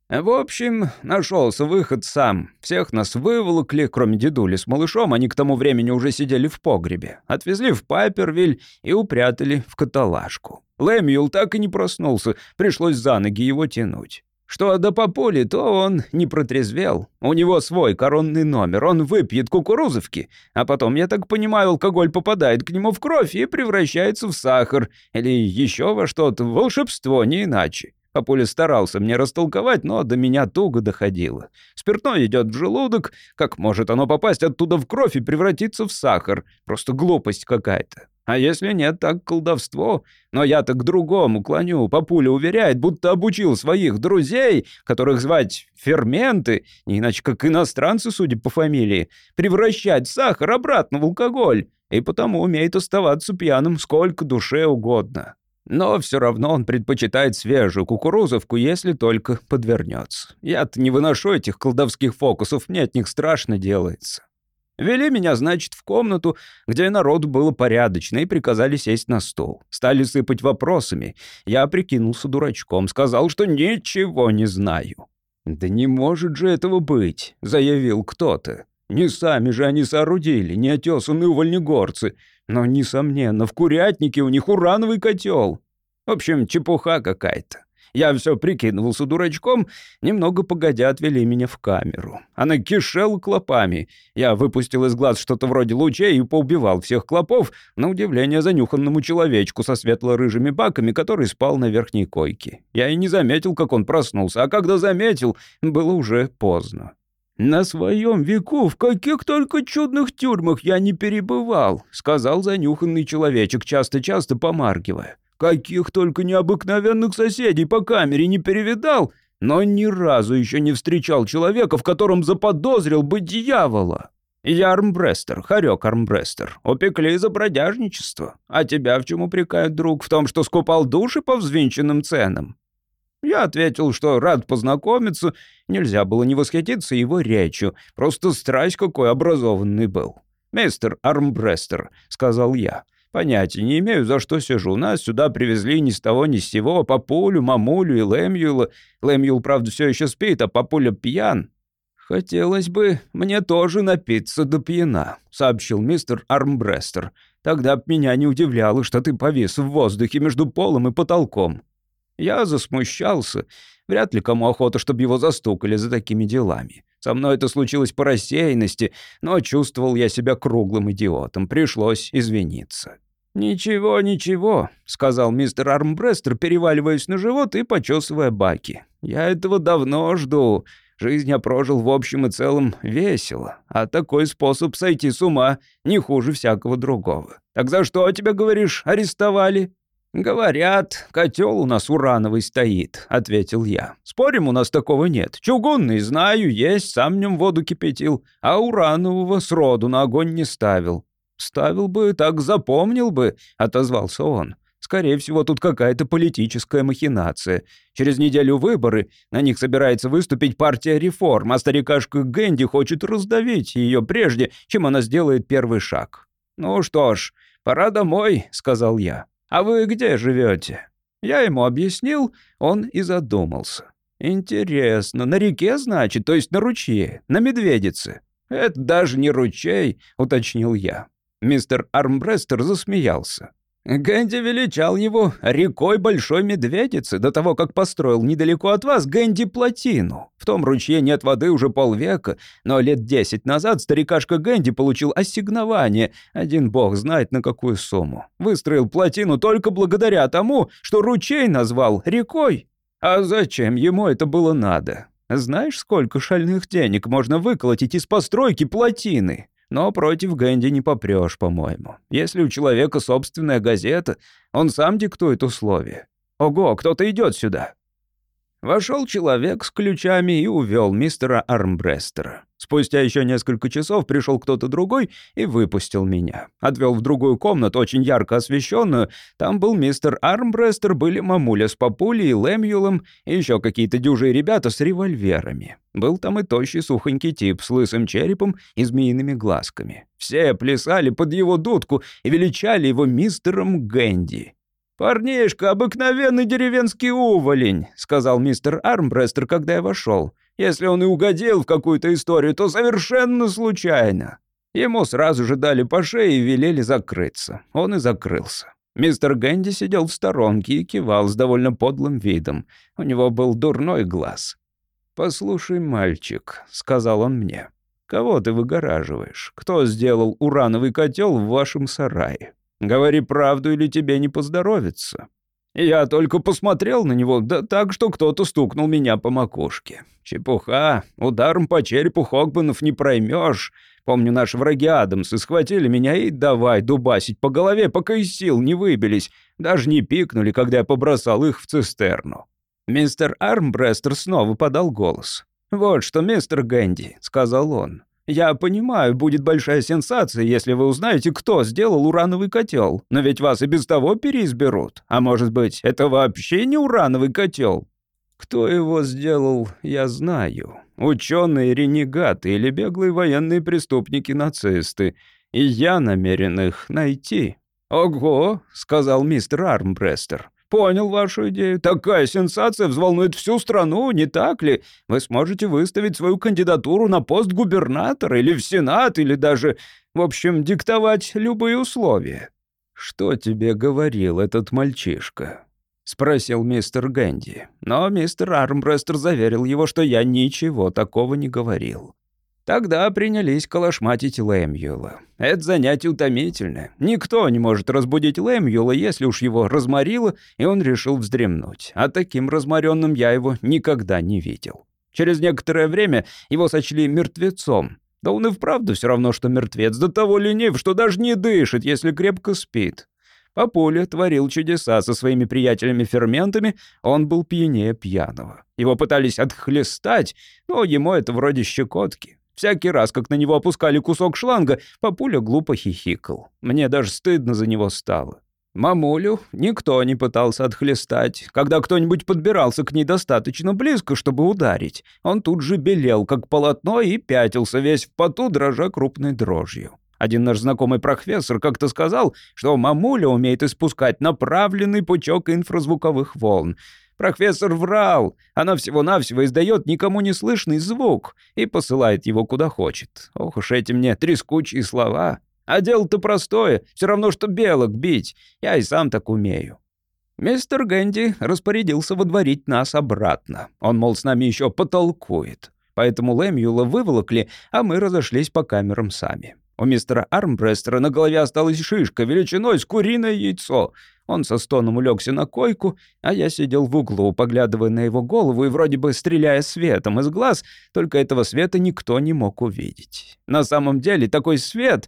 В общем, нашелся выход сам. Всех нас выволокли, кроме дедули с малышом, они к тому времени уже сидели в погребе. Отвезли в Пайпервиль и упрятали в каталажку. Лэмюэл так и не проснулся, пришлось за ноги его тянуть. Что до Папули, то он не протрезвел. У него свой коронный номер, он выпьет кукурузовки, а потом, я так понимаю, алкоголь попадает к нему в кровь и превращается в сахар или еще во что-то, волшебство, не иначе. Папуля старался мне растолковать, но до меня туго доходило. Спиртное идет в желудок, как может оно попасть оттуда в кровь и превратиться в сахар? Просто глупость какая-то. А если нет, так колдовство. Но я-то к другому клоню. Папуля уверяет, будто обучил своих друзей, которых звать ферменты, не иначе как иностранцы, судя по фамилии, превращать сахар обратно в алкоголь. И потому умеет оставаться пьяным сколько душе угодно. Но все равно он предпочитает свежую кукурузовку, если только подвернется. Я-то не выношу этих колдовских фокусов, мне от них страшно делается. Вели меня, значит, в комнату, где народу было порядочно, и приказали сесть на стол. Стали сыпать вопросами. Я прикинулся дурачком, сказал, что ничего не знаю. «Да не может же этого быть», — заявил кто-то. «Не сами же они соорудили, не отесанные увольнегорцы. Но, несомненно, в курятнике у них урановый котел. В общем, чепуха какая-то. Я все прикидывался дурачком, немного погодя отвели меня в камеру. Она кишела клопами. Я выпустил из глаз что-то вроде лучей и поубивал всех клопов, на удивление занюханному человечку со светло-рыжими баками, который спал на верхней койке. Я и не заметил, как он проснулся, а когда заметил, было уже поздно. «На своем веку в каких только чудных тюрьмах я не перебывал», сказал занюханный человечек, часто-часто помаргивая. «Каких только необыкновенных соседей по камере не перевидал, но ни разу еще не встречал человека, в котором заподозрил бы дьявола». «Я армбрестер, хорек армбрестер. Упекли за бродяжничество. А тебя в чем упрекают, друг? В том, что скупал души по взвинченным ценам?» Я ответил, что рад познакомиться, нельзя было не восхититься его речью, просто страсть какой образованный был. «Мистер Армбрестер», — сказал я, Понятия не имею, за что сижу. Нас сюда привезли ни с того ни с сего. Папулю, мамулю и Лэмьюла. Лэмьюл, правда, все еще спит, а папуля пьян. «Хотелось бы мне тоже напиться до пьяна», — сообщил мистер Армбрестер. «Тогда б меня не удивляло, что ты повис в воздухе между полом и потолком». Я засмущался. Вряд ли кому охота, чтобы его застукали за такими делами. Со мной это случилось по рассеянности, но чувствовал я себя круглым идиотом. Пришлось извиниться. «Ничего, ничего», — сказал мистер Армбрестер, переваливаясь на живот и почесывая баки. «Я этого давно жду. Жизнь я прожил в общем и целом весело, а такой способ сойти с ума не хуже всякого другого. Так за что тебя, говоришь, арестовали?» «Говорят, котел у нас урановый стоит», — ответил я. «Спорим, у нас такого нет. Чугунный, знаю, есть, сам нем воду кипятил, а уранового сроду на огонь не ставил». «Ставил бы, так запомнил бы», — отозвался он. «Скорее всего, тут какая-то политическая махинация. Через неделю выборы, на них собирается выступить партия реформ, а старикашка Гэнди хочет раздавить ее прежде, чем она сделает первый шаг». «Ну что ж, пора домой», — сказал я. «А вы где живете?» Я ему объяснил, он и задумался. «Интересно, на реке, значит, то есть на ручье, на Медведице?» «Это даже не ручей», — уточнил я. Мистер Армбрестер засмеялся. Гэнди величал его рекой Большой Медведицы до того, как построил недалеко от вас Гэнди плотину. В том ручье нет воды уже полвека, но лет десять назад старикашка Гэнди получил ассигнование, один бог знает на какую сумму. Выстроил плотину только благодаря тому, что ручей назвал рекой. А зачем ему это было надо? Знаешь, сколько шальных денег можно выколотить из постройки плотины? Но против Гэнди не попрешь, по-моему. Если у человека собственная газета, он сам диктует условия. Ого, кто-то идет сюда. Вошел человек с ключами и увел мистера Армбрестера. Спустя еще несколько часов пришел кто-то другой и выпустил меня. Отвел в другую комнату, очень ярко освещенную. Там был мистер Армбрестер, были мамуля с папулей и Лэмьюлом, и еще какие-то дюжие ребята с револьверами. Был там и тощий сухонький тип с лысым черепом и змеиными глазками. Все плясали под его дудку и величали его мистером Гэнди. «Парнишка, обыкновенный деревенский уволень», — сказал мистер Армбрестер, когда я вошел. «Если он и угодил в какую-то историю, то совершенно случайно». Ему сразу же дали по шее и велели закрыться. Он и закрылся. Мистер Гэнди сидел в сторонке и кивал с довольно подлым видом. У него был дурной глаз. «Послушай, мальчик», — сказал он мне, — «кого ты выгораживаешь? Кто сделал урановый котел в вашем сарае?» Говори правду, или тебе не поздоровится». Я только посмотрел на него, да так, что кто-то стукнул меня по макушке. Чепуха, ударом по черепу Хогбанов не проймешь. Помню, наши враги Адамсы схватили меня и давай дубасить по голове, пока из сил не выбились. Даже не пикнули, когда я побросал их в цистерну. Мистер Армбрестер снова подал голос. «Вот что, мистер Гэнди», — сказал он. Я понимаю, будет большая сенсация, если вы узнаете, кто сделал урановый котел. Но ведь вас и без того переизберут. А может быть, это вообще не урановый котел? Кто его сделал, я знаю. Ученые, ренегаты или беглые военные преступники-нацисты. И я намерен их найти. «Ого», — сказал мистер Армбрестер. «Понял вашу идею. Такая сенсация взволнует всю страну, не так ли? Вы сможете выставить свою кандидатуру на пост губернатора или в Сенат, или даже, в общем, диктовать любые условия». «Что тебе говорил этот мальчишка?» — спросил мистер Гэнди. Но мистер Армбрестер заверил его, что я ничего такого не говорил. Тогда принялись калашматить Лэмьюла. Это занятие утомительное. Никто не может разбудить Лэмьюла, если уж его разморило, и он решил вздремнуть. А таким разморенным я его никогда не видел. Через некоторое время его сочли мертвецом. Да он и вправду все равно, что мертвец, до того ленив, что даже не дышит, если крепко спит. Папуля творил чудеса со своими приятелями-ферментами, он был пьянее пьяного. Его пытались отхлестать, но ему это вроде щекотки. Всякий раз, как на него опускали кусок шланга, папуля глупо хихикал. Мне даже стыдно за него стало. Мамулю никто не пытался отхлестать. Когда кто-нибудь подбирался к ней достаточно близко, чтобы ударить, он тут же белел, как полотно, и пятился весь в поту, дрожа крупной дрожью. Один наш знакомый профессор как-то сказал, что мамуля умеет испускать направленный пучок инфразвуковых волн. Профессор врал. Она всего-навсего издает никому не слышный звук и посылает его куда хочет. Ох уж эти мне трескучие слова. А дело-то простое, все равно, что белок бить. Я и сам так умею. Мистер Гэнди распорядился водворить нас обратно. Он, мол, с нами еще потолкует. Поэтому Лэмьюла выволокли, а мы разошлись по камерам сами. У мистера Армбрестера на голове осталась шишка величиной с куриное яйцо. Он со стоном улегся на койку, а я сидел в углу, поглядывая на его голову и вроде бы стреляя светом из глаз, только этого света никто не мог увидеть. На самом деле такой свет...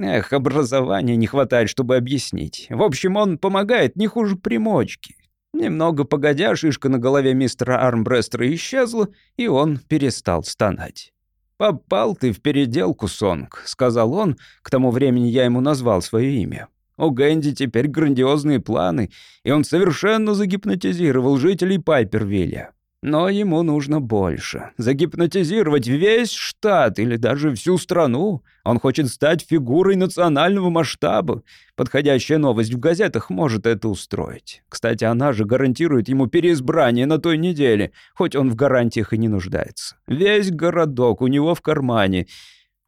Эх, образования не хватает, чтобы объяснить. В общем, он помогает не хуже примочки. Немного погодя, шишка на голове мистера Армбрестера исчезла, и он перестал стонать. «Попал ты в переделку, Сонг», — сказал он, к тому времени я ему назвал свое имя. У Гэнди теперь грандиозные планы, и он совершенно загипнотизировал жителей Пайпервилля. Но ему нужно больше. Загипнотизировать весь штат или даже всю страну. Он хочет стать фигурой национального масштаба. Подходящая новость в газетах может это устроить. Кстати, она же гарантирует ему переизбрание на той неделе, хоть он в гарантиях и не нуждается. Весь городок у него в кармане.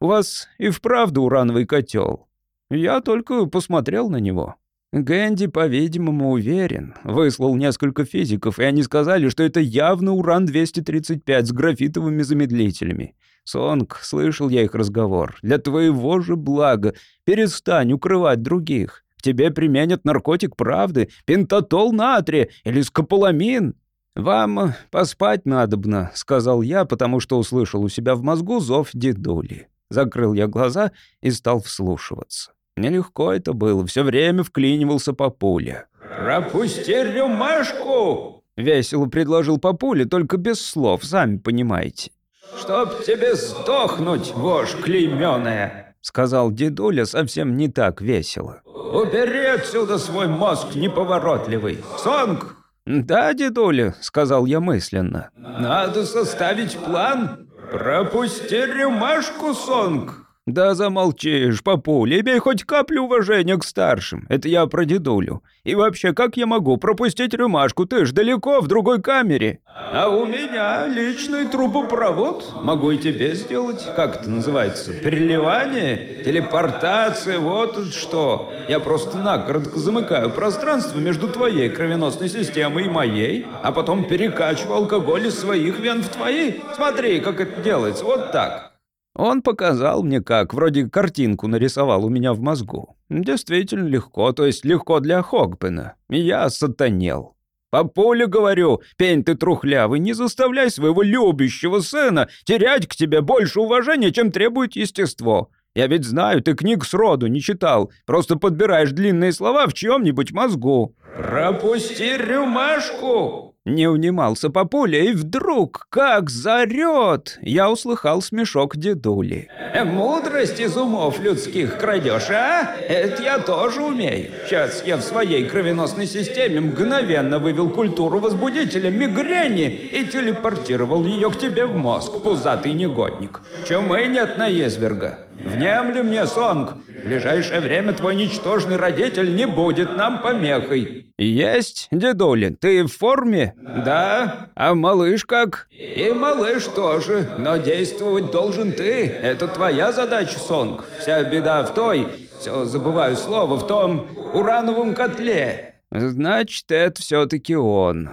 У вас и вправду урановый котел. Я только посмотрел на него. Гэнди, по-видимому, уверен. Выслал несколько физиков, и они сказали, что это явно уран-235 с графитовыми замедлителями. Сонг, слышал я их разговор. Для твоего же блага перестань укрывать других. Тебе применят наркотик правды, пентатол натрия или скополамин. «Вам поспать надобно», — сказал я, потому что услышал у себя в мозгу зов дедули. Закрыл я глаза и стал вслушиваться. Нелегко это было, все время вклинивался Папуля. «Пропусти рюмашку!» — весело предложил Папуля, только без слов, сами понимаете. «Чтоб тебе сдохнуть, вошь клеймёная!» — сказал дедуля совсем не так весело. «Убери отсюда свой мозг неповоротливый! Сонг!» «Да, дедуля», — сказал я мысленно. «Надо составить план. Пропусти рюмашку, Сонг!» «Да замолчишь, папуля, имей хоть каплю уважения к старшим. Это я про дедулю. И вообще, как я могу пропустить рюмашку? Ты ж далеко, в другой камере». «А у меня личный трубопровод. Могу и тебе сделать. Как это называется? Переливание? Телепортация? Вот что. Я просто накоротко замыкаю пространство между твоей кровеносной системой и моей, а потом перекачиваю алкоголь из своих вен в твои. Смотри, как это делается. Вот так». Он показал мне как, вроде картинку нарисовал у меня в мозгу. Действительно легко, то есть легко для Хогбена. Я сатанел. «По полю говорю, пень ты трухлявый, не заставляй своего любящего сына терять к тебе больше уважения, чем требует естество. Я ведь знаю, ты книг сроду не читал, просто подбираешь длинные слова в чьем-нибудь мозгу». «Пропусти рюмашку!» Не унимался папуля, и вдруг, как зарет, я услыхал смешок дедули. «Мудрость из умов людских крадешь, а? Это я тоже умею. Сейчас я в своей кровеносной системе мгновенно вывел культуру возбудителя мигрени и телепортировал ее к тебе в мозг, пузатый негодник. Чумы нет на Езверга. Внемли мне, Сонг, в ближайшее время твой ничтожный родитель не будет нам помехой». «Есть, дедулин, ты в форме?» «Да». «А малыш как?» «И малыш тоже, но действовать должен ты. Это твоя задача, Сонг. Вся беда в той, все забываю слово, в том урановом котле». «Значит, это все-таки он».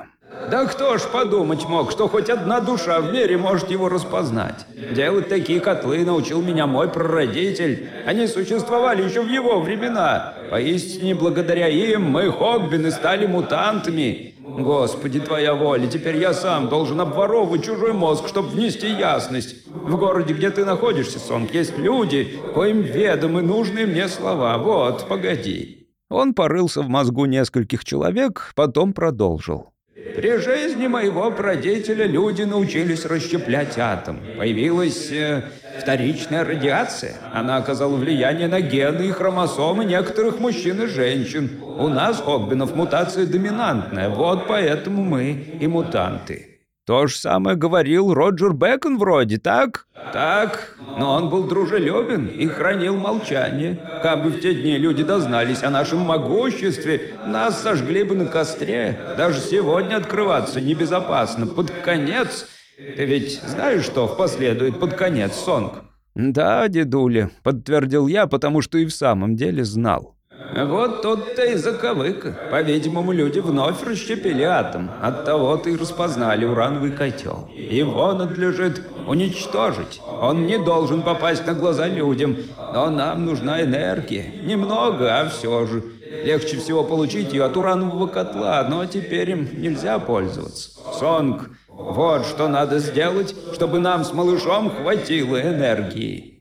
Да кто ж подумать мог, что хоть одна душа в мире может его распознать. Делать такие котлы научил меня мой прародитель. Они существовали еще в его времена. Поистине, благодаря им мы, Хогбины, стали мутантами. Господи, твоя воля, теперь я сам должен обворовывать чужой мозг, чтобы внести ясность. В городе, где ты находишься, Сонг, есть люди, коим ведомы нужные мне слова. Вот, погоди. Он порылся в мозгу нескольких человек, потом продолжил. При жизни моего прародителя люди научились расщеплять атом. Появилась э, вторичная радиация. Она оказала влияние на гены и хромосомы некоторых мужчин и женщин. У нас, Хогбинов, мутация доминантная. Вот поэтому мы и мутанты. То же самое говорил Роджер Бэкон вроде, так? Так, но он был дружелюбен и хранил молчание. Как бы в те дни люди дознались о нашем могуществе, нас сожгли бы на костре. Даже сегодня открываться небезопасно. Под конец... Ты ведь знаешь, что последует под конец, Сонг? «Да, дедуля», — подтвердил я, потому что и в самом деле знал. Вот тут-то и заковыка. По-видимому, люди вновь расщепили атом. Оттого-то и распознали урановый котел. Его надлежит уничтожить. Он не должен попасть на глаза людям. Но нам нужна энергия. Немного, а все же. Легче всего получить ее от уранового котла, но теперь им нельзя пользоваться. Сонг, вот что надо сделать, чтобы нам с малышом хватило энергии.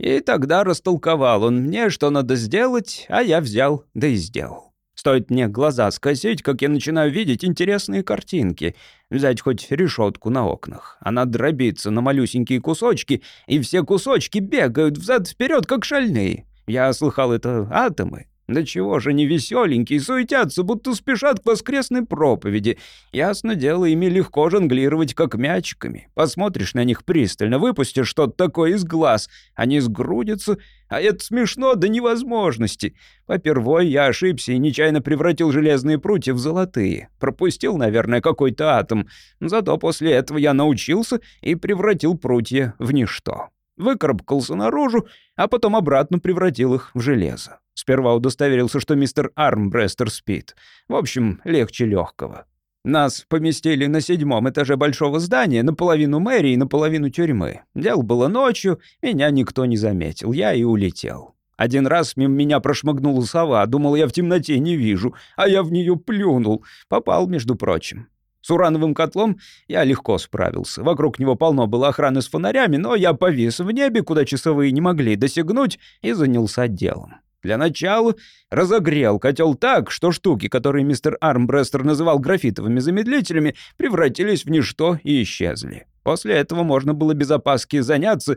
И тогда растолковал он мне, что надо сделать, а я взял, да и сделал. Стоит мне глаза скосить, как я начинаю видеть интересные картинки. Взять хоть решетку на окнах. Она дробится на малюсенькие кусочки, и все кусочки бегают взад-вперед, как шальные. Я слыхал, это атомы. Да чего же они веселенькие, суетятся, будто спешат к воскресной проповеди. Ясно дело, ими легко жонглировать, как мячиками. Посмотришь на них пристально, выпустишь что-то такое из глаз, они сгрудятся, а это смешно до невозможности. Попервой я ошибся и нечаянно превратил железные прутья в золотые. Пропустил, наверное, какой-то атом. Зато после этого я научился и превратил прутья в ничто. Выкарабкался наружу, а потом обратно превратил их в железо. Сперва удостоверился, что мистер Армбрестер спит. В общем, легче легкого. Нас поместили на седьмом этаже большого здания, наполовину мэрии, наполовину тюрьмы. Дело было ночью, меня никто не заметил, я и улетел. Один раз мимо меня прошмыгнула сова, думал, я в темноте не вижу, а я в нее плюнул. Попал, между прочим. С урановым котлом я легко справился. Вокруг него полно было охраны с фонарями, но я повис в небе, куда часовые не могли досягнуть, и занялся делом. Для начала разогрел котел так, что штуки, которые мистер Армбрестер называл графитовыми замедлителями, превратились в ничто и исчезли. После этого можно было без опаски заняться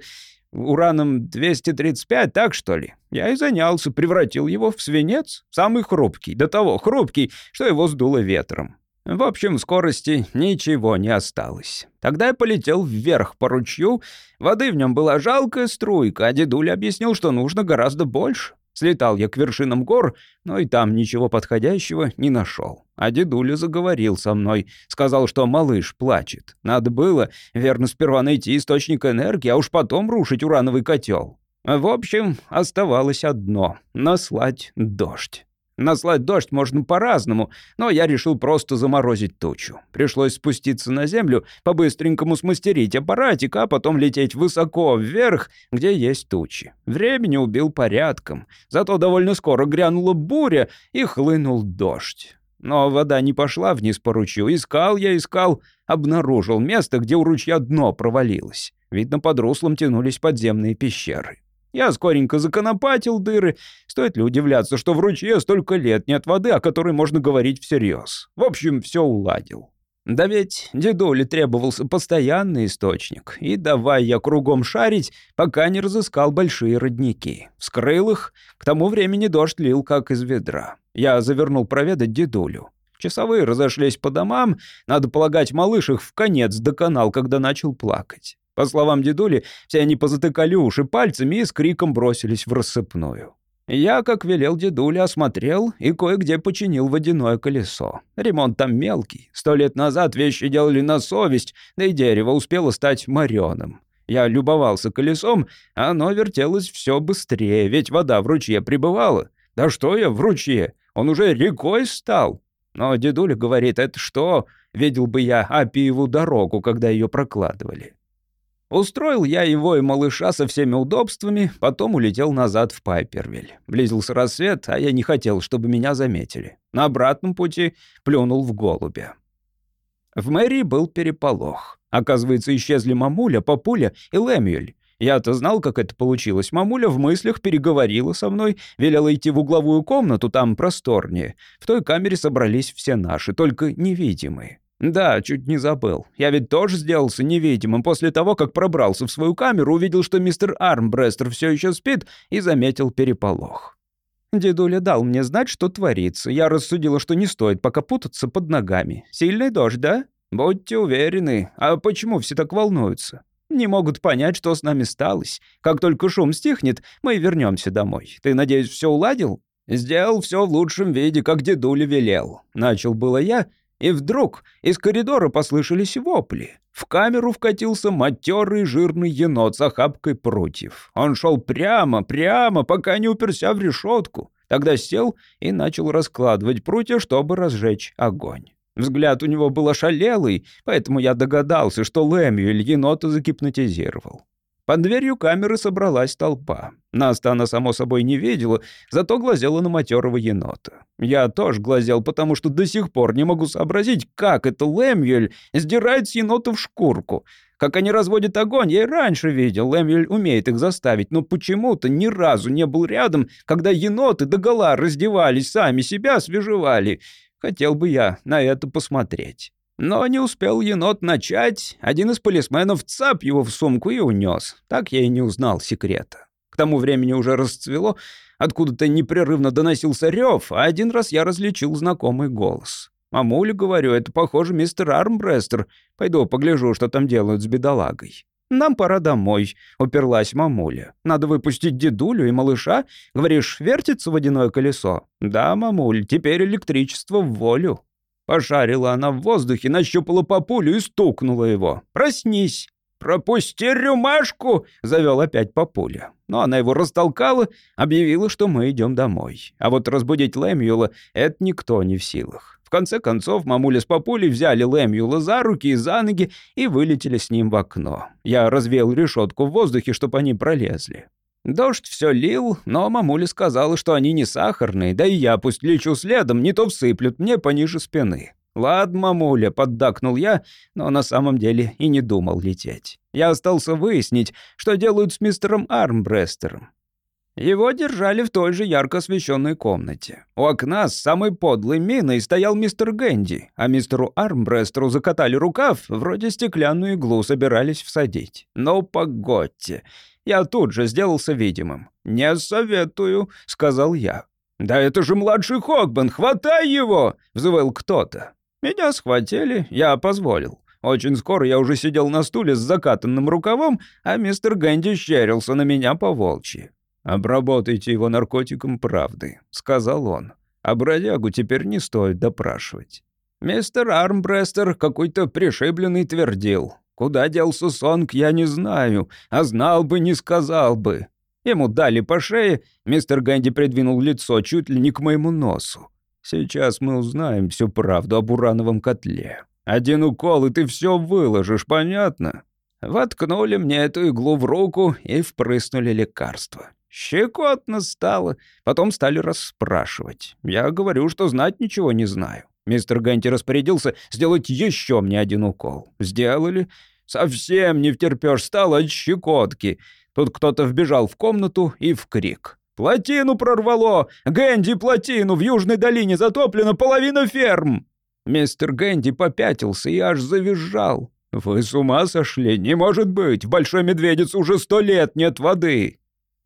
ураном 235, так что ли? Я и занялся, превратил его в свинец, самый хрупкий, до того хрупкий, что его сдуло ветром. В общем, в скорости ничего не осталось. Тогда я полетел вверх по ручью, воды в нем была жалкая струйка, а дедуля объяснил, что нужно гораздо больше. Слетал я к вершинам гор, но и там ничего подходящего не нашел. А дедуля заговорил со мной, сказал, что малыш плачет. Надо было, верно, сперва найти источник энергии, а уж потом рушить урановый котел. В общем, оставалось одно — наслать дождь. Наслать дождь можно по-разному, но я решил просто заморозить тучу. Пришлось спуститься на землю, по-быстренькому смастерить аппаратик, а потом лететь высоко вверх, где есть тучи. Времени убил порядком, зато довольно скоро грянула буря и хлынул дождь. Но вода не пошла вниз по ручью. Искал я, искал, обнаружил место, где у ручья дно провалилось. Видно, под руслом тянулись подземные пещеры. Я скоренько законопатил дыры. Стоит ли удивляться, что в ручье столько лет нет воды, о которой можно говорить всерьез. В общем, все уладил. Да ведь дедуле требовался постоянный источник, и давай я кругом шарить, пока не разыскал большие родники. Вскрыл их, к тому времени дождь лил, как из ведра. Я завернул проведать дедулю. Часовые разошлись по домам, надо полагать, малыш их в конец доконал, когда начал плакать. По словам дедули, все они позатыкали уши пальцами и с криком бросились в рассыпную. Я, как велел дедуля, осмотрел и кое-где починил водяное колесо. Ремонт там мелкий. Сто лет назад вещи делали на совесть, да и дерево успело стать мореным. Я любовался колесом, а оно вертелось все быстрее, ведь вода в ручье прибывала. Да что я в ручье? Он уже рекой стал. Но дедуля говорит, это что? Видел бы я Апиеву дорогу, когда ее прокладывали. Устроил я его и малыша со всеми удобствами, потом улетел назад в Пайпервиль. Близился рассвет, а я не хотел, чтобы меня заметили. На обратном пути плюнул в голубя. В мэрии был переполох. Оказывается, исчезли мамуля, папуля и Лэмюэль. Я-то знал, как это получилось. Мамуля в мыслях переговорила со мной, велела идти в угловую комнату, там просторнее. В той камере собрались все наши, только невидимые. «Да, чуть не забыл. Я ведь тоже сделался невидимым после того, как пробрался в свою камеру, увидел, что мистер Армбрестер все еще спит и заметил переполох. Дедуля дал мне знать, что творится. Я рассудила, что не стоит пока путаться под ногами. Сильный дождь, да? Будьте уверены. А почему все так волнуются? Не могут понять, что с нами сталось. Как только шум стихнет, мы вернемся домой. Ты, надеюсь, все уладил? Сделал все в лучшем виде, как дедуля велел. Начал было я, и вдруг из коридора послышались вопли. В камеру вкатился матерый жирный енот с охапкой прутьев. Он шел прямо, прямо, пока не уперся в решетку. Тогда сел и начал раскладывать прутья, чтобы разжечь огонь. Взгляд у него был ошалелый, поэтому я догадался, что Лэмюэль енота загипнотизировал. Под дверью камеры собралась толпа. Нас-то она, само собой, не видела, зато глазела на матерого енота. Я тоже глазел, потому что до сих пор не могу сообразить, как это Лэмюэль сдирает с енотов шкурку. Как они разводят огонь, я и раньше видел, Лэмюэль умеет их заставить, но почему-то ни разу не был рядом, когда еноты догола раздевались, сами себя свежевали. Хотел бы я на это посмотреть. Но не успел енот начать, один из полисменов цап его в сумку и унес. Так я и не узнал секрета. К тому времени уже расцвело, откуда-то непрерывно доносился рев, а один раз я различил знакомый голос. «Мамуля, говорю, это, похоже, мистер Армбрестер. Пойду погляжу, что там делают с бедолагой». «Нам пора домой», — уперлась мамуля. «Надо выпустить дедулю и малыша. Говоришь, вертится водяное колесо?» «Да, мамуль, теперь электричество в волю». Пошарила она в воздухе, нащупала папулю и стукнула его. «Проснись!» «Пропусти рюмашку!» — завел опять папуля. Но она его растолкала, объявила, что мы идем домой. А вот разбудить Лэмюэла — это никто не в силах конце концов, мамуля с папулей взяли Лэмюла за руки и за ноги и вылетели с ним в окно. Я развеял решетку в воздухе, чтобы они пролезли. Дождь все лил, но мамуля сказала, что они не сахарные, да и я пусть лечу следом, не то всыплют мне пониже спины. «Ладно, мамуля», — поддакнул я, но на самом деле и не думал лететь. Я остался выяснить, что делают с мистером Армбрестером. Его держали в той же ярко освещенной комнате. У окна с самой подлой миной стоял мистер Гэнди, а мистеру Армбрестеру закатали рукав, вроде стеклянную иглу собирались всадить. Но погодьте, я тут же сделался видимым. «Не советую», — сказал я. «Да это же младший Хогбен, хватай его!» — взвыл кто-то. Меня схватили, я позволил. Очень скоро я уже сидел на стуле с закатанным рукавом, а мистер Гэнди щерился на меня по волчьи. «Обработайте его наркотиком правды», — сказал он. «А бродягу теперь не стоит допрашивать». Мистер Армбрестер какой-то пришибленный твердил. Куда делся Сонг, я не знаю, а знал бы, не сказал бы. Ему дали по шее, мистер Ганди придвинул лицо чуть ли не к моему носу. Сейчас мы узнаем всю правду об урановом котле. Один укол, и ты все выложишь, понятно? Воткнули мне эту иглу в руку и впрыснули лекарство. Щекотно стало. Потом стали расспрашивать. Я говорю, что знать ничего не знаю. Мистер Ганти распорядился сделать еще мне один укол. Сделали. Совсем не втерпёшь, стало от щекотки. Тут кто-то вбежал в комнату и в крик. «Плотину прорвало! Гэнди, плотину! В Южной долине затоплена половина ферм!» Мистер Гэнди попятился и аж завизжал. «Вы с ума сошли? Не может быть! Большой Медведице уже сто лет нет воды!»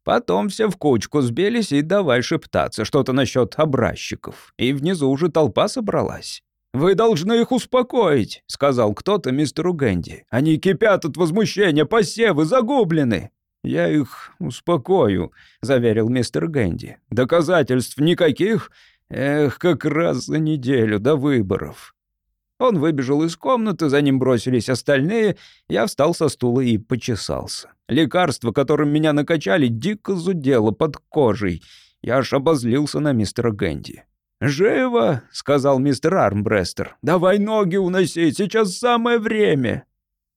Потом все в кучку сбились и давай шептаться что-то насчет образчиков. И внизу уже толпа собралась. «Вы должны их успокоить», — сказал кто-то мистеру Гэнди. «Они кипят от возмущения, посевы загублены». «Я их успокою», — заверил мистер Гэнди. «Доказательств никаких? Эх, как раз за неделю до выборов». Он выбежал из комнаты, за ним бросились остальные. Я встал со стула и почесался. Лекарство, которым меня накачали, дико зудело под кожей. Я аж обозлился на мистера Гэнди. «Живо!» — сказал мистер Армбрестер. «Давай ноги уносить, сейчас самое время!»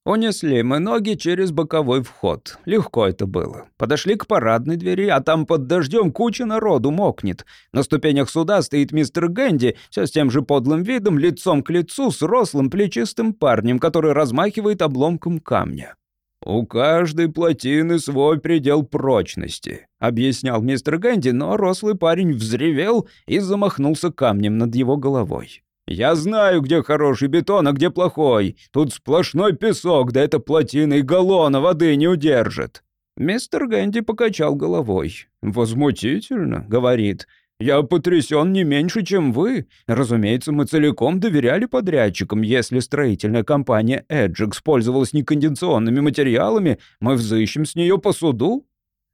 Унесли мы ноги через боковой вход. Легко это было. Подошли к парадной двери, а там под дождем куча народу мокнет. На ступенях суда стоит мистер Гэнди, все с тем же подлым видом, лицом к лицу, с рослым плечистым парнем, который размахивает обломком камня. «У каждой плотины свой предел прочности», — объяснял мистер Гэнди, но рослый парень взревел и замахнулся камнем над его головой. Я знаю, где хороший бетон, а где плохой. Тут сплошной песок, да эта плотина и галлона воды не удержит». Мистер Гэнди покачал головой. «Возмутительно», — говорит. Я потрясен не меньше, чем вы. Разумеется, мы целиком доверяли подрядчикам. Если строительная компания Эджекс пользовалась неконденционными материалами, мы взыщем с нее по суду.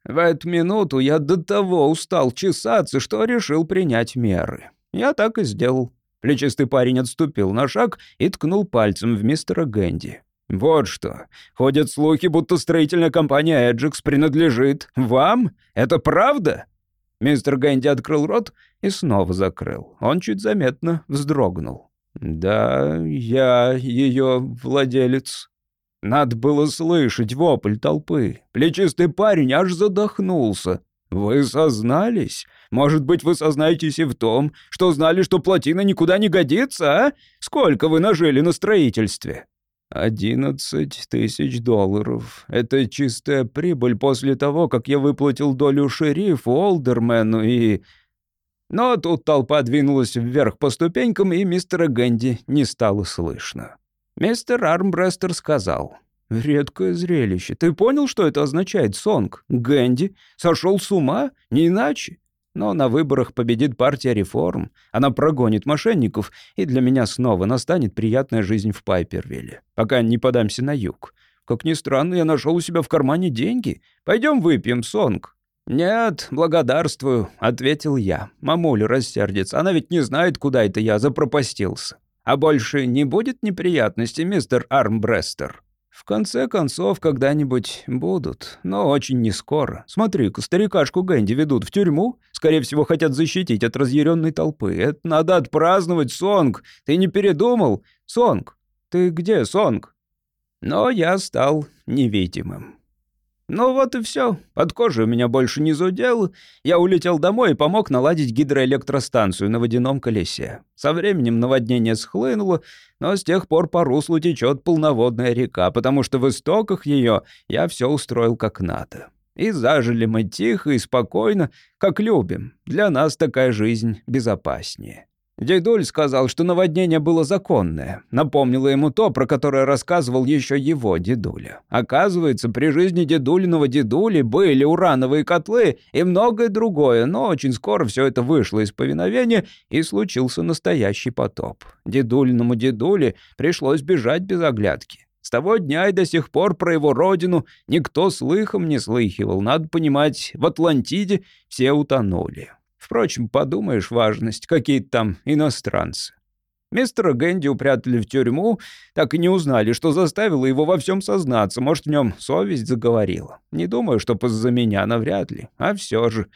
В эту минуту я до того устал чесаться, что решил принять меры. Я так и сделал. Плечистый парень отступил на шаг и ткнул пальцем в мистера Гэнди. «Вот что. Ходят слухи, будто строительная компания Эджекс принадлежит вам? Это правда?» Мистер Гэнди открыл рот и снова закрыл. Он чуть заметно вздрогнул. «Да, я ее владелец». Надо было слышать вопль толпы. Плечистый парень аж задохнулся. «Вы сознались? Может быть, вы сознаетесь и в том, что знали, что плотина никуда не годится, а? Сколько вы нажили на строительстве?» «Одиннадцать тысяч долларов. Это чистая прибыль после того, как я выплатил долю шерифу, Олдермену и...» Но тут толпа двинулась вверх по ступенькам, и мистера Гэнди не стало слышно. Мистер Армбрестер сказал, «Редкое зрелище. Ты понял, что это означает, Сонг? Гэнди сошел с ума? Не иначе. Но на выборах победит партия реформ. Она прогонит мошенников, и для меня снова настанет приятная жизнь в Пайпервилле, пока не подамся на юг. Как ни странно, я нашел у себя в кармане деньги. Пойдем выпьем, Сонг». «Нет, благодарствую», — ответил я. Мамуля рассердится. Она ведь не знает, куда это я запропастился. А больше не будет неприятностей, мистер Армбрестер?» В конце концов, когда-нибудь будут, но очень не скоро. Смотри-ка, старикашку Гэнди ведут в тюрьму. Скорее всего, хотят защитить от разъяренной толпы. Это надо отпраздновать, Сонг. Ты не передумал? Сонг, ты где, Сонг? Но я стал невидимым. Ну вот и все. Под кожей у меня больше не зудел. Я улетел домой и помог наладить гидроэлектростанцию на водяном колесе. Со временем наводнение схлынуло, но с тех пор по руслу течет полноводная река, потому что в истоках ее я все устроил как надо. И зажили мы тихо и спокойно, как любим. Для нас такая жизнь безопаснее. Дедуль сказал, что наводнение было законное. Напомнило ему то, про которое рассказывал еще его дедуля. Оказывается, при жизни дедулиного дедули были урановые котлы и многое другое, но очень скоро все это вышло из повиновения и случился настоящий потоп. Дедулиному дедуле пришлось бежать без оглядки. С того дня и до сих пор про его родину никто слыхом не слыхивал. Надо понимать, в Атлантиде все утонули. Впрочем, подумаешь, важность, какие-то там иностранцы. Мистера Гэнди упрятали в тюрьму, так и не узнали, что заставило его во всем сознаться. Может, в нем совесть заговорила. Не думаю, что из-за меня, навряд ли. А все же.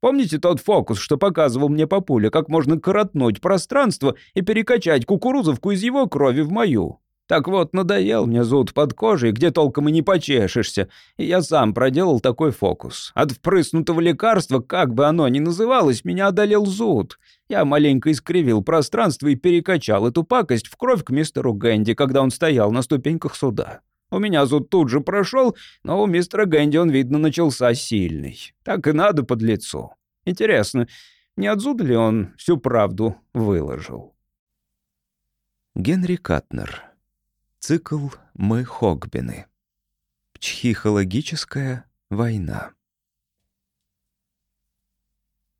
Помните тот фокус, что показывал мне папуля, как можно коротнуть пространство и перекачать кукурузовку из его крови в мою? Так вот, надоел мне зуд под кожей, где толком и не почешешься, и я сам проделал такой фокус. От впрыснутого лекарства, как бы оно ни называлось, меня одолел зуд. Я маленько искривил пространство и перекачал эту пакость в кровь к мистеру Гэнди, когда он стоял на ступеньках суда. У меня зуд тут же прошел, но у мистера Гэнди он, видно, начался сильный. Так и надо под лицо. Интересно, не от зуда ли он всю правду выложил? Генри Катнер Цикл «Мы Хогбины». Психологическая война.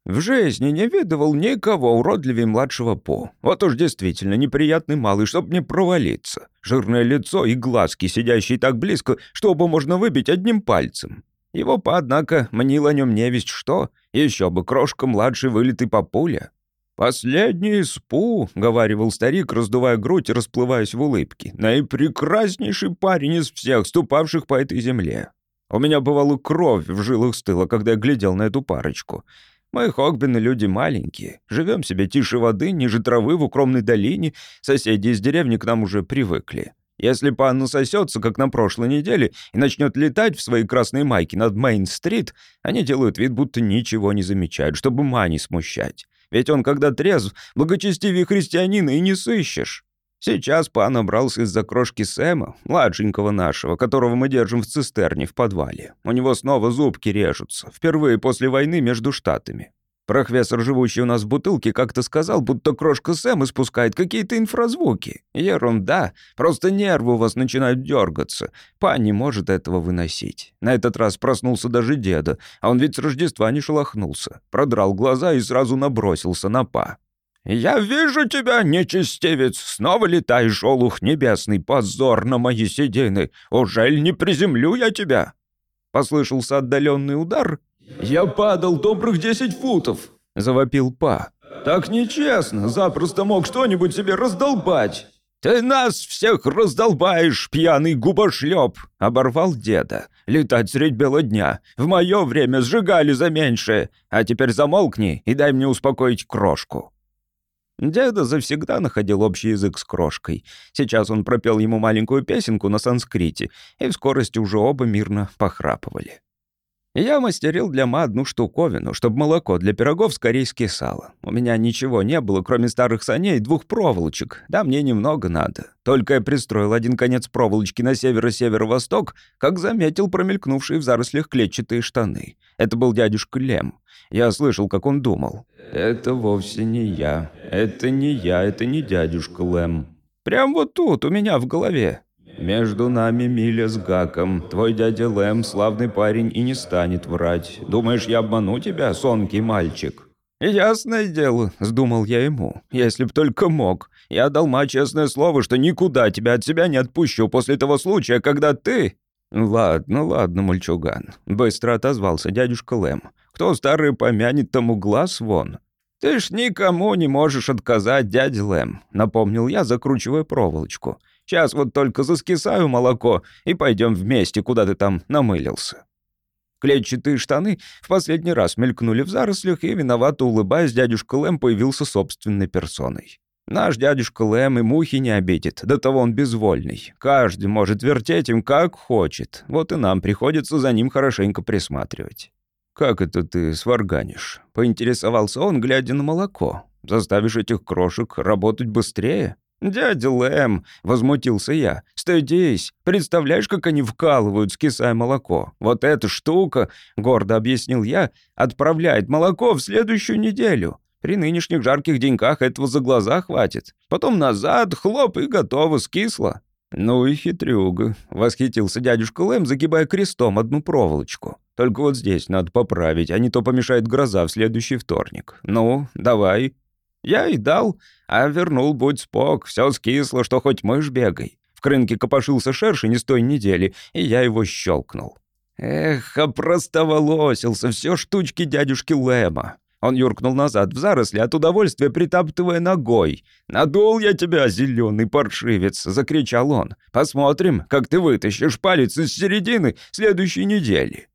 В жизни не видывал никого уродливее младшего По. Вот уж действительно неприятный малый, чтоб не провалиться. Жирное лицо и глазки, сидящие так близко, что оба можно выбить одним пальцем. Его по, однако, манил о нем невесть что. Еще бы крошка младший вылитый папуля. «Последний спу», — говаривал старик, раздувая грудь и расплываясь в улыбке, «наипрекраснейший парень из всех, ступавших по этой земле. У меня бывала кровь в жилах стыла, когда я глядел на эту парочку. Мы, Хогбины, люди маленькие, живем себе тише воды, ниже травы, в укромной долине, соседи из деревни к нам уже привыкли». Если пан насосется, как на прошлой неделе, и начнет летать в свои красные майки над Мейн-стрит, они делают вид, будто ничего не замечают, чтобы ма смущать. Ведь он, когда трезв, благочестивее христианина и не сыщешь. Сейчас пан обрался из-за крошки Сэма, младшенького нашего, которого мы держим в цистерне в подвале. У него снова зубки режутся, впервые после войны между штатами. Профессор, живущий у нас в бутылке, как-то сказал, будто крошка Сэм испускает какие-то инфразвуки. Ерунда. Просто нервы у вас начинают дергаться. Па не может этого выносить. На этот раз проснулся даже деда, а он ведь с Рождества не шелохнулся. Продрал глаза и сразу набросился на Па. «Я вижу тебя, нечестивец! Снова летаешь, олух небесный, позор на мои седины! Ужель не приземлю я тебя?» Послышался отдаленный удар, «Я падал добрых десять футов», — завопил Па. «Так нечестно, запросто мог что-нибудь себе раздолбать». «Ты нас всех раздолбаешь, пьяный губошлеп!» — оборвал деда. «Летать средь бела дня. В мое время сжигали за меньшее. А теперь замолкни и дай мне успокоить крошку». Деда завсегда находил общий язык с крошкой. Сейчас он пропел ему маленькую песенку на санскрите, и в скорости уже оба мирно похрапывали. Я мастерил для ма одну штуковину, чтобы молоко для пирогов скорее скисало. У меня ничего не было, кроме старых саней и двух проволочек. Да мне немного надо. Только я пристроил один конец проволочки на северо-северо-восток, как заметил промелькнувшие в зарослях клетчатые штаны. Это был дядюшка Лем. Я слышал, как он думал. «Это вовсе не я. Это не я, это не дядюшка Лем». Прям вот тут, у меня в голове. «Между нами Миля с Гаком. Твой дядя Лэм славный парень и не станет врать. Думаешь, я обману тебя, сонкий мальчик?» «Ясное дело», — сдумал я ему, — «если б только мог. Я дал ма честное слово, что никуда тебя от себя не отпущу после того случая, когда ты...» «Ладно, ладно, мальчуган», — быстро отозвался дядюшка Лэм. «Кто старый помянет, тому глаз вон». «Ты ж никому не можешь отказать, дядя Лэм», — напомнил я, закручивая проволочку. Сейчас вот только заскисаю молоко и пойдем вместе, куда ты там намылился». Клетчатые штаны в последний раз мелькнули в зарослях, и, виновато улыбаясь, дядюшка Лэм появился собственной персоной. Наш дядюшка Лэм и мухи не обидит, до того он безвольный. Каждый может вертеть им как хочет, вот и нам приходится за ним хорошенько присматривать. «Как это ты сварганишь?» — поинтересовался он, глядя на молоко. «Заставишь этих крошек работать быстрее?» «Дядя Лэм», — возмутился я, — «стыдись. Представляешь, как они вкалывают, скисая молоко? Вот эта штука, — гордо объяснил я, — отправляет молоко в следующую неделю. При нынешних жарких деньках этого за глаза хватит. Потом назад, хлоп, и готово, скисло». «Ну и хитрюга», — восхитился дядюшка Лэм, загибая крестом одну проволочку. «Только вот здесь надо поправить, а не то помешает гроза в следующий вторник. Ну, давай». Я и дал, а вернул, будь спок, все скисло, что хоть мышь бегай. В крынке копошился шершень из той недели, и я его щелкнул. Эх, опростоволосился, все штучки дядюшки Лэма. Он юркнул назад в заросли, от удовольствия притаптывая ногой. «Надул я тебя, зеленый паршивец!» — закричал он. «Посмотрим, как ты вытащишь палец из середины следующей недели».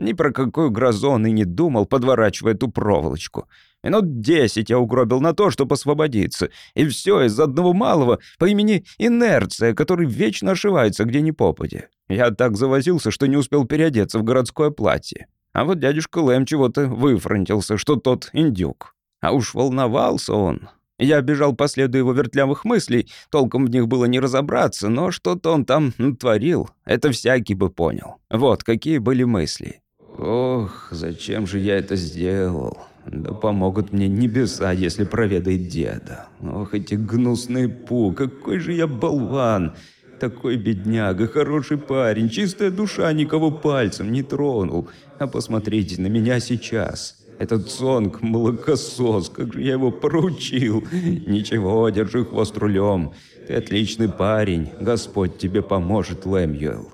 Ни про какую грозу он и не думал, подворачивая эту проволочку. Минут десять я угробил на то, чтобы освободиться. И все из-за одного малого по имени Инерция, который вечно ошивается где ни попади. Я так завозился, что не успел переодеться в городское платье. А вот дядюшка Лэм чего-то выфронтился, что тот индюк. А уж волновался он. Я бежал по следу его вертлявых мыслей, толком в них было не разобраться, но что-то он там творил. Это всякий бы понял. Вот какие были мысли. «Ох, зачем же я это сделал?» Да помогут мне небеса, если проведает деда. Ох, эти гнусные пу, какой же я болван! Такой бедняга, хороший парень, чистая душа никого пальцем не тронул. А посмотрите на меня сейчас. Этот сонг, молокосос, как же я его поручил. Ничего, держи хвост рулем. Ты отличный парень, Господь тебе поможет, Лэмюэл.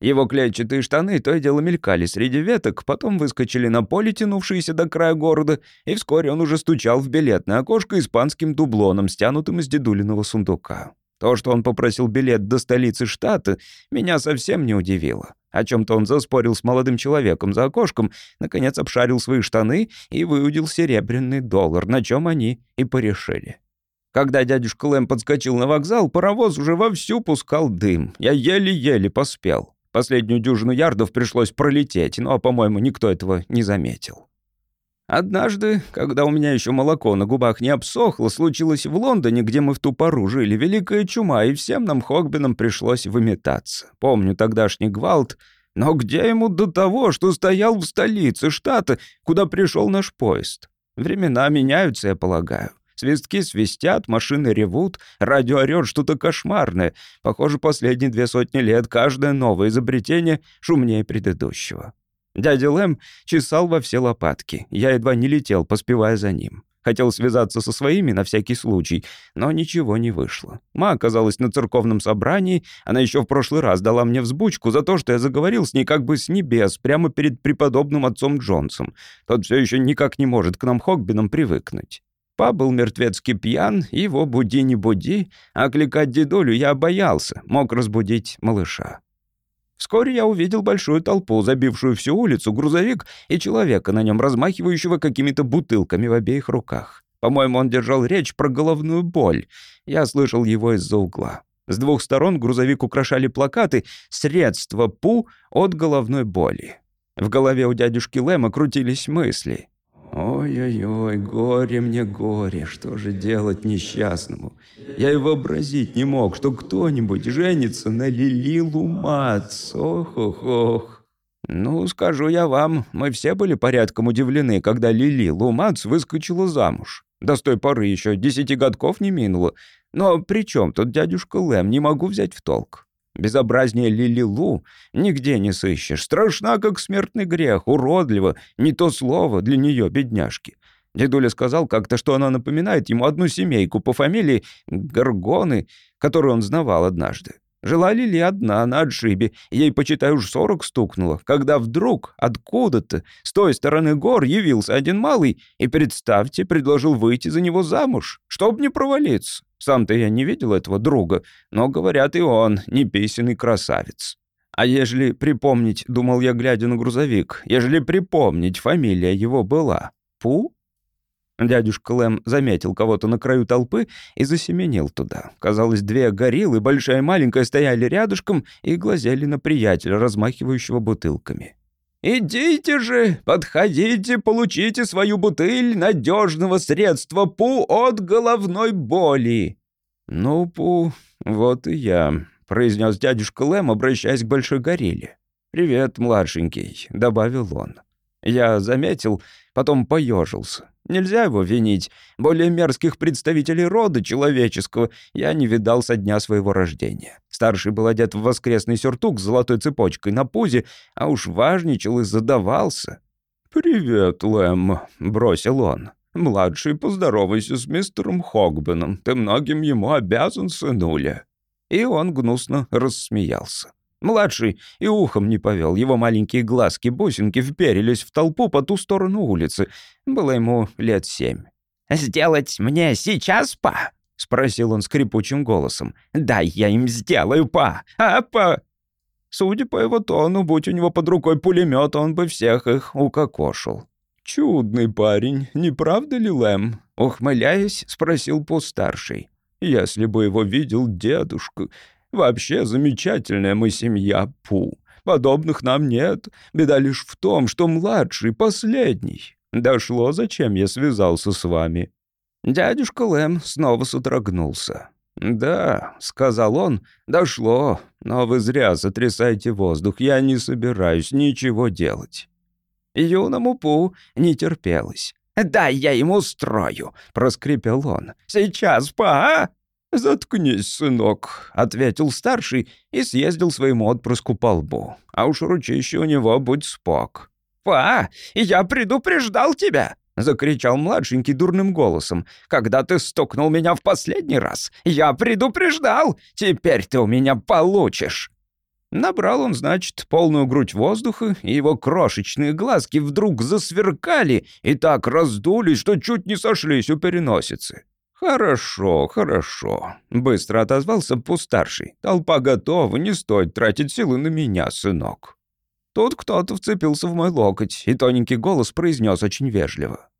Его клетчатые штаны то и дело мелькали среди веток, потом выскочили на поле, тянувшееся до края города, и вскоре он уже стучал в билетное окошко испанским дублоном, стянутым из дедулиного сундука. То, что он попросил билет до столицы штата, меня совсем не удивило. О чем-то он заспорил с молодым человеком за окошком, наконец обшарил свои штаны и выудил серебряный доллар, на чем они и порешили. Когда дядюшка Лэм подскочил на вокзал, паровоз уже вовсю пускал дым. Я еле-еле поспел. Последнюю дюжину ярдов пришлось пролететь, но, по-моему, никто этого не заметил. Однажды, когда у меня еще молоко на губах не обсохло, случилось в Лондоне, где мы в ту пору жили, великая чума, и всем нам Хогбинам пришлось выметаться. Помню тогдашний гвалт. Но где ему до того, что стоял в столице штата, куда пришел наш поезд? Времена меняются, я полагаю. Свистки свистят, машины ревут, радио орёт что-то кошмарное. Похоже, последние две сотни лет каждое новое изобретение шумнее предыдущего. Дядя Лэм чесал во все лопатки. Я едва не летел, поспевая за ним. Хотел связаться со своими на всякий случай, но ничего не вышло. Ма оказалась на церковном собрании, она еще в прошлый раз дала мне взбучку за то, что я заговорил с ней как бы с небес, прямо перед преподобным отцом Джонсом. Тот все еще никак не может к нам Хогбинам привыкнуть. Па был мертвецки пьян, его буди не буди, а кликать дедулю я боялся, мог разбудить малыша. Вскоре я увидел большую толпу, забившую всю улицу, грузовик и человека на нем, размахивающего какими-то бутылками в обеих руках. По-моему, он держал речь про головную боль. Я слышал его из-за угла. С двух сторон грузовик украшали плакаты «Средства ПУ от головной боли». В голове у дядюшки Лэма крутились мысли. Ой-ой-ой, горе мне горе, что же делать несчастному? Я и вообразить не мог, что кто-нибудь женится на Лилилу Мац. Ох-ох-ох. Ну, скажу я вам, мы все были порядком удивлены, когда Лили Лумац выскочила замуж. До с той поры еще десяти годков не минуло. Но при чем тут дядюшка Лэм, не могу взять в толк. Безобразнее Лилилу нигде не сыщешь. Страшна, как смертный грех, уродлива, не то слово для нее, бедняжки. Дедуля сказал как-то, что она напоминает ему одну семейку по фамилии Горгоны, которую он знавал однажды. Жила Лили одна на отшибе, ей, почитай, уж сорок стукнуло, когда вдруг откуда-то с той стороны гор явился один малый и, представьте, предложил выйти за него замуж, чтоб не провалиться. Сам-то я не видел этого друга, но, говорят, и он не песенный красавец. А ежели припомнить, думал я, глядя на грузовик, ежели припомнить, фамилия его была Пу? Дядюшка Лэм заметил кого-то на краю толпы и засеменил туда. Казалось, две гориллы, большая и маленькая, стояли рядышком и глазели на приятеля, размахивающего бутылками. «Идите же, подходите, получите свою бутыль надежного средства Пу от головной боли». «Ну, Пу, вот и я», — произнес дядюшка Лэм, обращаясь к большой горилле. «Привет, младшенький», — добавил он. Я заметил, потом поежился. Нельзя его винить. Более мерзких представителей рода человеческого я не видал со дня своего рождения. Старший был одет в воскресный сюртук с золотой цепочкой на пузе, а уж важничал и задавался. «Привет, Лэм», — бросил он. «Младший, поздоровайся с мистером Хогбеном. Ты многим ему обязан, сынуля». И он гнусно рассмеялся. Младший и ухом не повел, его маленькие глазки-бусинки вперились в толпу по ту сторону улицы. Было ему лет семь. «Сделать мне сейчас, па?» — спросил он скрипучим голосом. «Да, я им сделаю, па! А, па!» Судя по его тону, будь у него под рукой пулемет, он бы всех их укокошил. «Чудный парень, не правда ли, Лэм?» Ухмыляясь, спросил постарший. «Если бы его видел дедушка, Вообще замечательная мы семья, Пу. Подобных нам нет. Беда лишь в том, что младший, последний. Дошло, зачем я связался с вами». Дядюшка Лэм снова содрогнулся. «Да», — сказал он, — «дошло, но вы зря сотрясаете воздух, я не собираюсь ничего делать». Юному Пу не терпелось. «Да, я ему устрою», — проскрипел он. «Сейчас, па, а?» «Заткнись, сынок», — ответил старший и съездил своему отпрыску по лбу. А уж ручище у него будь спок. «Па, я предупреждал тебя!» — закричал младшенький дурным голосом. «Когда ты стукнул меня в последний раз, я предупреждал! Теперь ты у меня получишь!» Набрал он, значит, полную грудь воздуха, и его крошечные глазки вдруг засверкали и так раздулись, что чуть не сошлись у переносицы. «Хорошо, хорошо», — быстро отозвался пустарший. «Толпа готова, не стоит тратить силы на меня, сынок». Тут кто-то вцепился в мой локоть, и тоненький голос произнес очень вежливо.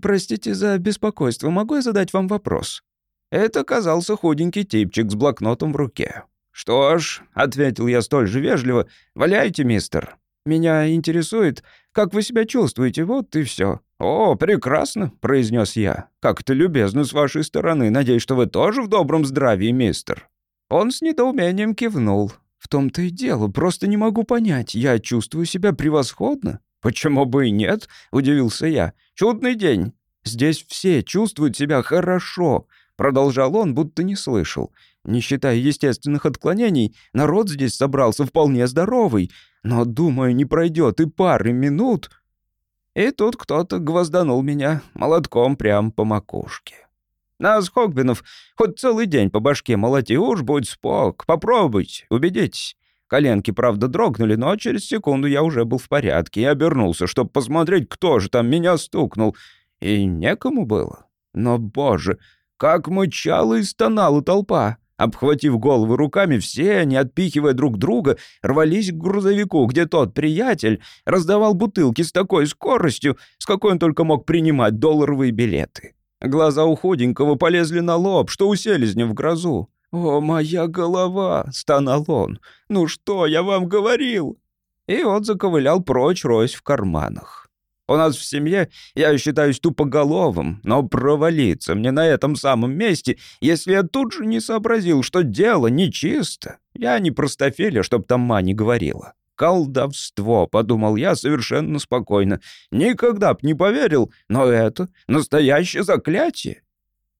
«Простите за беспокойство, могу я задать вам вопрос?» Это оказался худенький типчик с блокнотом в руке. «Что ж», — ответил я столь же вежливо, — «валяйте, мистер. Меня интересует, как вы себя чувствуете, вот и все. «О, прекрасно», — произнес я. «Как это любезно с вашей стороны. Надеюсь, что вы тоже в добром здравии, мистер». Он с недоумением кивнул. В том-то и дело, просто не могу понять. Я чувствую себя превосходно. Почему бы и нет? Удивился я. Чудный день. Здесь все чувствуют себя хорошо. Продолжал он, будто не слышал. Не считая естественных отклонений, народ здесь собрался вполне здоровый. Но, думаю, не пройдет и пары минут. И тут кто-то гвозданул меня молотком прямо по макушке. Нас, Хогбинов, хоть целый день по башке молоти, уж будь спок. Попробуйте, убедитесь. Коленки, правда, дрогнули, но через секунду я уже был в порядке и обернулся, чтобы посмотреть, кто же там меня стукнул. И некому было. Но, боже, как мычала и стонала толпа. Обхватив головы руками, все они, отпихивая друг друга, рвались к грузовику, где тот приятель раздавал бутылки с такой скоростью, с какой он только мог принимать долларовые билеты. Глаза у худенького полезли на лоб, что у селезня в грозу. «О, моя голова!» — стонал он. «Ну что, я вам говорил?» И он заковылял прочь, роясь в карманах. У нас в семье я считаюсь тупоголовым, но провалиться мне на этом самом месте, если я тут же не сообразил, что дело нечисто. Я не простофеля, чтоб там ма не говорила. «Колдовство», — подумал я совершенно спокойно. «Никогда б не поверил, но это настоящее заклятие».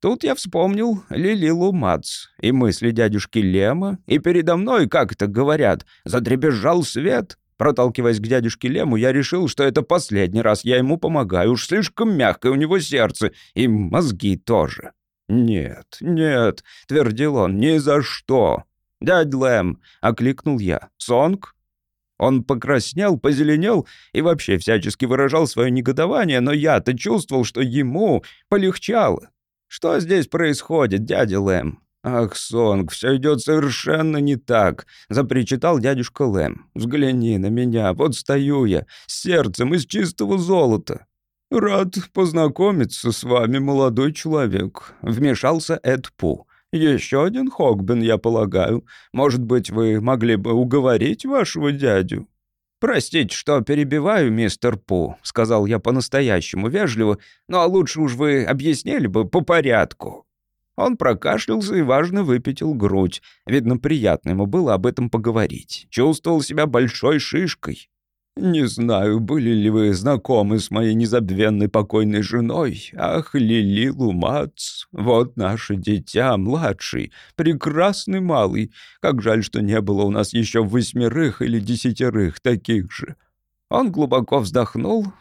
Тут я вспомнил Лилилу Мац и мысли дядюшки Лема, и передо мной, как это говорят, задребезжал свет. Проталкиваясь к дядюшке Лему, я решил, что это последний раз я ему помогаю. Уж слишком мягкое у него сердце, и мозги тоже. «Нет, нет», — твердил он, — «ни за что». «Дядь Лэм», — окликнул я, — «сонг?» Он покраснел, позеленел и вообще всячески выражал свое негодование, но я-то чувствовал, что ему полегчало. «Что здесь происходит, дядя Лэм?» «Ах, Сонг, все идет совершенно не так», — запричитал дядюшка Лэм. «Взгляни на меня, вот стою я, с сердцем из чистого золота». «Рад познакомиться с вами, молодой человек», — вмешался Эд Пу. «Еще один Хогбен, я полагаю. Может быть, вы могли бы уговорить вашего дядю?» «Простите, что перебиваю, мистер Пу», — сказал я по-настоящему вежливо, «но лучше уж вы объяснили бы по порядку». Он прокашлялся и важно выпятил грудь. Видно, приятно ему было об этом поговорить. Чувствовал себя большой шишкой. «Не знаю, были ли вы знакомы с моей незабвенной покойной женой. Ах, Лили Лумац, вот наше дитя, младший, прекрасный малый. Как жаль, что не было у нас еще восьмерых или десятерых таких же». Он глубоко вздохнул,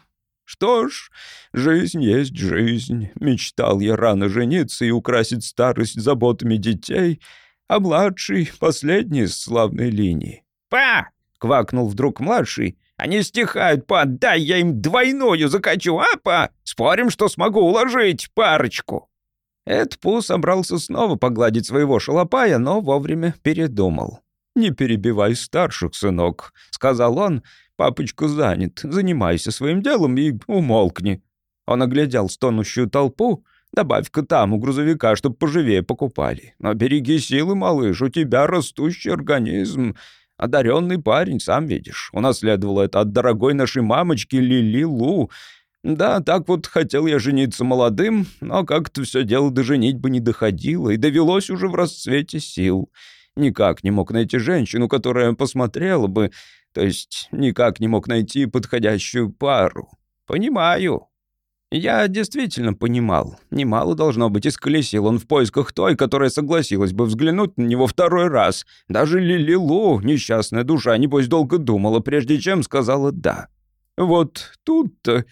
что ж, жизнь есть жизнь. Мечтал я рано жениться и украсить старость заботами детей, а младший — последний из славной линии. «Па!» — квакнул вдруг младший. «Они стихают, па! Дай я им двойную закачу, а, па? Спорим, что смогу уложить парочку!» Эд Пу собрался снова погладить своего шалопая, но вовремя передумал. «Не перебивай старших, сынок», — сказал он, Папочка занят, занимайся своим делом и умолкни». Он оглядел стонущую толпу. «Добавь-ка там у грузовика, чтоб поживее покупали. Но береги силы, малыш, у тебя растущий организм. Одаренный парень, сам видишь. Унаследовал это от дорогой нашей мамочки Лили Лу. Да, так вот хотел я жениться молодым, но как-то все дело до женитьбы не доходило и довелось уже в расцвете сил. Никак не мог найти женщину, которая посмотрела бы то есть никак не мог найти подходящую пару. Понимаю. Я действительно понимал. Немало, должно быть, исколесил он в поисках той, которая согласилась бы взглянуть на него второй раз. Даже Лилилу, несчастная душа, небось, долго думала, прежде чем сказала «да». Вот тут-то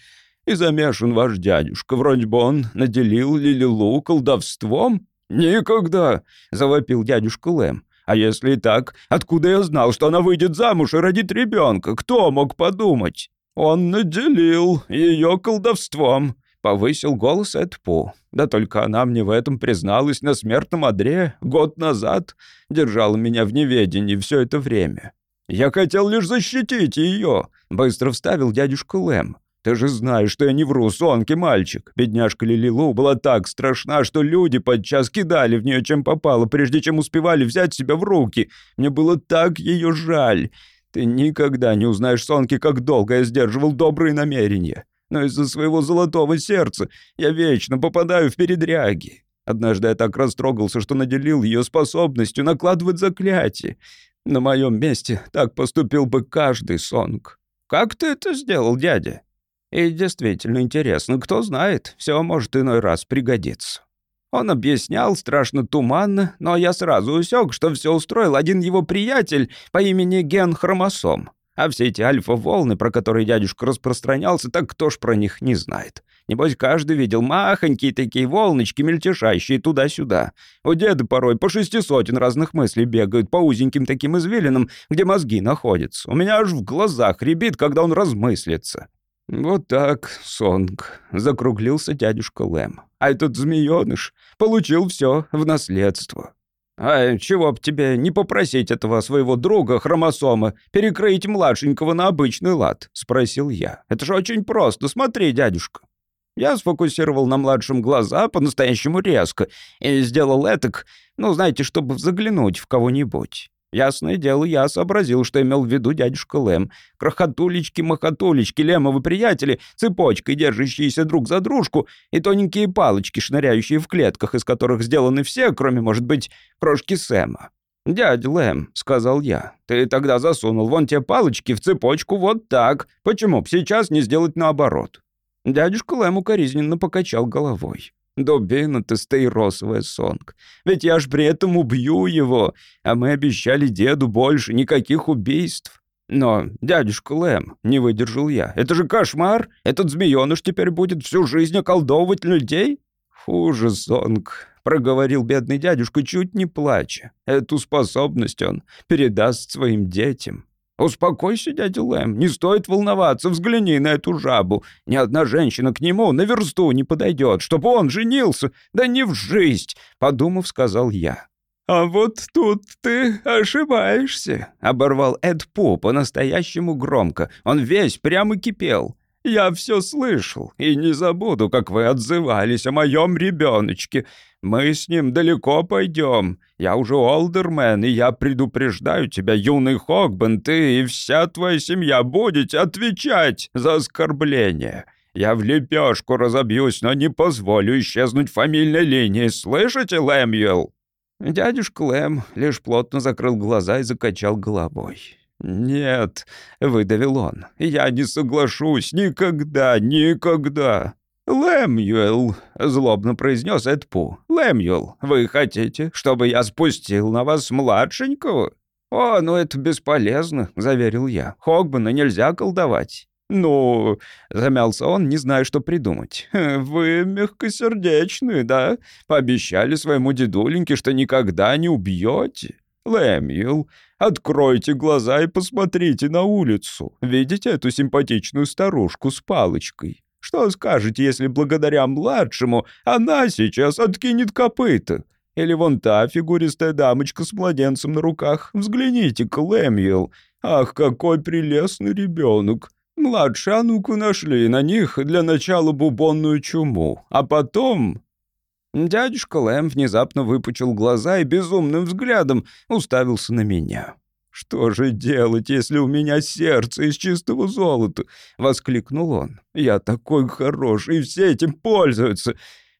и замешан ваш дядюшка. Вроде бы он наделил Лилилу колдовством. «Никогда!» — завопил дядюшка Лэм. А если так, откуда я знал, что она выйдет замуж и родит ребенка? Кто мог подумать? Он наделил ее колдовством. Повысил голос Эдпу. Да только она мне в этом призналась на смертном одре год назад. Держала меня в неведении все это время. Я хотел лишь защитить ее. Быстро вставил дядюшка Лэм. Ты же знаешь, что я не вру, сонки мальчик. Бедняжка Лилилу была так страшна, что люди подчас кидали в нее чем попало, прежде чем успевали взять себя в руки. Мне было так ее жаль. Ты никогда не узнаешь, сонки, как долго я сдерживал добрые намерения. Но из-за своего золотого сердца я вечно попадаю в передряги. Однажды я так растрогался, что наделил ее способностью накладывать заклятие. На моем месте так поступил бы каждый Сонг. Как ты это сделал, дядя? И действительно интересно, кто знает, все может иной раз пригодиться. Он объяснял страшно туманно, но я сразу усек, что все устроил один его приятель по имени Ген Хромосом. А все эти альфа-волны, про которые дядюшка распространялся, так кто ж про них не знает. Небось, каждый видел махонькие такие волночки, мельтешащие туда-сюда. У деда порой по шести сотен разных мыслей бегают по узеньким таким извилинам, где мозги находятся. У меня аж в глазах рябит, когда он размыслится. «Вот так, Сонг», — закруглился дядюшка Лэм. «А этот змеёныш получил все в наследство». «А чего б тебе не попросить этого своего друга, хромосома, перекроить младшенького на обычный лад?» — спросил я. «Это же очень просто. Смотри, дядюшка». Я сфокусировал на младшем глаза по-настоящему резко и сделал этак, ну, знаете, чтобы заглянуть в кого-нибудь. Ясное дело, я сообразил, что имел в виду дядюшка Лэм. Крохотулечки-махотулечки, лемовы приятели, цепочкой держащиеся друг за дружку, и тоненькие палочки, шныряющие в клетках, из которых сделаны все, кроме, может быть, крошки Сэма. «Дядя Лэм», — сказал я, — «ты тогда засунул вон те палочки в цепочку вот так. Почему б сейчас не сделать наоборот?» Дядюшка Лэм укоризненно покачал головой. «Дубина ты стейросовая, Сонг. Ведь я ж при этом убью его, а мы обещали деду больше никаких убийств». «Но, дядюшка Лэм, не выдержал я, это же кошмар! Этот змеёныш теперь будет всю жизнь околдовывать людей?» «Хуже, Сонг», — проговорил бедный дядюшка, чуть не плача. «Эту способность он передаст своим детям. «Успокойся, дядя Лэм, не стоит волноваться, взгляни на эту жабу. Ни одна женщина к нему на версту не подойдет, чтобы он женился, да не в жизнь», — подумав, сказал я. «А вот тут ты ошибаешься», — оборвал Эд Пу по-настоящему громко. Он весь прямо кипел. «Я все слышал и не забуду, как вы отзывались о моем ребеночке. Мы с ним далеко пойдем. Я уже олдермен, и я предупреждаю тебя, юный Хогбен, ты и вся твоя семья будете отвечать за оскорбление. Я в лепешку разобьюсь, но не позволю исчезнуть фамильной линии. Слышите, Лэмюэл?» Дядюшка Лэм лишь плотно закрыл глаза и закачал головой. «Нет», — выдавил он, — «я не соглашусь никогда, никогда. «Лэмюэл», — злобно произнес Эдпу. «Лэмюэл, вы хотите, чтобы я спустил на вас младшенького?» «О, ну это бесполезно», — заверил я. «Хогбана нельзя колдовать». «Ну...» — замялся он, не зная, что придумать. «Вы мягкосердечны, да? Пообещали своему дедуленьке, что никогда не убьете. Лэмюэл, откройте глаза и посмотрите на улицу. Видите эту симпатичную старушку с палочкой? Что скажете, если благодаря младшему она сейчас откинет копыта? Или вон та фигуристая дамочка с младенцем на руках? Взгляните-ка. Ах, какой прелестный ребенок. Младший Ануку нашли на них для начала бубонную чуму, а потом...» Дядюшка Лэм внезапно выпучил глаза и безумным взглядом уставился на меня. «Что же делать, если у меня сердце из чистого золота?» — воскликнул он. «Я такой хороший, и все этим пользуются.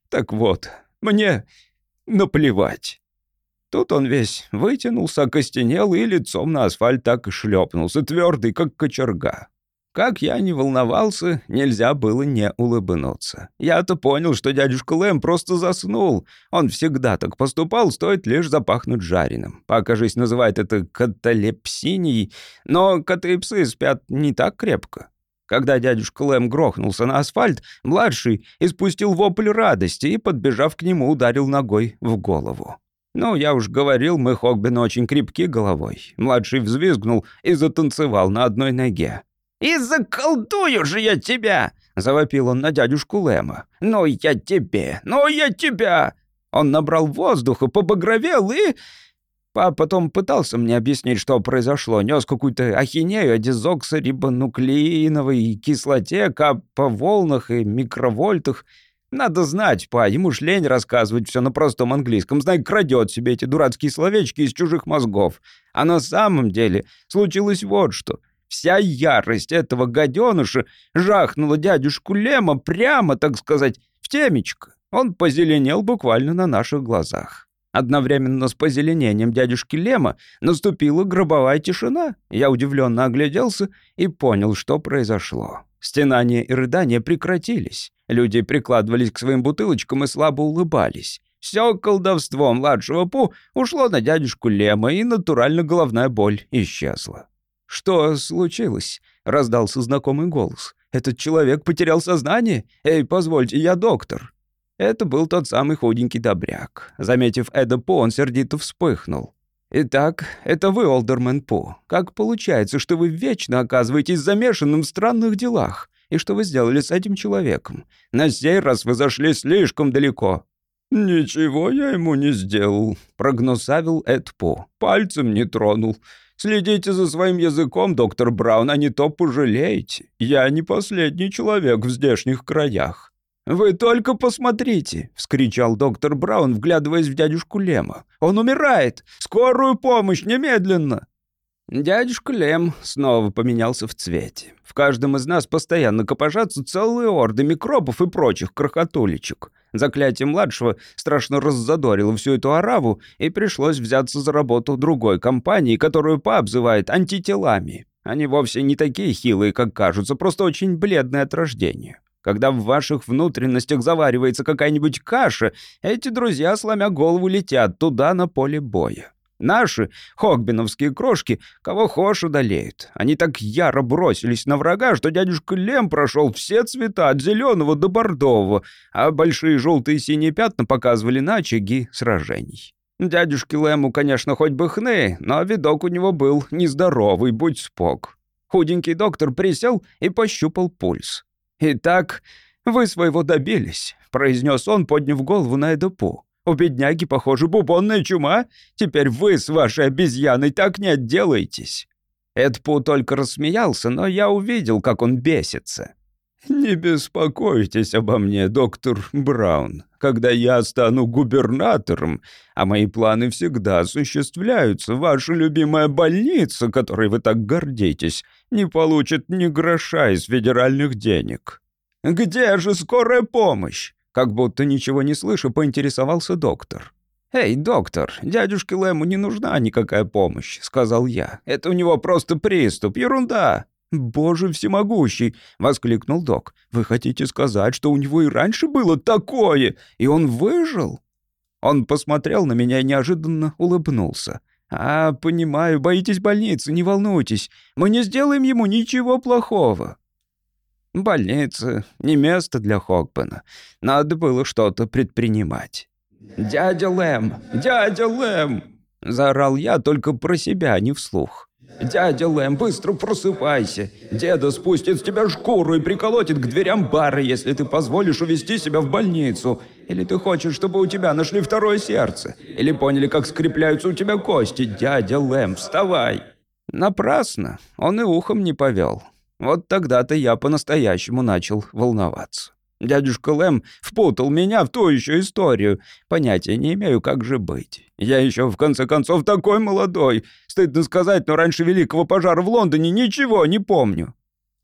Так вот, мне наплевать». Тут он весь вытянулся, окостенел и лицом на асфальт так и шлепнулся, твердый, как кочерга. Как я не волновался, нельзя было не улыбнуться. Я-то понял, что дядюшка Лэм просто заснул. Он всегда так поступал, стоит лишь запахнуть жареным. Пока жизнь называет это каталепсинией, но коты и псы спят не так крепко. Когда дядюшка Лэм грохнулся на асфальт, младший испустил вопль радости и, подбежав к нему, ударил ногой в голову. Ну, я уж говорил, мы Хогбин очень крепки головой. Младший взвизгнул и затанцевал на одной ноге. «И заколдую же я тебя!» — завопил он на дядюшку Лэма. «Ну я тебе! Ну я тебя!» Он набрал воздуха, побагровел и... Папа потом пытался мне объяснить, что произошло. Нес какую-то ахинею о дезоксорибонуклеиновой кислоте, капа-волнах и микровольтах. Надо знать, па, ему ж лень рассказывать все на простом английском. Знай, крадет себе эти дурацкие словечки из чужих мозгов. А на самом деле случилось вот что. Вся ярость этого гаденыша жахнула дядюшку Лема прямо, так сказать, в темечко. Он позеленел буквально на наших глазах. Одновременно с позеленением дядюшки Лема наступила гробовая тишина. Я удивленно огляделся и понял, что произошло. Стенания и рыдания прекратились. Люди прикладывались к своим бутылочкам и слабо улыбались. Все колдовство младшего Пу ушло на дядюшку Лема, и натурально головная боль исчезла. «Что случилось?» — раздался знакомый голос. «Этот человек потерял сознание? Эй, позвольте, я доктор». Это был тот самый худенький добряк. Заметив Эда Пу, он сердито вспыхнул. «Итак, это вы, Олдермен Пу. Как получается, что вы вечно оказываетесь замешанным в странных делах? И что вы сделали с этим человеком? На сей раз вы зашли слишком далеко». «Ничего я ему не сделал», — прогнусавил Эд Пу. «Пальцем не тронул. Следите за своим языком, доктор Браун, а не то пожалеете. Я не последний человек в здешних краях». «Вы только посмотрите!» — вскричал доктор Браун, вглядываясь в дядюшку Лема. «Он умирает! Скорую помощь, немедленно!» Дядюшка Лем снова поменялся в цвете. В каждом из нас постоянно копошатся целые орды микробов и прочих крохотулечек. Заклятие младшего страшно раззадорило всю эту ораву, и пришлось взяться за работу другой компании, которую Па обзывает антителами. Они вовсе не такие хилые, как кажутся, просто очень бледные от рождения. Когда в ваших внутренностях заваривается какая-нибудь каша, эти друзья, сломя голову, летят туда на поле боя. Наши, хогбиновские крошки, кого хошь одолеют. Они так яро бросились на врага, что дядюшка Лем прошел все цвета, от зеленого до бордового, а большие желтые и синие пятна показывали на очаги сражений. Дядюшке Лему, конечно, хоть бы хны, но видок у него был нездоровый, будь спок. Худенький доктор присел и пощупал пульс. «Итак, вы своего добились», — произнес он, подняв голову на Эдопу. У бедняги, похоже, бубонная чума. Теперь вы с вашей обезьяной так не отделаетесь». Эдпу только рассмеялся, но я увидел, как он бесится. «Не беспокойтесь обо мне, доктор Браун. Когда я стану губернатором, а мои планы всегда осуществляются, ваша любимая больница, которой вы так гордитесь, не получит ни гроша из федеральных денег. Где же скорая помощь? Как будто ничего не слыша, поинтересовался доктор. «Эй, доктор, дядюшке Лэму не нужна никакая помощь», — сказал я. «Это у него просто приступ, ерунда». «Боже всемогущий!» — воскликнул док. «Вы хотите сказать, что у него и раньше было такое, и он выжил?» Он посмотрел на меня и неожиданно улыбнулся. «А, понимаю, боитесь больницы, не волнуйтесь. Мы не сделаем ему ничего плохого». Больница — не место для Хогбена. Надо было что-то предпринимать. «Дядя Лэм! Дядя Лэм!» — заорал я только про себя, а не вслух. «Дядя Лэм, быстро просыпайся! Деда спустит с тебя шкуру и приколотит к дверям бара, если ты позволишь увезти себя в больницу. Или ты хочешь, чтобы у тебя нашли второе сердце? Или поняли, как скрепляются у тебя кости? Дядя Лэм, вставай!» Напрасно. Он и ухом не повел. Вот тогда-то я по-настоящему начал волноваться. Дядюшка Лэм впутал меня в ту еще историю. Понятия не имею, как же быть. Я еще, в конце концов, такой молодой. Стыдно сказать, но раньше Великого пожара в Лондоне ничего не помню.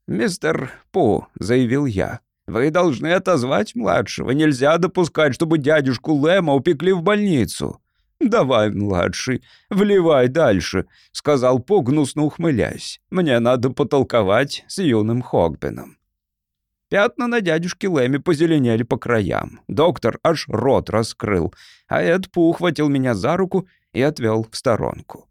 «Мистер Пу», — заявил я, — «вы должны отозвать младшего. Нельзя допускать, чтобы дядюшку Лэма упекли в больницу». «Давай, младший, вливай дальше», — сказал По, гнусно ухмыляясь. «Мне надо потолковать с юным Хогбином». Пятна на дядюшке Лэме позеленели по краям. Доктор аж рот раскрыл, а Эд Пу ухватил меня за руку и отвел в сторонку.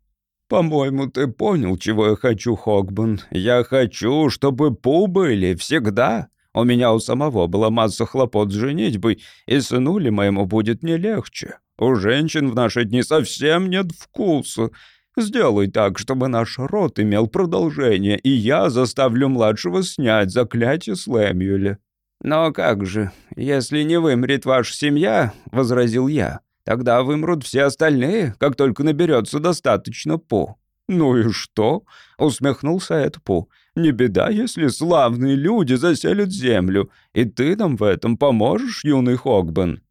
«По-моему, ты понял, чего я хочу, Хогбан. Я хочу, чтобы Пу были всегда. У меня у самого была масса хлопот с женитьбой, и сынуле моему будет не легче. У женщин в наши дни совсем нет вкуса. Сделай так, чтобы наш род имел продолжение, и я заставлю младшего снять заклятие с Лэмюэля». «Но как же, если не вымрет ваша семья, — возразил я, — тогда вымрут все остальные, как только наберется достаточно Пу». «Ну и что?» — усмехнулся Эд Пу. «Не беда, если славные люди заселят землю, и ты нам в этом поможешь, юный Хогбен».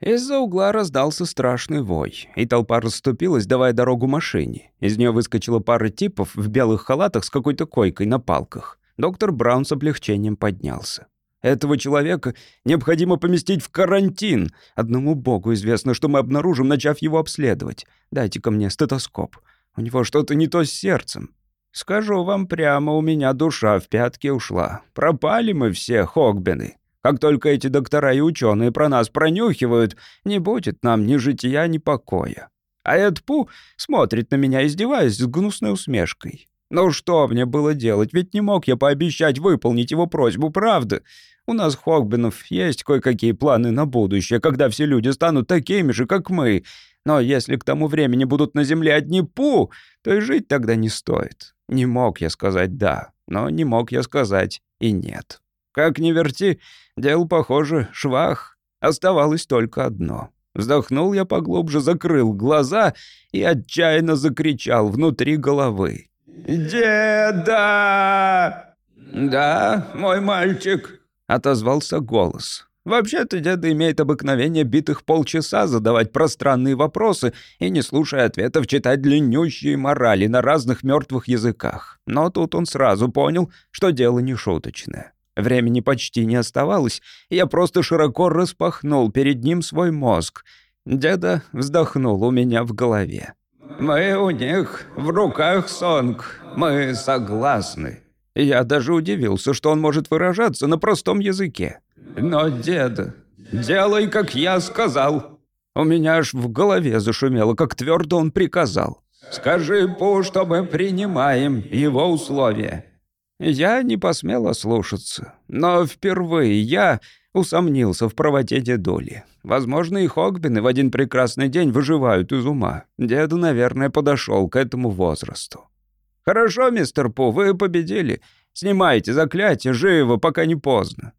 Из-за угла раздался страшный вой, и толпа расступилась, давая дорогу машине. Из нее выскочила пара типов в белых халатах с какой-то койкой на палках. Доктор Браун с облегчением поднялся. Этого человека необходимо поместить в карантин. Одному богу известно, что мы обнаружим, начав его обследовать. Дайте-ка мне стетоскоп. У него что-то не то с сердцем. Скажу вам прямо, у меня душа в пятки ушла. Пропали мы все, Хогбены. Как только эти доктора и ученые про нас пронюхивают, не будет нам ни жития, ни покоя. А Эдпу смотрит на меня, издеваясь с гнусной усмешкой. Ну что мне было делать? Ведь не мог я пообещать выполнить его просьбу, правда? У нас, Хогбинов, есть кое-какие планы на будущее, когда все люди станут такими же, как мы. Но если к тому времени будут на земле одни пу, то и жить тогда не стоит. Не мог я сказать «да», но не мог я сказать и «нет». Как ни верти, дело, похоже, швах. Оставалось только одно. Вздохнул я поглубже, закрыл глаза и отчаянно закричал внутри головы. «Деда!» «Да, мой мальчик», — отозвался голос. Вообще-то деда имеет обыкновение битых полчаса задавать пространные вопросы и, не слушая ответов, читать длиннющие морали на разных мертвых языках. Но тут он сразу понял, что дело не шуточное. Времени почти не оставалось, я просто широко распахнул перед ним свой мозг. Деда вздохнул у меня в голове. «Мы у них в руках, Сонг. Мы согласны». Я даже удивился, что он может выражаться на простом языке. «Но, деда, делай, как я сказал». У меня аж в голове зашумело, как твердо он приказал. «Скажи Пу, что мы принимаем его условия». Я не посмел ослушаться, но впервые я усомнился в правоте дедули. Возможно, и Хогбины в один прекрасный день выживают из ума. Деда, наверное, подошел к этому возрасту. «Хорошо, мистер Пу, вы победили. Снимайте заклятие живо, пока не поздно».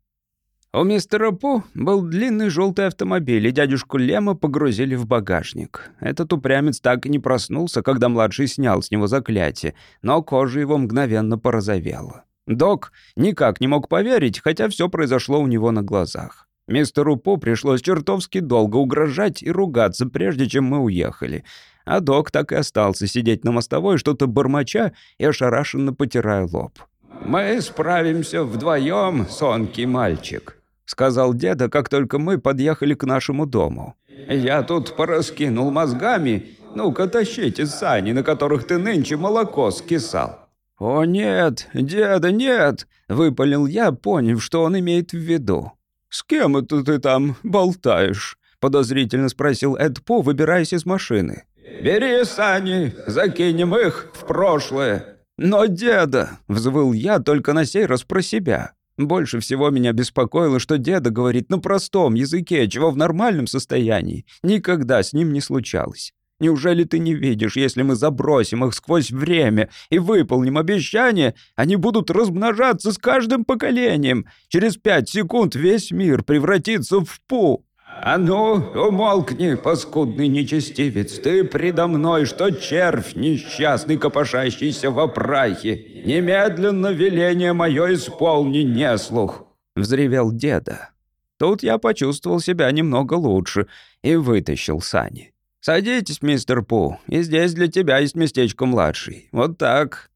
У мистера Пу был длинный желтый автомобиль, и дядюшку Лема погрузили в багажник. Этот упрямец так и не проснулся, когда младший снял с него заклятие, но кожа его мгновенно порозовела. Док никак не мог поверить, хотя все произошло у него на глазах. Мистеру Пу пришлось чертовски долго угрожать и ругаться, прежде чем мы уехали. А док так и остался сидеть на мостовой, что-то бормоча и ошарашенно потирая лоб. «Мы справимся вдвоем, сонкий мальчик», сказал деда, как только мы подъехали к нашему дому. «Я тут пораскинул мозгами. Ну-ка, тащите сани, на которых ты нынче молоко скисал». «О, нет, деда, нет!» — выпалил я, поняв, что он имеет в виду. «С кем это ты там болтаешь?» — подозрительно спросил Эд По, выбираясь из машины. «Бери сани, закинем их в прошлое». «Но, деда!» — взвыл я только на сей раз про себя. Больше всего меня беспокоило, что деда говорит на простом языке, чего в нормальном состоянии никогда с ним не случалось. Неужели ты не видишь, если мы забросим их сквозь время и выполним обещание, они будут размножаться с каждым поколением? Через пять секунд весь мир превратится в пу. «А ну, умолкни, паскудный нечестивец, ты предо мной, что червь несчастный, копошащийся в опрахе. Немедленно веление мое исполни, не слух!» — взревел деда. Тут я почувствовал себя немного лучше и вытащил сани. «Садитесь, мистер Пу, и здесь для тебя есть местечко младший. Вот так».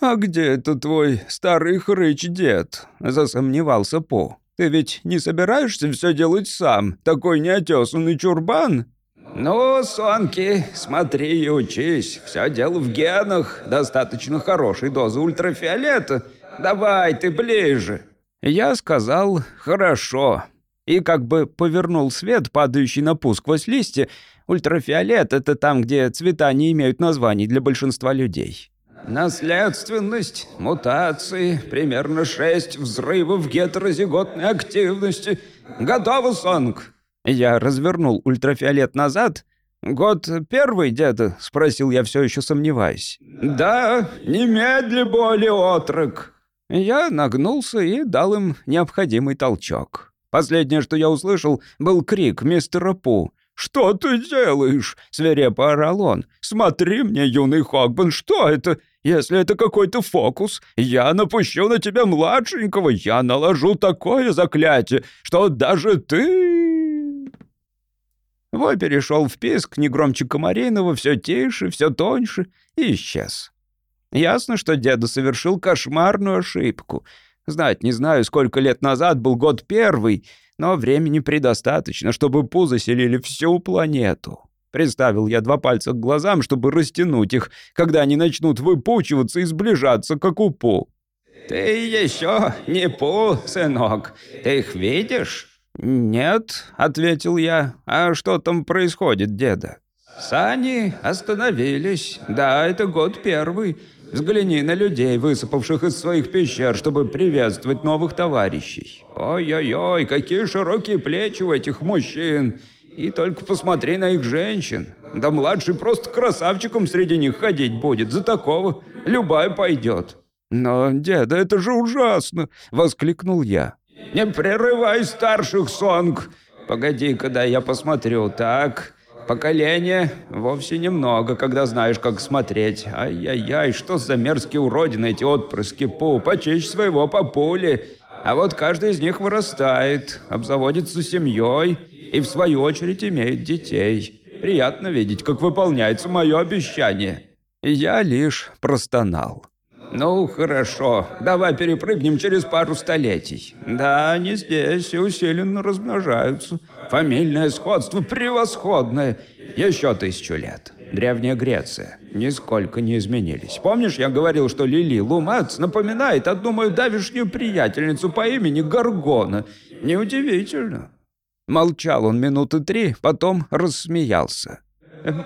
«А где это твой старый хрыч-дед?» — засомневался Пу. Ты ведь не собираешься все делать сам? Такой неотесанный чурбан?» «Ну, Сонки, смотри и учись. Все дело в генах. Достаточно хорошей дозы ультрафиолета. Давай, ты ближе». Я сказал «хорошо». И как бы повернул свет, падающий на пуск сквозь листья. Ультрафиолет — это там, где цвета не имеют названий для большинства людей. Наследственность, мутации, примерно шесть взрывов гетерозиготной активности. Готово, Сонг. Я развернул ультрафиолет назад. «Год первый, деда?» — спросил я, все еще сомневаясь. «Да, немедли более отрок». Я нагнулся и дал им необходимый толчок. Последнее, что я услышал, был крик мистера Пу. «Что ты делаешь?» — свирепо орал он. «Смотри мне, юный Хогбан, что это? Если это какой-то фокус, я напущу на тебя младшенького, я наложу такое заклятие, что даже ты...» Вой перешел в писк, не громче Комариного, все тише, все тоньше, и исчез. Ясно, что деда совершил кошмарную ошибку. Знать не знаю, сколько лет назад был год первый, но времени предостаточно, чтобы пу заселили всю планету. Приставил я два пальца к глазам, чтобы растянуть их, когда они начнут выпучиваться и сближаться, как у пу. «Ты еще не пу, сынок. Ты их видишь?» «Нет», — ответил я. «А что там происходит, деда?» «Сани остановились. Да, это год первый. Взгляни на людей, высыпавших из своих пещер, чтобы приветствовать новых товарищей. Ой-ой-ой, какие широкие плечи у этих мужчин. И только посмотри на их женщин. Да младший просто красавчиком среди них ходить будет. За такого любая пойдет. «Но, деда, это же ужасно!» — воскликнул я. «Не прерывай старших, Сонг! Погоди, когда я посмотрю. Так, поколение вовсе немного, когда знаешь, как смотреть. Ай-яй-яй, что за мерзкие уродины эти отпрыски Пу, почечь своего папули. А вот каждый из них вырастает, обзаводится семьей и, в свою очередь, имеет детей. Приятно видеть, как выполняется мое обещание». Я лишь простонал. «Ну, хорошо. Давай перепрыгнем через пару столетий. Да, они здесь и усиленно размножаются. Фамильное сходство превосходное. Еще тысячу лет. Древняя Греция. Нисколько не изменились. Помнишь, я говорил, что Лили Лумац напоминает одну мою давешнюю приятельницу по имени Гаргона? Неудивительно». Молчал он минуты три, потом рассмеялся.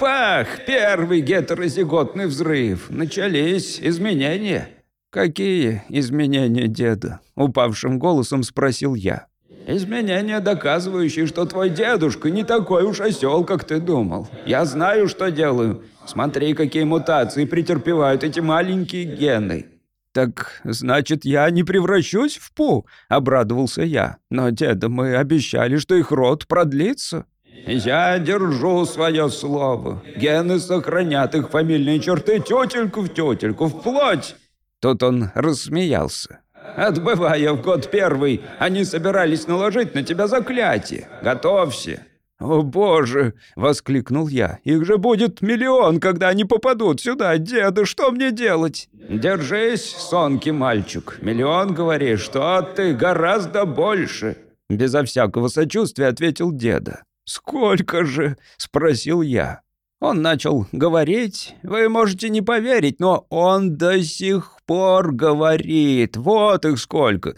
Бах! Первый гетерозиготный взрыв. Начались изменения. Какие изменения, деда? Упавшим голосом спросил я. Изменения, доказывающие, что твой дедушка не такой уж осел, как ты думал. Я знаю, что делаю. Смотри, какие мутации претерпевают эти маленькие гены. «Так, значит, я не превращусь в Пу?» — обрадовался я. «Но, деда, мы обещали, что их род продлится». Я держу свое слово. Гены сохранят их фамильные черты тетельку в тетельку, вплоть. Тут он рассмеялся. Отбывая в год первый, они собирались наложить на тебя заклятие. Готовься. «О боже!» — воскликнул я. «Их же будет миллион, когда они попадут сюда! Деда, что мне делать?» «Держись, сонки мальчик. Миллион, говоришь, что ты гораздо больше!» Безо всякого сочувствия ответил деда. «Сколько же?» — спросил я. Он начал говорить. Вы можете не поверить, но он до сих пор говорит. Вот их сколько.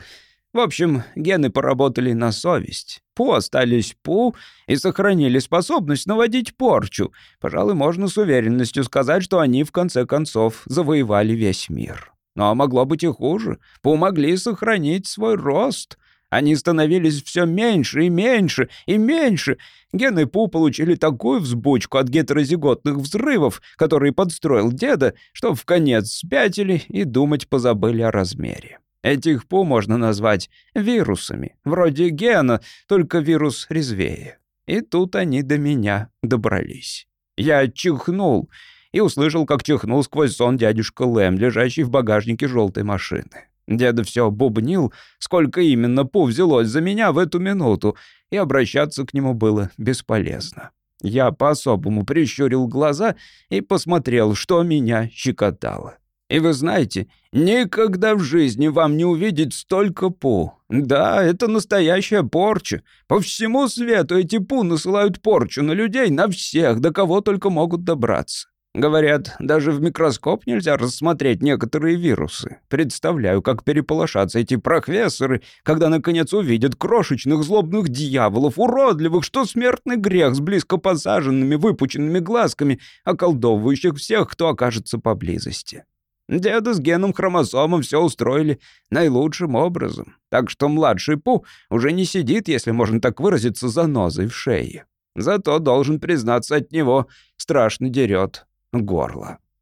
В общем, гены поработали на совесть. Пу остались Пу и сохранили способность наводить порчу. Пожалуй, можно с уверенностью сказать, что они в конце концов завоевали весь мир. Но могло быть и хуже. Пу могли сохранить свой рост. Они становились все меньше и меньше и меньше. Гены Пу получили такую взбучку от гетерозиготных взрывов, которые подстроил деда, что в конец спятили и думать позабыли о размере. Этих Пу можно назвать вирусами, вроде гена, только вирус резвее. И тут они до меня добрались. Я чихнул и услышал, как чихнул сквозь сон дядюшка Лэм, лежащий в багажнике желтой машины. Деда все бубнил, сколько именно Пу взялось за меня в эту минуту, и обращаться к нему было бесполезно. Я по-особому прищурил глаза и посмотрел, что меня щекотало. И вы знаете, никогда в жизни вам не увидеть столько пу. Да, это настоящая порча. По всему свету эти пу насылают порчу на людей, на всех, до кого только могут добраться. Говорят, даже в микроскоп нельзя рассмотреть некоторые вирусы. Представляю, как переполошатся эти профессоры, когда наконец увидят крошечных злобных дьяволов, уродливых, что смертный грех с близко посаженными, выпученными глазками, околдовывающих всех, кто окажется поблизости. Деда с геном хромосомом все устроили наилучшим образом. Так что младший Пу уже не сидит, если можно так выразиться, за нозой в шее. Зато, должен признаться, от него страшно дерет горло.